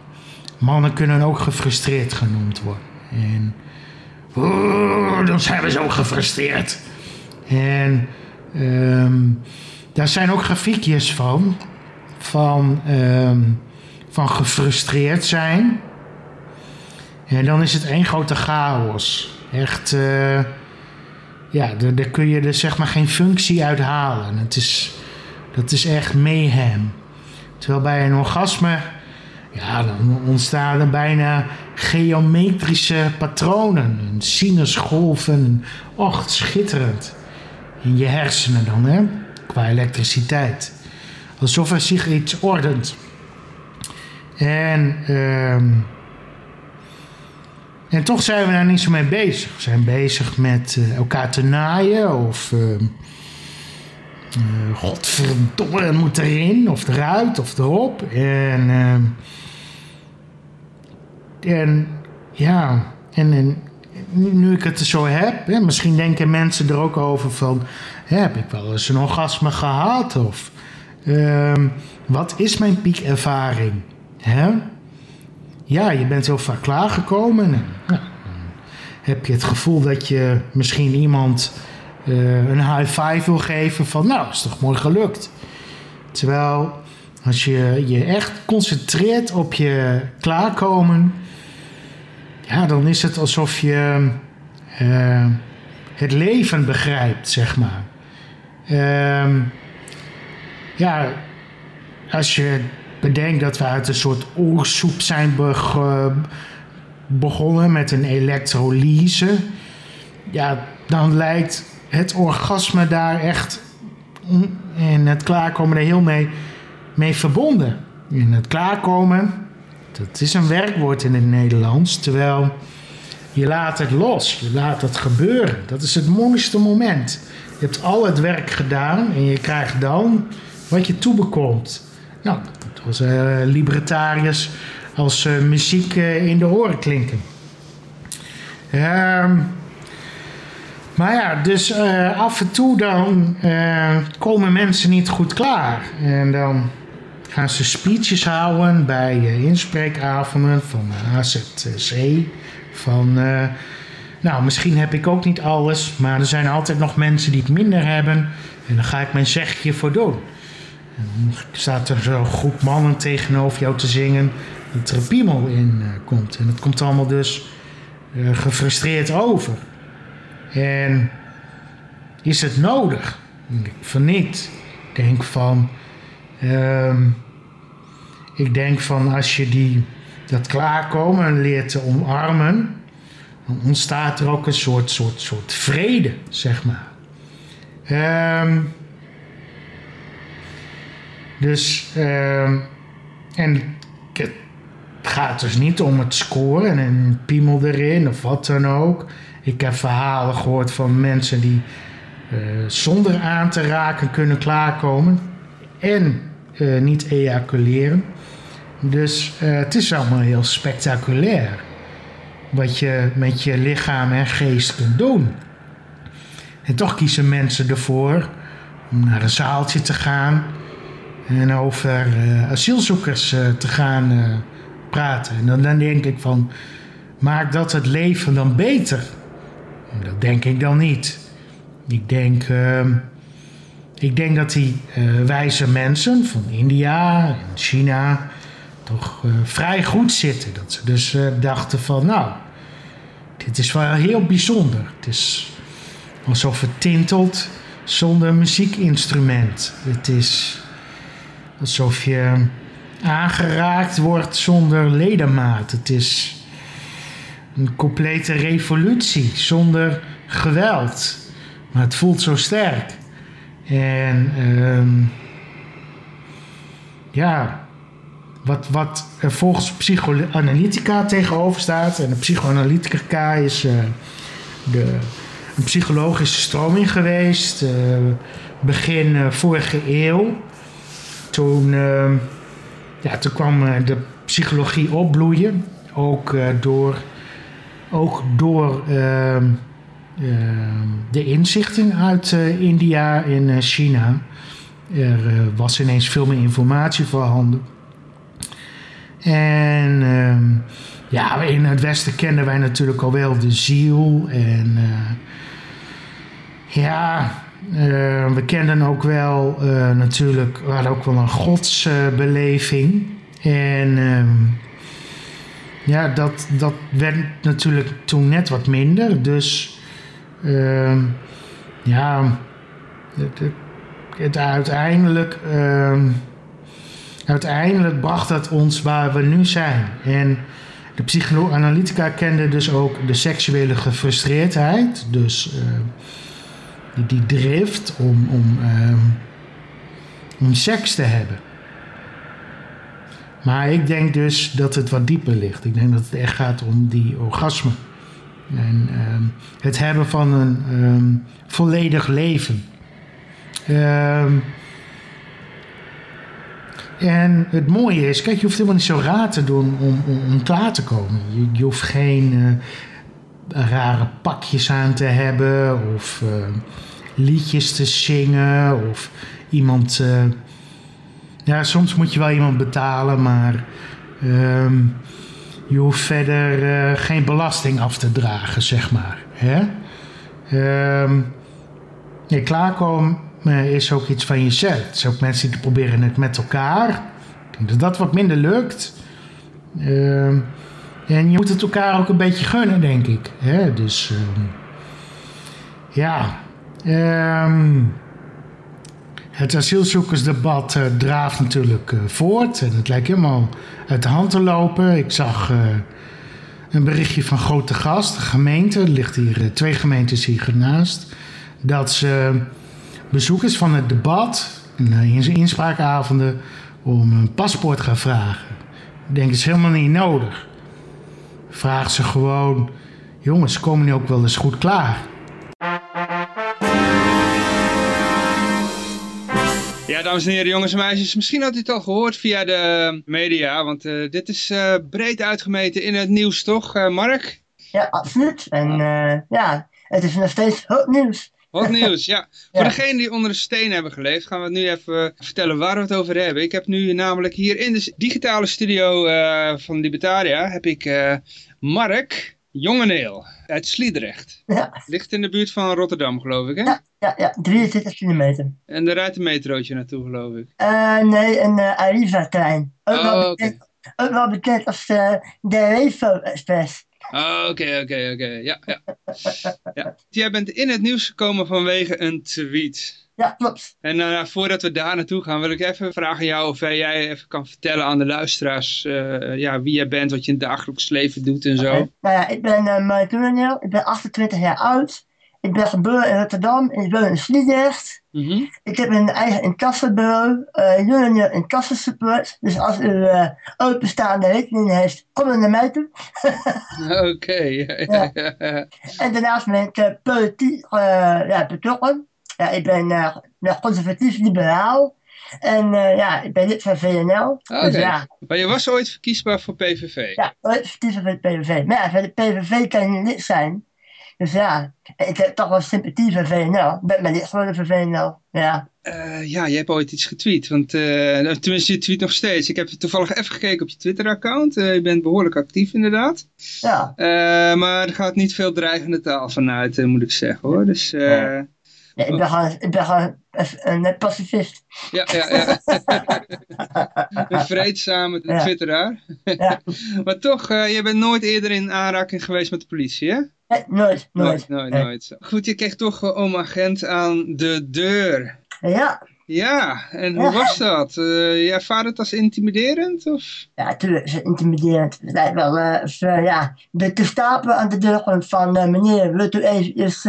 mannen kunnen ook gefrustreerd genoemd worden. En "Oeh, dan zijn we zo gefrustreerd. En ehm, daar zijn ook grafiekjes van. Van, ehm, van gefrustreerd zijn. En dan is het één grote chaos. Echt, eh, ja, daar, kun je er zeg maar geen functie uit halen. Het is, dat is echt mayhem. Terwijl bij een orgasme, ja, dan ontstaan er bijna geometrische patronen. Sinusgolven. Och, schitterend. In je hersenen dan, hè? Qua elektriciteit. Alsof er zich iets ordent. En, ehm, en toch zijn we daar niet zo mee bezig. We zijn bezig met eh, elkaar te naaien of... ehm, eh, godverdomme, moet erin of eruit of erop. En, ehm, en ja, en, en nu ik het zo heb, hè, misschien denken mensen er ook over van, hè, heb ik wel eens een orgasme gehad? Of ehm, wat is mijn piekervaring? Hè? Ja, je bent heel vaak klaargekomen. Heb je het gevoel dat je misschien iemand eh, een high five wil geven van, nou, is toch mooi gelukt. Terwijl als je je echt concentreert op je klaarkomen, ja, dan is het alsof je eh, het leven begrijpt, zeg maar. Ehm, ja, als je bedenkt dat we uit een soort oorsoep zijn begonnen met een elektrolyse, ja, dan lijkt het orgasme daar echt en het klaarkomen er heel mee, mee verbonden. En het klaarkomen, dat is een werkwoord in het Nederlands, terwijl je laat het los, je laat het gebeuren. Dat is het mooiste moment. Je hebt al het werk gedaan en je krijgt dan wat je toebekomt. Nou, dat was eh libertariërs als eh, muziek eh, in de oren klinken. Ehm, maar ja, dus af en toe dan komen mensen niet goed klaar. En dan gaan ze speeches houden bij eh, inspreekavonden van de AZC. Van, eh, nou, misschien heb ik ook niet alles, maar er zijn altijd nog mensen die het minder hebben. En dan ga ik mijn zegje voor doen. En dan staat er zo'n groep mannen tegenover jou te zingen dat er een piemel in eh, komt. En dat komt allemaal dus eh, gefrustreerd over. En is het nodig? Ik van niet. Ik denk van. ehm, ik denk van als je die, dat klaarkomen leert te omarmen, dan ontstaat er ook een soort, soort, soort vrede, zeg maar. Ehm, dus, ehm, en het gaat dus niet om het scoren en een piemel erin of wat dan ook. Ik heb verhalen gehoord van mensen die eh, zonder aan te raken kunnen klaarkomen en eh, niet ejaculeren. Dus eh, het is allemaal heel spectaculair wat je met je lichaam en geest kunt doen. En toch kiezen mensen ervoor om naar een zaaltje te gaan en over eh, asielzoekers eh, te gaan praten. En dan, denk ik van, maakt dat het leven dan beter? Dat denk ik dan niet. Ik denk, ehm, ik denk dat die wijze mensen van India en China toch eh, vrij goed zitten. Dat ze dus eh, dachten van, nou, dit is wel heel bijzonder. Het is alsof het tintelt zonder muziekinstrument. Het is alsof je aangeraakt wordt zonder ledemaat. Het is een complete revolutie zonder geweld. Maar het voelt zo sterk. En ehm, ja, wat, wat er volgens psychoanalytica tegenover staat. En de psychoanalytica is eh, de, een psychologische stroming geweest. eh, begin eh, vorige eeuw. Toen, ehm, ja, toen kwam de psychologie opbloeien. Ook door, ook door ehm, ehm, de inzichten uit India en China. Er was ineens veel meer informatie voorhanden. En ehm, ja, in het Westen kenden wij natuurlijk al wel de ziel. En eh, ja, eh, we kenden ook wel eh, natuurlijk, we hadden ook wel een godsbeleving. en ehm, ja, dat, dat werd natuurlijk toen net wat minder. Dus ehm, ja, het, het, uiteindelijk, uiteindelijk bracht dat ons waar we nu zijn. En de psychoanalytica kende dus ook de seksuele gefrustreerdheid. Dus eh, die, die drift om, om, ehm, om seks te hebben. Maar ik denk dus dat het wat dieper ligt. Ik denk dat het echt gaat om die orgasme. En ehm, het hebben van een ehm, volledig leven. En het mooie is, kijk, je hoeft helemaal niet zo raar te doen om, om, om klaar te komen. Je, je hoeft geen eh, rare pakjes aan te hebben of eh, liedjes te zingen of iemand. eh, ja, soms moet je wel iemand betalen, maar ehm, je hoeft verder geen belasting af te dragen, zeg maar. Hè? Ehm, ja, klaarkomen eh, is ook iets van jezelf. Er zijn ook mensen die proberen het met elkaar. Ik denk dat dat wat minder lukt. Ehm, en je moet het elkaar ook een beetje gunnen, denk ik. Hè? Dus ehm, ja. Ehm, het asielzoekersdebat eh, draaft natuurlijk eh, voort. En het lijkt helemaal uit de hand te lopen. Ik zag eh, een berichtje van Grote Gast, de gemeente. Er ligt hier eh, twee gemeentes hier naast. Dat ze bezoekers van het debat en, in zijn inspraakavonden om een paspoort gaan vragen. Ik denk, het is helemaal niet nodig. Vraag ze gewoon, jongens, komen nu ook wel eens goed klaar? Ja, dames en heren, jongens en meisjes. Misschien had u het al gehoord via de media, want eh, dit is eh, breed uitgemeten in het nieuws, toch, eh, Mark? Ja, absoluut. En eh, ja, het is nog steeds hot nieuws. Hot nieuws, ja. Voor degenen die onder een steen hebben geleefd, gaan we het nu even vertellen waar we het over hebben. Ik heb nu namelijk hier in de digitale studio eh, van Libertaria, heb ik eh, Mark Jongeneel uit Sliedrecht. Ja, Ligt in de buurt van Rotterdam, geloof ik, hè? Ja. ja, ja 23 kilometer. En daar rijdt een metrootje naartoe, geloof ik. Eh, nee, een Arriva-trein. Ook, wel Oh, oké. bekend- ook wel bekend als de Revo Express. Oh, Oké, oké, oké. Ja, ja. ja. Jij bent in het nieuws gekomen vanwege een tweet. Ja, klopt. En eh, voordat we daar naartoe gaan, wil ik even vragen aan jou of eh, jij even kan vertellen aan de luisteraars eh, ja, wie jij bent, wat je in het dagelijks leven doet en zo. Nou ja, ik ben uh, Mark Jongeneel. Ik ben 28 jaar oud. Ik ben geboren in Rotterdam. Ik woon in Sliedrecht. Mhm. Ik heb een eigen incassobureau, uh, Jongeneel Incassosupport. Dus als u uh, openstaande rekeningen heeft, kom dan naar mij toe. Oké, ja. En daarnaast ben ik uh, politiek ja, betrokken. Ja, ik ben uh, conservatief liberaal. En uh, ja, ik ben lid van VNL. Oké, Dus ja, maar je was ooit verkiesbaar voor PVV. ja, ooit verkiezen voor de PVV. Maar ja, voor de PVV kan je niet lid zijn. Dus ja, ik heb toch wel sympathie voor VNL. Ik ben maar lid geworden voor VNL. Ja. Eh, ja, je hebt ooit iets getweet. Want, eh, tenminste, je tweet nog steeds. Ik heb toevallig even gekeken op je Twitter-account. Eh, je bent behoorlijk actief inderdaad. Ja, maar er gaat niet veel dreigende taal vanuit, moet ik zeggen hoor. Dus Ja. Ik, ben gewoon, ik ben gewoon een, pacifist. ja, ja, ja. een vreedzame Ja. twitteraar. Ja. maar toch, eh, je bent nooit eerder in aanraking geweest met de politie, hè? Nee, nooit, nooit. Nooit, nooit. Goed, je kreeg toch uh, agent aan de deur. Ja, Ja, en hoe Ja. was dat? Eh je ervaarde het als intimiderend? Of? ja, natuurlijk is intimiderend. Het lijkt wel eh, ja, de aan de deur van meneer, wilt u even eens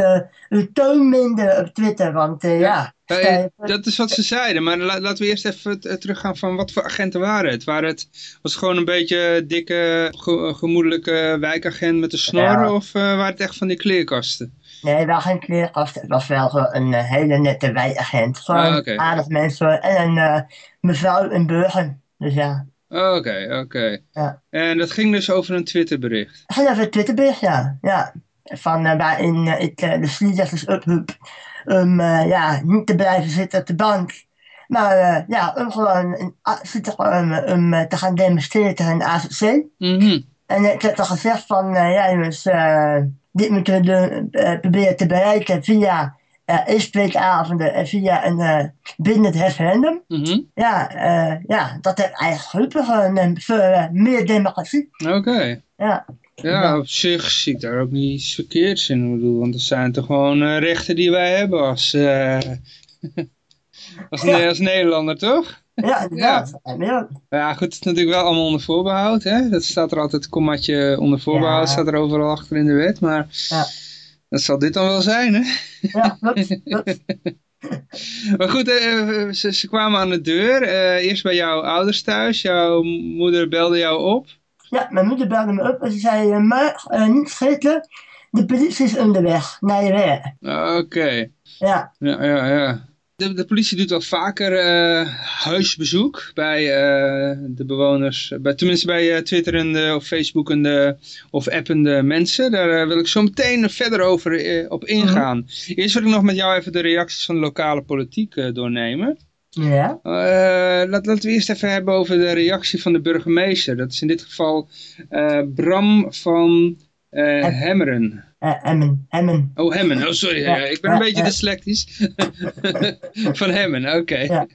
uw toon minderen op Twitter? Want ja, stel- dat is wat ze zeiden, maar la- laten we eerst even teruggaan van wat voor agenten waren het? Waren het was het gewoon een beetje dikke, ge- gemoedelijke wijkagent met een snor Ja. of waren het echt van die kleerkasten? Nee, wel geen kleerkast. Het was wel een eh, hele nette wijagent. Gewoon Ah, aardig mensen. En een eh, mevrouw in Burgen. Dus ja. Oké, oké. Ja. En dat ging dus over een Twitterbericht. Ik ging even een Twitterbericht, ja. ja. Van uh, waarin uh, ik uh, de Sliedrechters oproep om ja, niet te blijven zitten op de bank. Maar ja, om gewoon een, uh, te gaan demonstreren tegen de AZC. Mhm. En ik heb dan gezegd van, ja jongens, dit moeten we doen, uh, proberen te bereiken via uh, inspreekavonden en via een uh, binnen het referendum. Mhm. Ja, uh, ja, dat heeft eigenlijk geholpen voor meer democratie. Oké. Ja. Ja, op zich zie ik daar ook niet iets verkeerds in. Ik bedoel, want het zijn toch gewoon rechten die wij hebben als, als, Ja. als Nederlander, toch? Ja, inderdaad. Ja. Ja. Ja, goed, het is natuurlijk wel allemaal onder voorbehoud. Hè? Dat staat er altijd, kommatje onder voorbehoud, Ja. staat er overal achter in de wet. Maar Ja. dat zal dit dan wel zijn, hè? Ja, klopt, klopt. Maar goed, eh, ze, ze kwamen aan de deur. eh, eerst bij jouw ouders thuis. Jouw moeder belde jou op. Ja, mijn moeder belde me op en ze zei, eh, maar eh, niet vergeten, de politie is onderweg naar je werk. Oké. Ja, Ja, ja, ja. De, de politie doet wel vaker eh, huisbezoek bij eh, de bewoners. Bij, tenminste bij eh, twitterende of facebookende of appende mensen. Daar wil ik zo meteen verder over op ingaan. Eerst wil ik nog met jou even de reacties van de lokale politiek doornemen. ja, laat, laten we eerst even hebben over de reactie van de burgemeester. Dat is in dit geval Bram van Hemmeren. Eh, Emmen, Emmen. Oh, Hemmen. Oh, sorry. Ja, ik ben een beetje dyslectisch. van Hemmen, oké.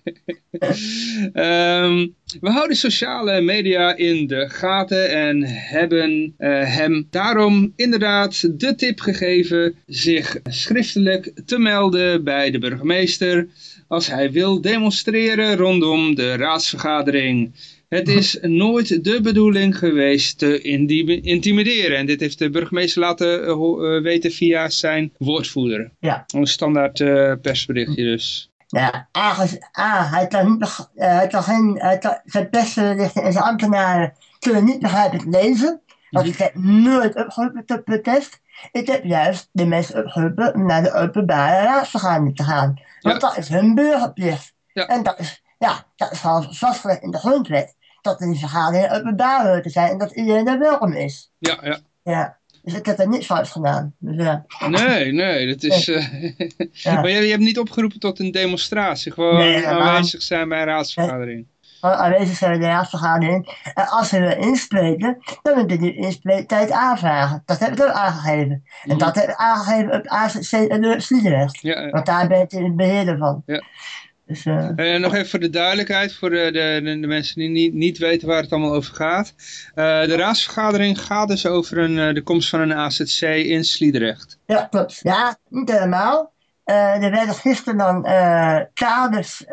Ehm, we houden sociale media in de gaten en hebben eh, hem daarom inderdaad de tip gegeven zich schriftelijk te melden bij de burgemeester als hij wil demonstreren rondom de raadsvergadering. Het is nooit de bedoeling geweest te intimideren. En dit heeft de burgemeester laten eh, eh, weten via zijn woordvoerder. Ja. Een standaard eh, persberichtje dus. Ja, eigenlijk, ah, hij kan niet, hij kan geen, hij kan, zijn persberichten en zijn ambtenaren kunnen niet begrijpelijk lezen. Want ik heb nooit opgeroepen tot protest. Ik heb juist de mensen opgeroepen om naar de openbare raadsvergadering te gaan. Want Ja. dat is hun burgerplicht. Ja. En dat is, ja, dat is al vastgelegd in de grondwet. Dat in die vergadering openbaar hoort te zijn en dat iedereen daar welkom is. Ja, ja. Ja, dus ik heb er niets fout gedaan. Dus ja, Nee, nee, dat is... eh, Ja. maar je, je hebt niet opgeroepen tot een demonstratie. Gewoon Nee, aanwezig zijn bij een raadsvergadering. gewoon aanwezig zijn in de raadsvergadering. En als ze willen inspreken, dan moet je die inspreektijd aanvragen. Dat heb ik ook aangegeven. En dat heb ik aangegeven op ACC en de Sliedrecht. Ja, ja. Want daar ben ik de beheerder van. Ja. Dus, eh, Eh, nog even voor de duidelijkheid, voor de, de, de, mensen die niet, niet weten waar het allemaal over gaat. Eh, de raadsvergadering gaat dus over een, de komst van een AZC in Sliedrecht. ja, klopt. Ja, niet helemaal. Er werden gisteren dan kaders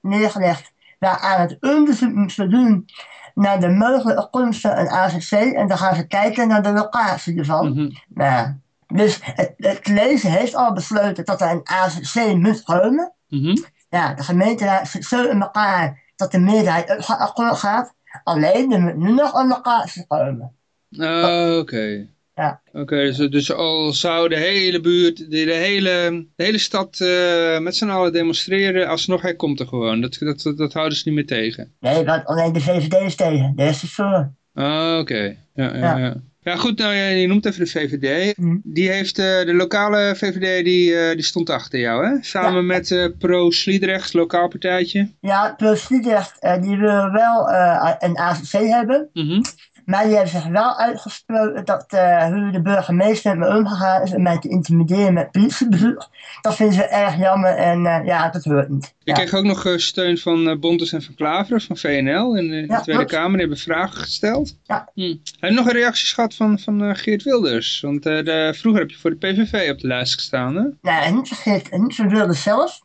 neergelegd waaraan het onderzoek moest doen naar de mogelijke komst van een ACC. En dan gaan ze kijken naar de locatie ervan. Nou, dus het, het college heeft al besloten dat er een ACC moet komen. Mhm. Ja, de gemeenteraad zit zo in elkaar dat de meerderheid ook akkoord gaat. Alleen er moet nu nog een locatie komen. Ah, Oké. Ja. Oké, dus, dus al zou de hele buurt, de, de hele, de hele stad eh, met z'n allen demonstreren, alsnog hij komt er gewoon. Dat, dat, dat, dat houden ze niet meer tegen. Nee, want alleen de VVD is tegen. De rest is voor. Ah, oké. Ja, ja, Ja. ja. Ja, goed, nou, je, noemt even de VVD. Mhm. Die heeft, eh, de lokale VVD, die, eh, die stond achter jou, hè? Samen Ja. met eh, Pro Sliedrecht, lokaal partijtje. Ja, plus Sliedrecht, die willen wel een ACC hebben. Mhm. Maar die hebben zich wel uitgesproken dat eh, hoe de burgemeester met me omgegaan is om mij te intimideren met politiebezoek. Dat vinden ze erg jammer en eh, ja, dat hoort niet. Je Ja. kreeg ook nog eh, steun van Bontes en van Klaveren van VNL in de, Tweede. Kamer. Die hebben vragen gesteld. Ja. Hm. Heb je nog een reacties gehad van, van Geert Wilders? Want de, vroeger heb je voor de PVV op de lijst gestaan, hè? Nou, niet vergeten, niet van Wilders zelf.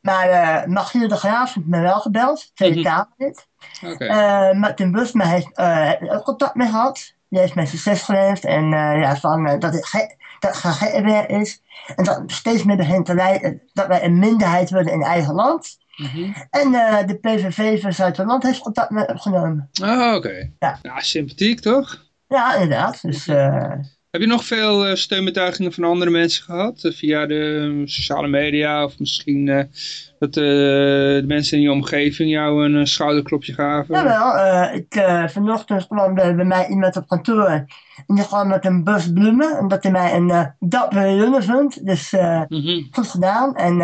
Maar Magiel de Graaf heeft me wel gebeld, Tweede Mhm. Kamerlid. Oké. Eh Martin Busma heeft eh, ik ook contact mee gehad. Die heeft mij succes gewenst. En eh, ja, van, dat het dat werk is. En dat steeds meer begint te leiden dat wij een minderheid worden in eigen land. Mhm. En de PVV van Zuid-Holland heeft contact met me opgenomen. Ah, oké. Ja. sympathiek toch? Ja, inderdaad. Dus Heb je nog veel eh, steunbetuigingen van andere mensen gehad? eh, via de sociale media of misschien dat eh, de mensen in je omgeving jou een eh, schouderklopje gaven? jawel, eh, ik, vanochtend kwam er bij mij iemand op kantoor. En die kwam met een bus bloemen. Omdat hij mij een eh dappere jongen vond. Dus Mhm. goed gedaan. En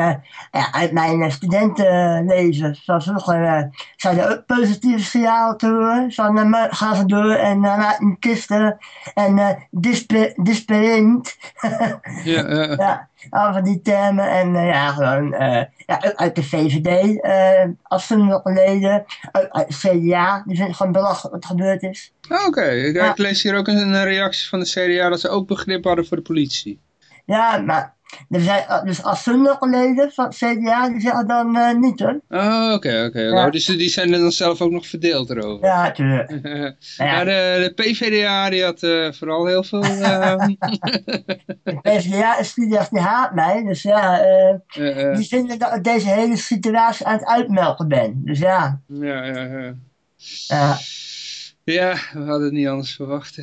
ja, uit mijn studentenleven van vroeger uh, zijn er ook positieve signalen te horen. Van uh, ga ze door en uh, laat in kisten. En uh, dispe disperint. Ja, ja. Al van die termen. En uh, ja, gewoon uh, ja, uit de VVD, uh, afzonderlijke leden. Uit de CDA, die vinden gewoon belachelijk wat er gebeurd is. Oké, ik, Ja. lees hier ook een, een reactie van de CDA dat ze ook begrip hadden voor de politie. Ja, maar er zijn uh, dus afzonderlijke leden van het CDA, die zeggen dan uh, niet hoor. Oh, oké, oké. Ja. Oh, Dus die zijn er dan zelf ook nog verdeeld erover. Ja, natuurlijk. Ja. Ja. de, de PVDA die had eh, vooral heel veel... ehm, De PvdA is die die haat mij, dus ja, eh, eh, eh, die vinden dat ik deze hele situatie aan het uitmelken ben. Dus ja, ja, ja, ja. ja. Ja, we hadden het niet anders verwacht.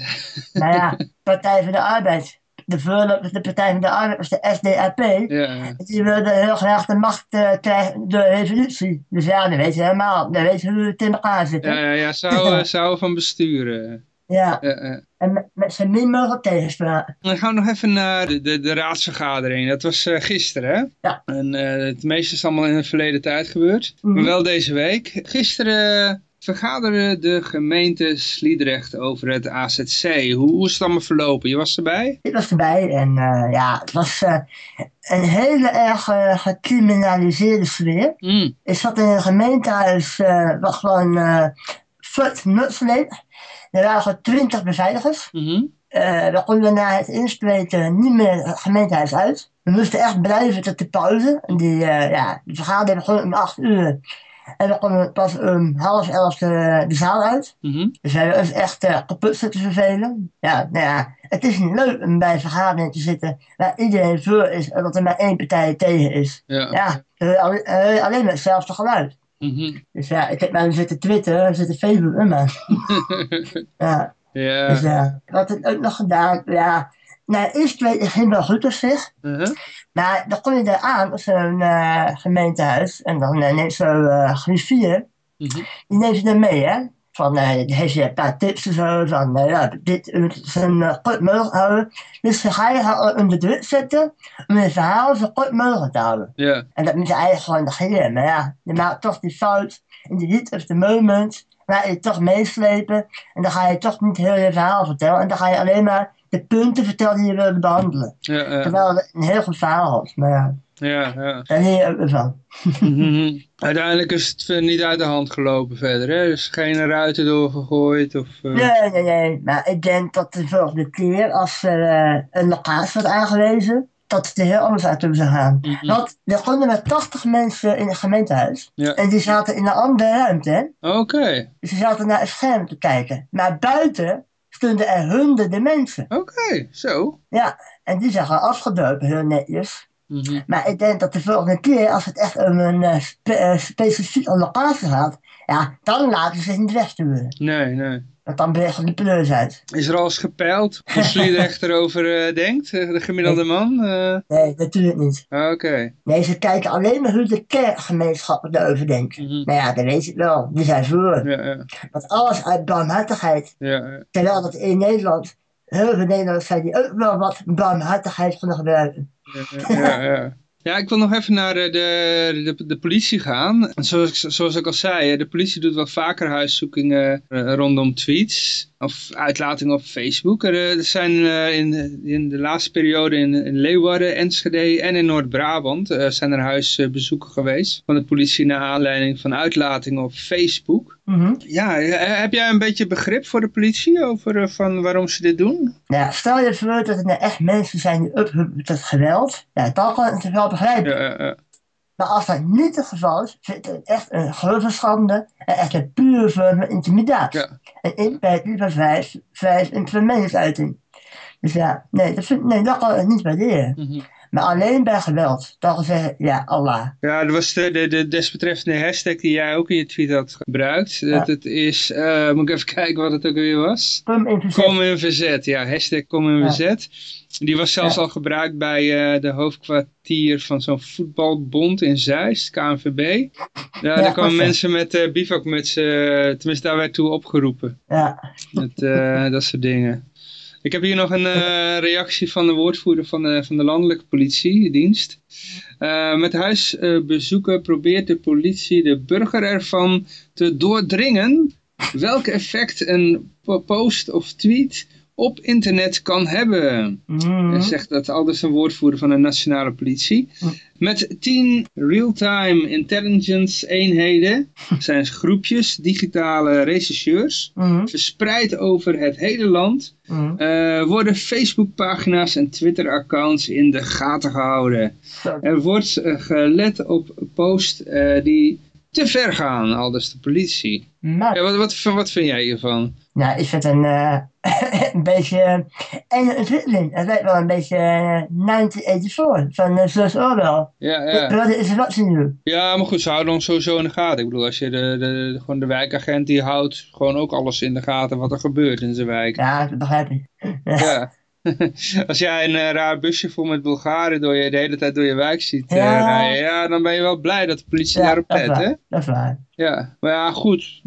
nou ja, Partij van de Arbeid. De voorloper van de Partij van de Arbeid was de SDAP. Ja. Die wilde heel graag de macht eh, krijgen door revolutie. Dus ja, dan weet je helemaal, dan weet je hoe het in elkaar zit. hè? Ja, ja, ja, zou, eh, zou van besturen. Ja, en met, met zo min mogelijk tegenspraak. Dan gaan we nog even naar de, de, de raadsvergadering. Dat was eh, gisteren, hè? Ja. En het meeste is allemaal in de verleden tijd gebeurd. Mhm. Maar wel deze week. Gisteren vergaderde de gemeente Sliedrecht over het AZC. Hoe, hoe is het allemaal verlopen? Je was erbij? Ik was erbij en eh, ja, het was eh, een hele erg eh, gecriminaliseerde sfeer. Mm. Ik zat in een gemeentehuis eh, wat gewoon fut nutsleep. Er waren twintig beveiligers. Eh, we konden na het inspreken niet meer het gemeentehuis uit. We moesten echt blijven tot de pauze. En die, ja, de vergadering begon om acht uur. En we konden pas om half elf de, de zaal uit. Mhm. Dus we hebben ons echt eh, kapot zitten vervelen. Ja, nou ja, het is niet leuk om bij een vergadering te zitten waar iedereen voor is en dat er maar één partij tegen is. Ja. Ja, dan dan alleen maar hetzelfde geluid. Mhm. Dus ja, ik heb maar zitten twitteren, zitten Facebook, man. Ja, ja. dus ja, wat ik ook nog gedaan? Ja, nou, eerst weet ik ging wel goed op zich. Uh-huh. Maar dan kom je daar aan op zo'n eh, gemeentehuis en dan eh, neemt zo'n uh, griffier, Mhm. die neemt je dan mee, hè. Van, eh heeft je een paar tips en zo, van, eh, ja, dit zijn uh, kort mogelijk houden. Dus dan ga je haar onder druk zetten om je verhaal zo kort mogelijk te houden. En dat moet je eigenlijk gewoon negeren. Maar ja, je maakt toch die fout in de heat of the moment. Laat je toch meeslepen. En dan ga je toch niet heel je verhaal vertellen. En dan ga je alleen maar de punten vertellen die je wilde behandelen. Ja, ja. Terwijl het een heel goed verhaal was. Maar ja, ja, ja. daar leer je ook weer van. Mhm. Uiteindelijk is het eh, niet uit de hand gelopen verder, hè? Dus geen ruiten doorgegooid of... eh, Nee, nee, nee. Maar ik denk dat de volgende keer als er eh, een locatie wordt aangewezen, dat het er heel anders uit zou gaan. mhm. Want er konden maar 80 mensen in het gemeentehuis. Ja. En die zaten in een andere ruimte, hè. Oké, Dus ze zaten naar een scherm te kijken. Maar buiten stonden er honderden mensen. oké, zo. Ja, en die zijn gewoon afgedopen, heel netjes. Mhm. Maar ik denk dat de volgende keer, als het echt om een uh, spe uh, specifieke locatie gaat, ja, dan laten ze zich niet wegsturen. Nee, nee. Want dan breken de pleurs uit. Is er al eens gepeild hoe Sliedrecht erover uh, denkt, de gemiddelde man? Uh... Nee, natuurlijk niet. Oké. Okay. Nee, ze kijken alleen maar hoe de kerkgemeenschappen erover denken. Mm -hmm. Nou ja, dat weet ik wel. Die zijn voor. Ja, ja. Want alles uit barmhartigheid. Ja, ja. Terwijl dat in Nederland, heel veel Nederlanders zijn die ook wel wat barmhartigheid kunnen gebruiken. Ja, ja, ja. Ik wil nog even naar de, de, de, de politie gaan. Zoals, zoals ik al zei, de politie doet wel vaker huiszoekingen uh, rondom tweets of uitlatingen op Facebook. Er, er zijn uh, in, in de laatste periode in, in Leeuwarden, Enschede en in Noord-Brabant uh, zijn er huisbezoeken geweest van de politie naar aanleiding van uitlatingen op Facebook. Mm -hmm. Ja, heb jij een beetje begrip voor de politie over uh, van waarom ze dit doen? Ja, stel je voor dat er echt mensen zijn die oproepen tot geweld. Ja, dan kan ik het wel begrijpen. Ja, ja. Maar als dat niet het geval is, vind ik het echt een grote schande en echt een pure vorm van intimidatie. Ja. En inperking van vijf, vijf meningsuiting. Dus ja, nee, dat, vind, nee, dat kan ik niet waarderen. Mm -hmm. Maar alleen bij geweld. Dan zeggen, ja, Allah. Ja, dat was de, de, de desbetreffende hashtag die jij ook in je tweet had gebruikt. Ja. Dat het is, uh, moet ik even kijken wat het ook weer was. Kom in verzet. Kom in verzet, ja, hashtag kom in ja. Die was zelfs ja. al gebruikt bij uh, de hoofdkwartier van zo'n voetbalbond in Zeist, KNVB. Ja, daar kwamen mensen met uh, bivakmutsen, tenminste daar werd toe opgeroepen. Ja. Met, dat soort dingen. Ik heb hier nog een eh, reactie van de woordvoerder van de, van de landelijke politiedienst. Eh, met huisbezoeken probeert de politie de burger ervan te doordringen welk effect een po- post of tweet op internet kan hebben. Mhm. Zegt dat aldus een woordvoerder van de nationale politie. Met tien real-time intelligence eenheden zijn groepjes digitale rechercheurs Mhm. verspreid over het hele land Mhm. eh, worden Facebookpagina's en Twitter-accounts in de gaten gehouden. Er wordt eh, gelet op posts eh, die te ver gaan, aldus de politie. Maar, Ja, wat, wat, wat vind jij hiervan? nou, ik vind het een, eh, een beetje eh, enge ontwikkeling. Het lijkt wel een beetje eh, 1984 van uh, George Orwell. Ja, ja. Wat is wat ze nu? ja, maar goed, ze houden ons sowieso in de gaten. Ik bedoel, als je de, de, gewoon de wijkagent die houdt gewoon ook alles in de gaten wat er gebeurt in zijn wijk. Ja, dat begrijp ik. Ja. Als jij een eh, raar busje vol met Bulgaren door je, de hele tijd door je wijk ziet eh, Ja. rijden, ja, dan ben je wel blij dat de politie Ja, daarop let, hè? Dat is waar. Ja, maar ja, goed.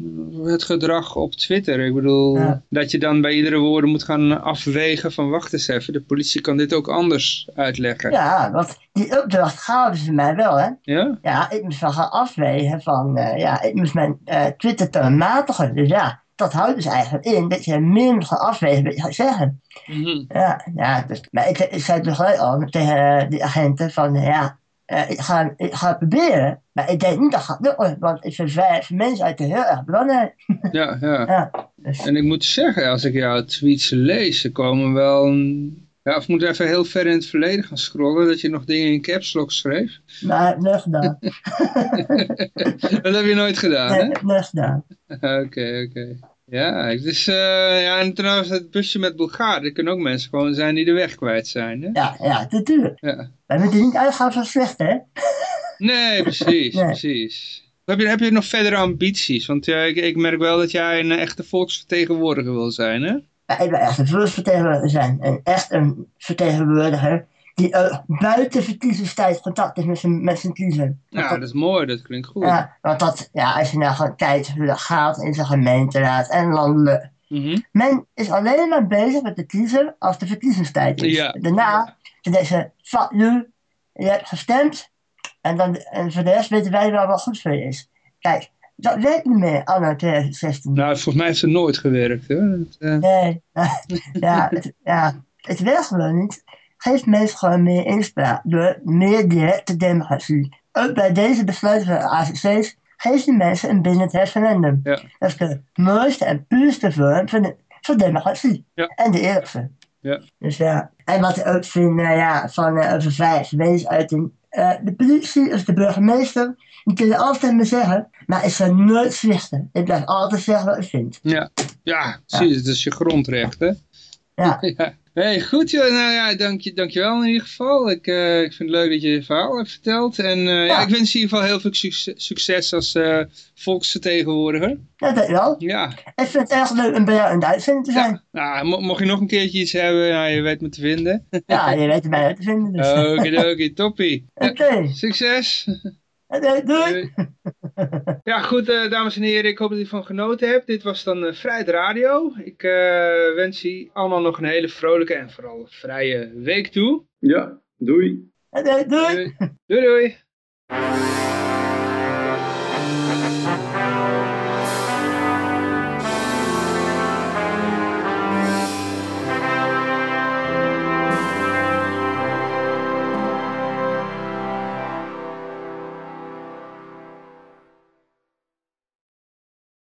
Het gedrag op Twitter. Ik bedoel, Ja. dat je dan bij iedere woorden moet gaan afwegen van wacht eens even. De politie kan dit ook anders uitleggen. Ja, want die opdracht gaven ze mij wel, hè. Ja? Ja, ik moest wel gaan afwegen van, eh, ja, ik moest mijn Twitter te matigen. Dus ja, dat houdt dus eigenlijk in dat je moet gaan afwegen wat je gaat zeggen. Mhm. Ja, ja dus, maar ik, ik zei dus gelijk al tegen eh, die agenten van, eh, ja, eh, ik, ga, ik ga het proberen. Maar ik denk niet dat het gaat lukken, want ik vind vijf mensen uit heel erg belangrijk. Ja, ja. Ja, dus, En ik moet zeggen, als ik jouw tweets lees, ze komen wel... een- Ja, of moet even heel ver in het verleden gaan scrollen, dat je nog dingen in caps lock schreef. het nooit gedaan. Dat heb je nooit gedaan, Nee, hè? nooit gedaan. Oké, oké. Ja, eh, ja, en trouwens het busje met Bulgaren, er kunnen ook mensen gewoon zijn die de weg kwijt zijn, hè? Ja, ja, natuurlijk. Ja. Wij moeten niet uitgaan van slecht, hè? Nee, precies, Nee. precies. Heb je, heb je nog verdere ambities? Want ja, ik, ik merk wel dat jij een echte volksvertegenwoordiger wil zijn, hè? Ja, ik wil echt een volksvertegenwoordiger zijn. En echt een vertegenwoordiger die ook buiten verkiezingstijd contact heeft met zijn, met zijn kiezer. Ja, dat- dat is mooi, dat klinkt goed. ja, want dat, ja, als je nou gewoon kijkt hoe dat gaat in zijn gemeenteraad en landelijk. Mhm. Men is alleen maar bezig met de kiezer als de verkiezingstijd is. Ja. Daarna zeggen ze, fuck you, je hebt gestemd. En, dan, en voor de rest weten wij wel wat goed voor je is. Kijk, dat werkt niet meer anno 2016. Nou, volgens mij heeft het nooit gewerkt, hoor. Het, eh, Nee, ja, het, ja, het werkt gewoon niet. Geef mensen gewoon meer inspraak door meer directe democratie. Ook bij deze besluiten van de ACC's geef die mensen een bindend referendum. Ja. Dat is de mooiste en puurste vorm van, de, van democratie. Ja. En de eerlijkste. Ja. Dus ja, en wat ik ook vind eh, ja, van eh, over vijf weesuiting. eh de politie of de burgemeester, die kunnen altijd me zeggen, maar ik zal nooit zwichten. Ik blijf altijd zeggen wat ik vind. ja. ja, precies, het is je grondrecht, hè? Ja. Ja. Hey, goed joh, nou ja, dank je, dankjewel in ieder geval. Ik, eh, ik vind het leuk dat je je verhaal hebt verteld. En eh, ja. Ja. ik wens je in ieder geval heel veel succes, succes als eh, volksvertegenwoordiger. Ja, dat wel. Ja, Ik vind het erg leuk om bij jou in uitzending te zijn. nou, mo- mocht je nog een keertje iets hebben, ja, je weet me te vinden. Ja, je weet uit te vinden. Dus. Okidoki, toppie. Oké, Succes. Oké, doei. Ja, goed, eh, dames en heren. Ik hoop dat u ervan genoten hebt. Dit was dan eh, Vrijheid Radio. Ik eh, wens u allemaal nog een hele vrolijke en vooral vrije week toe. Ja, doei. Doei, doei. doei.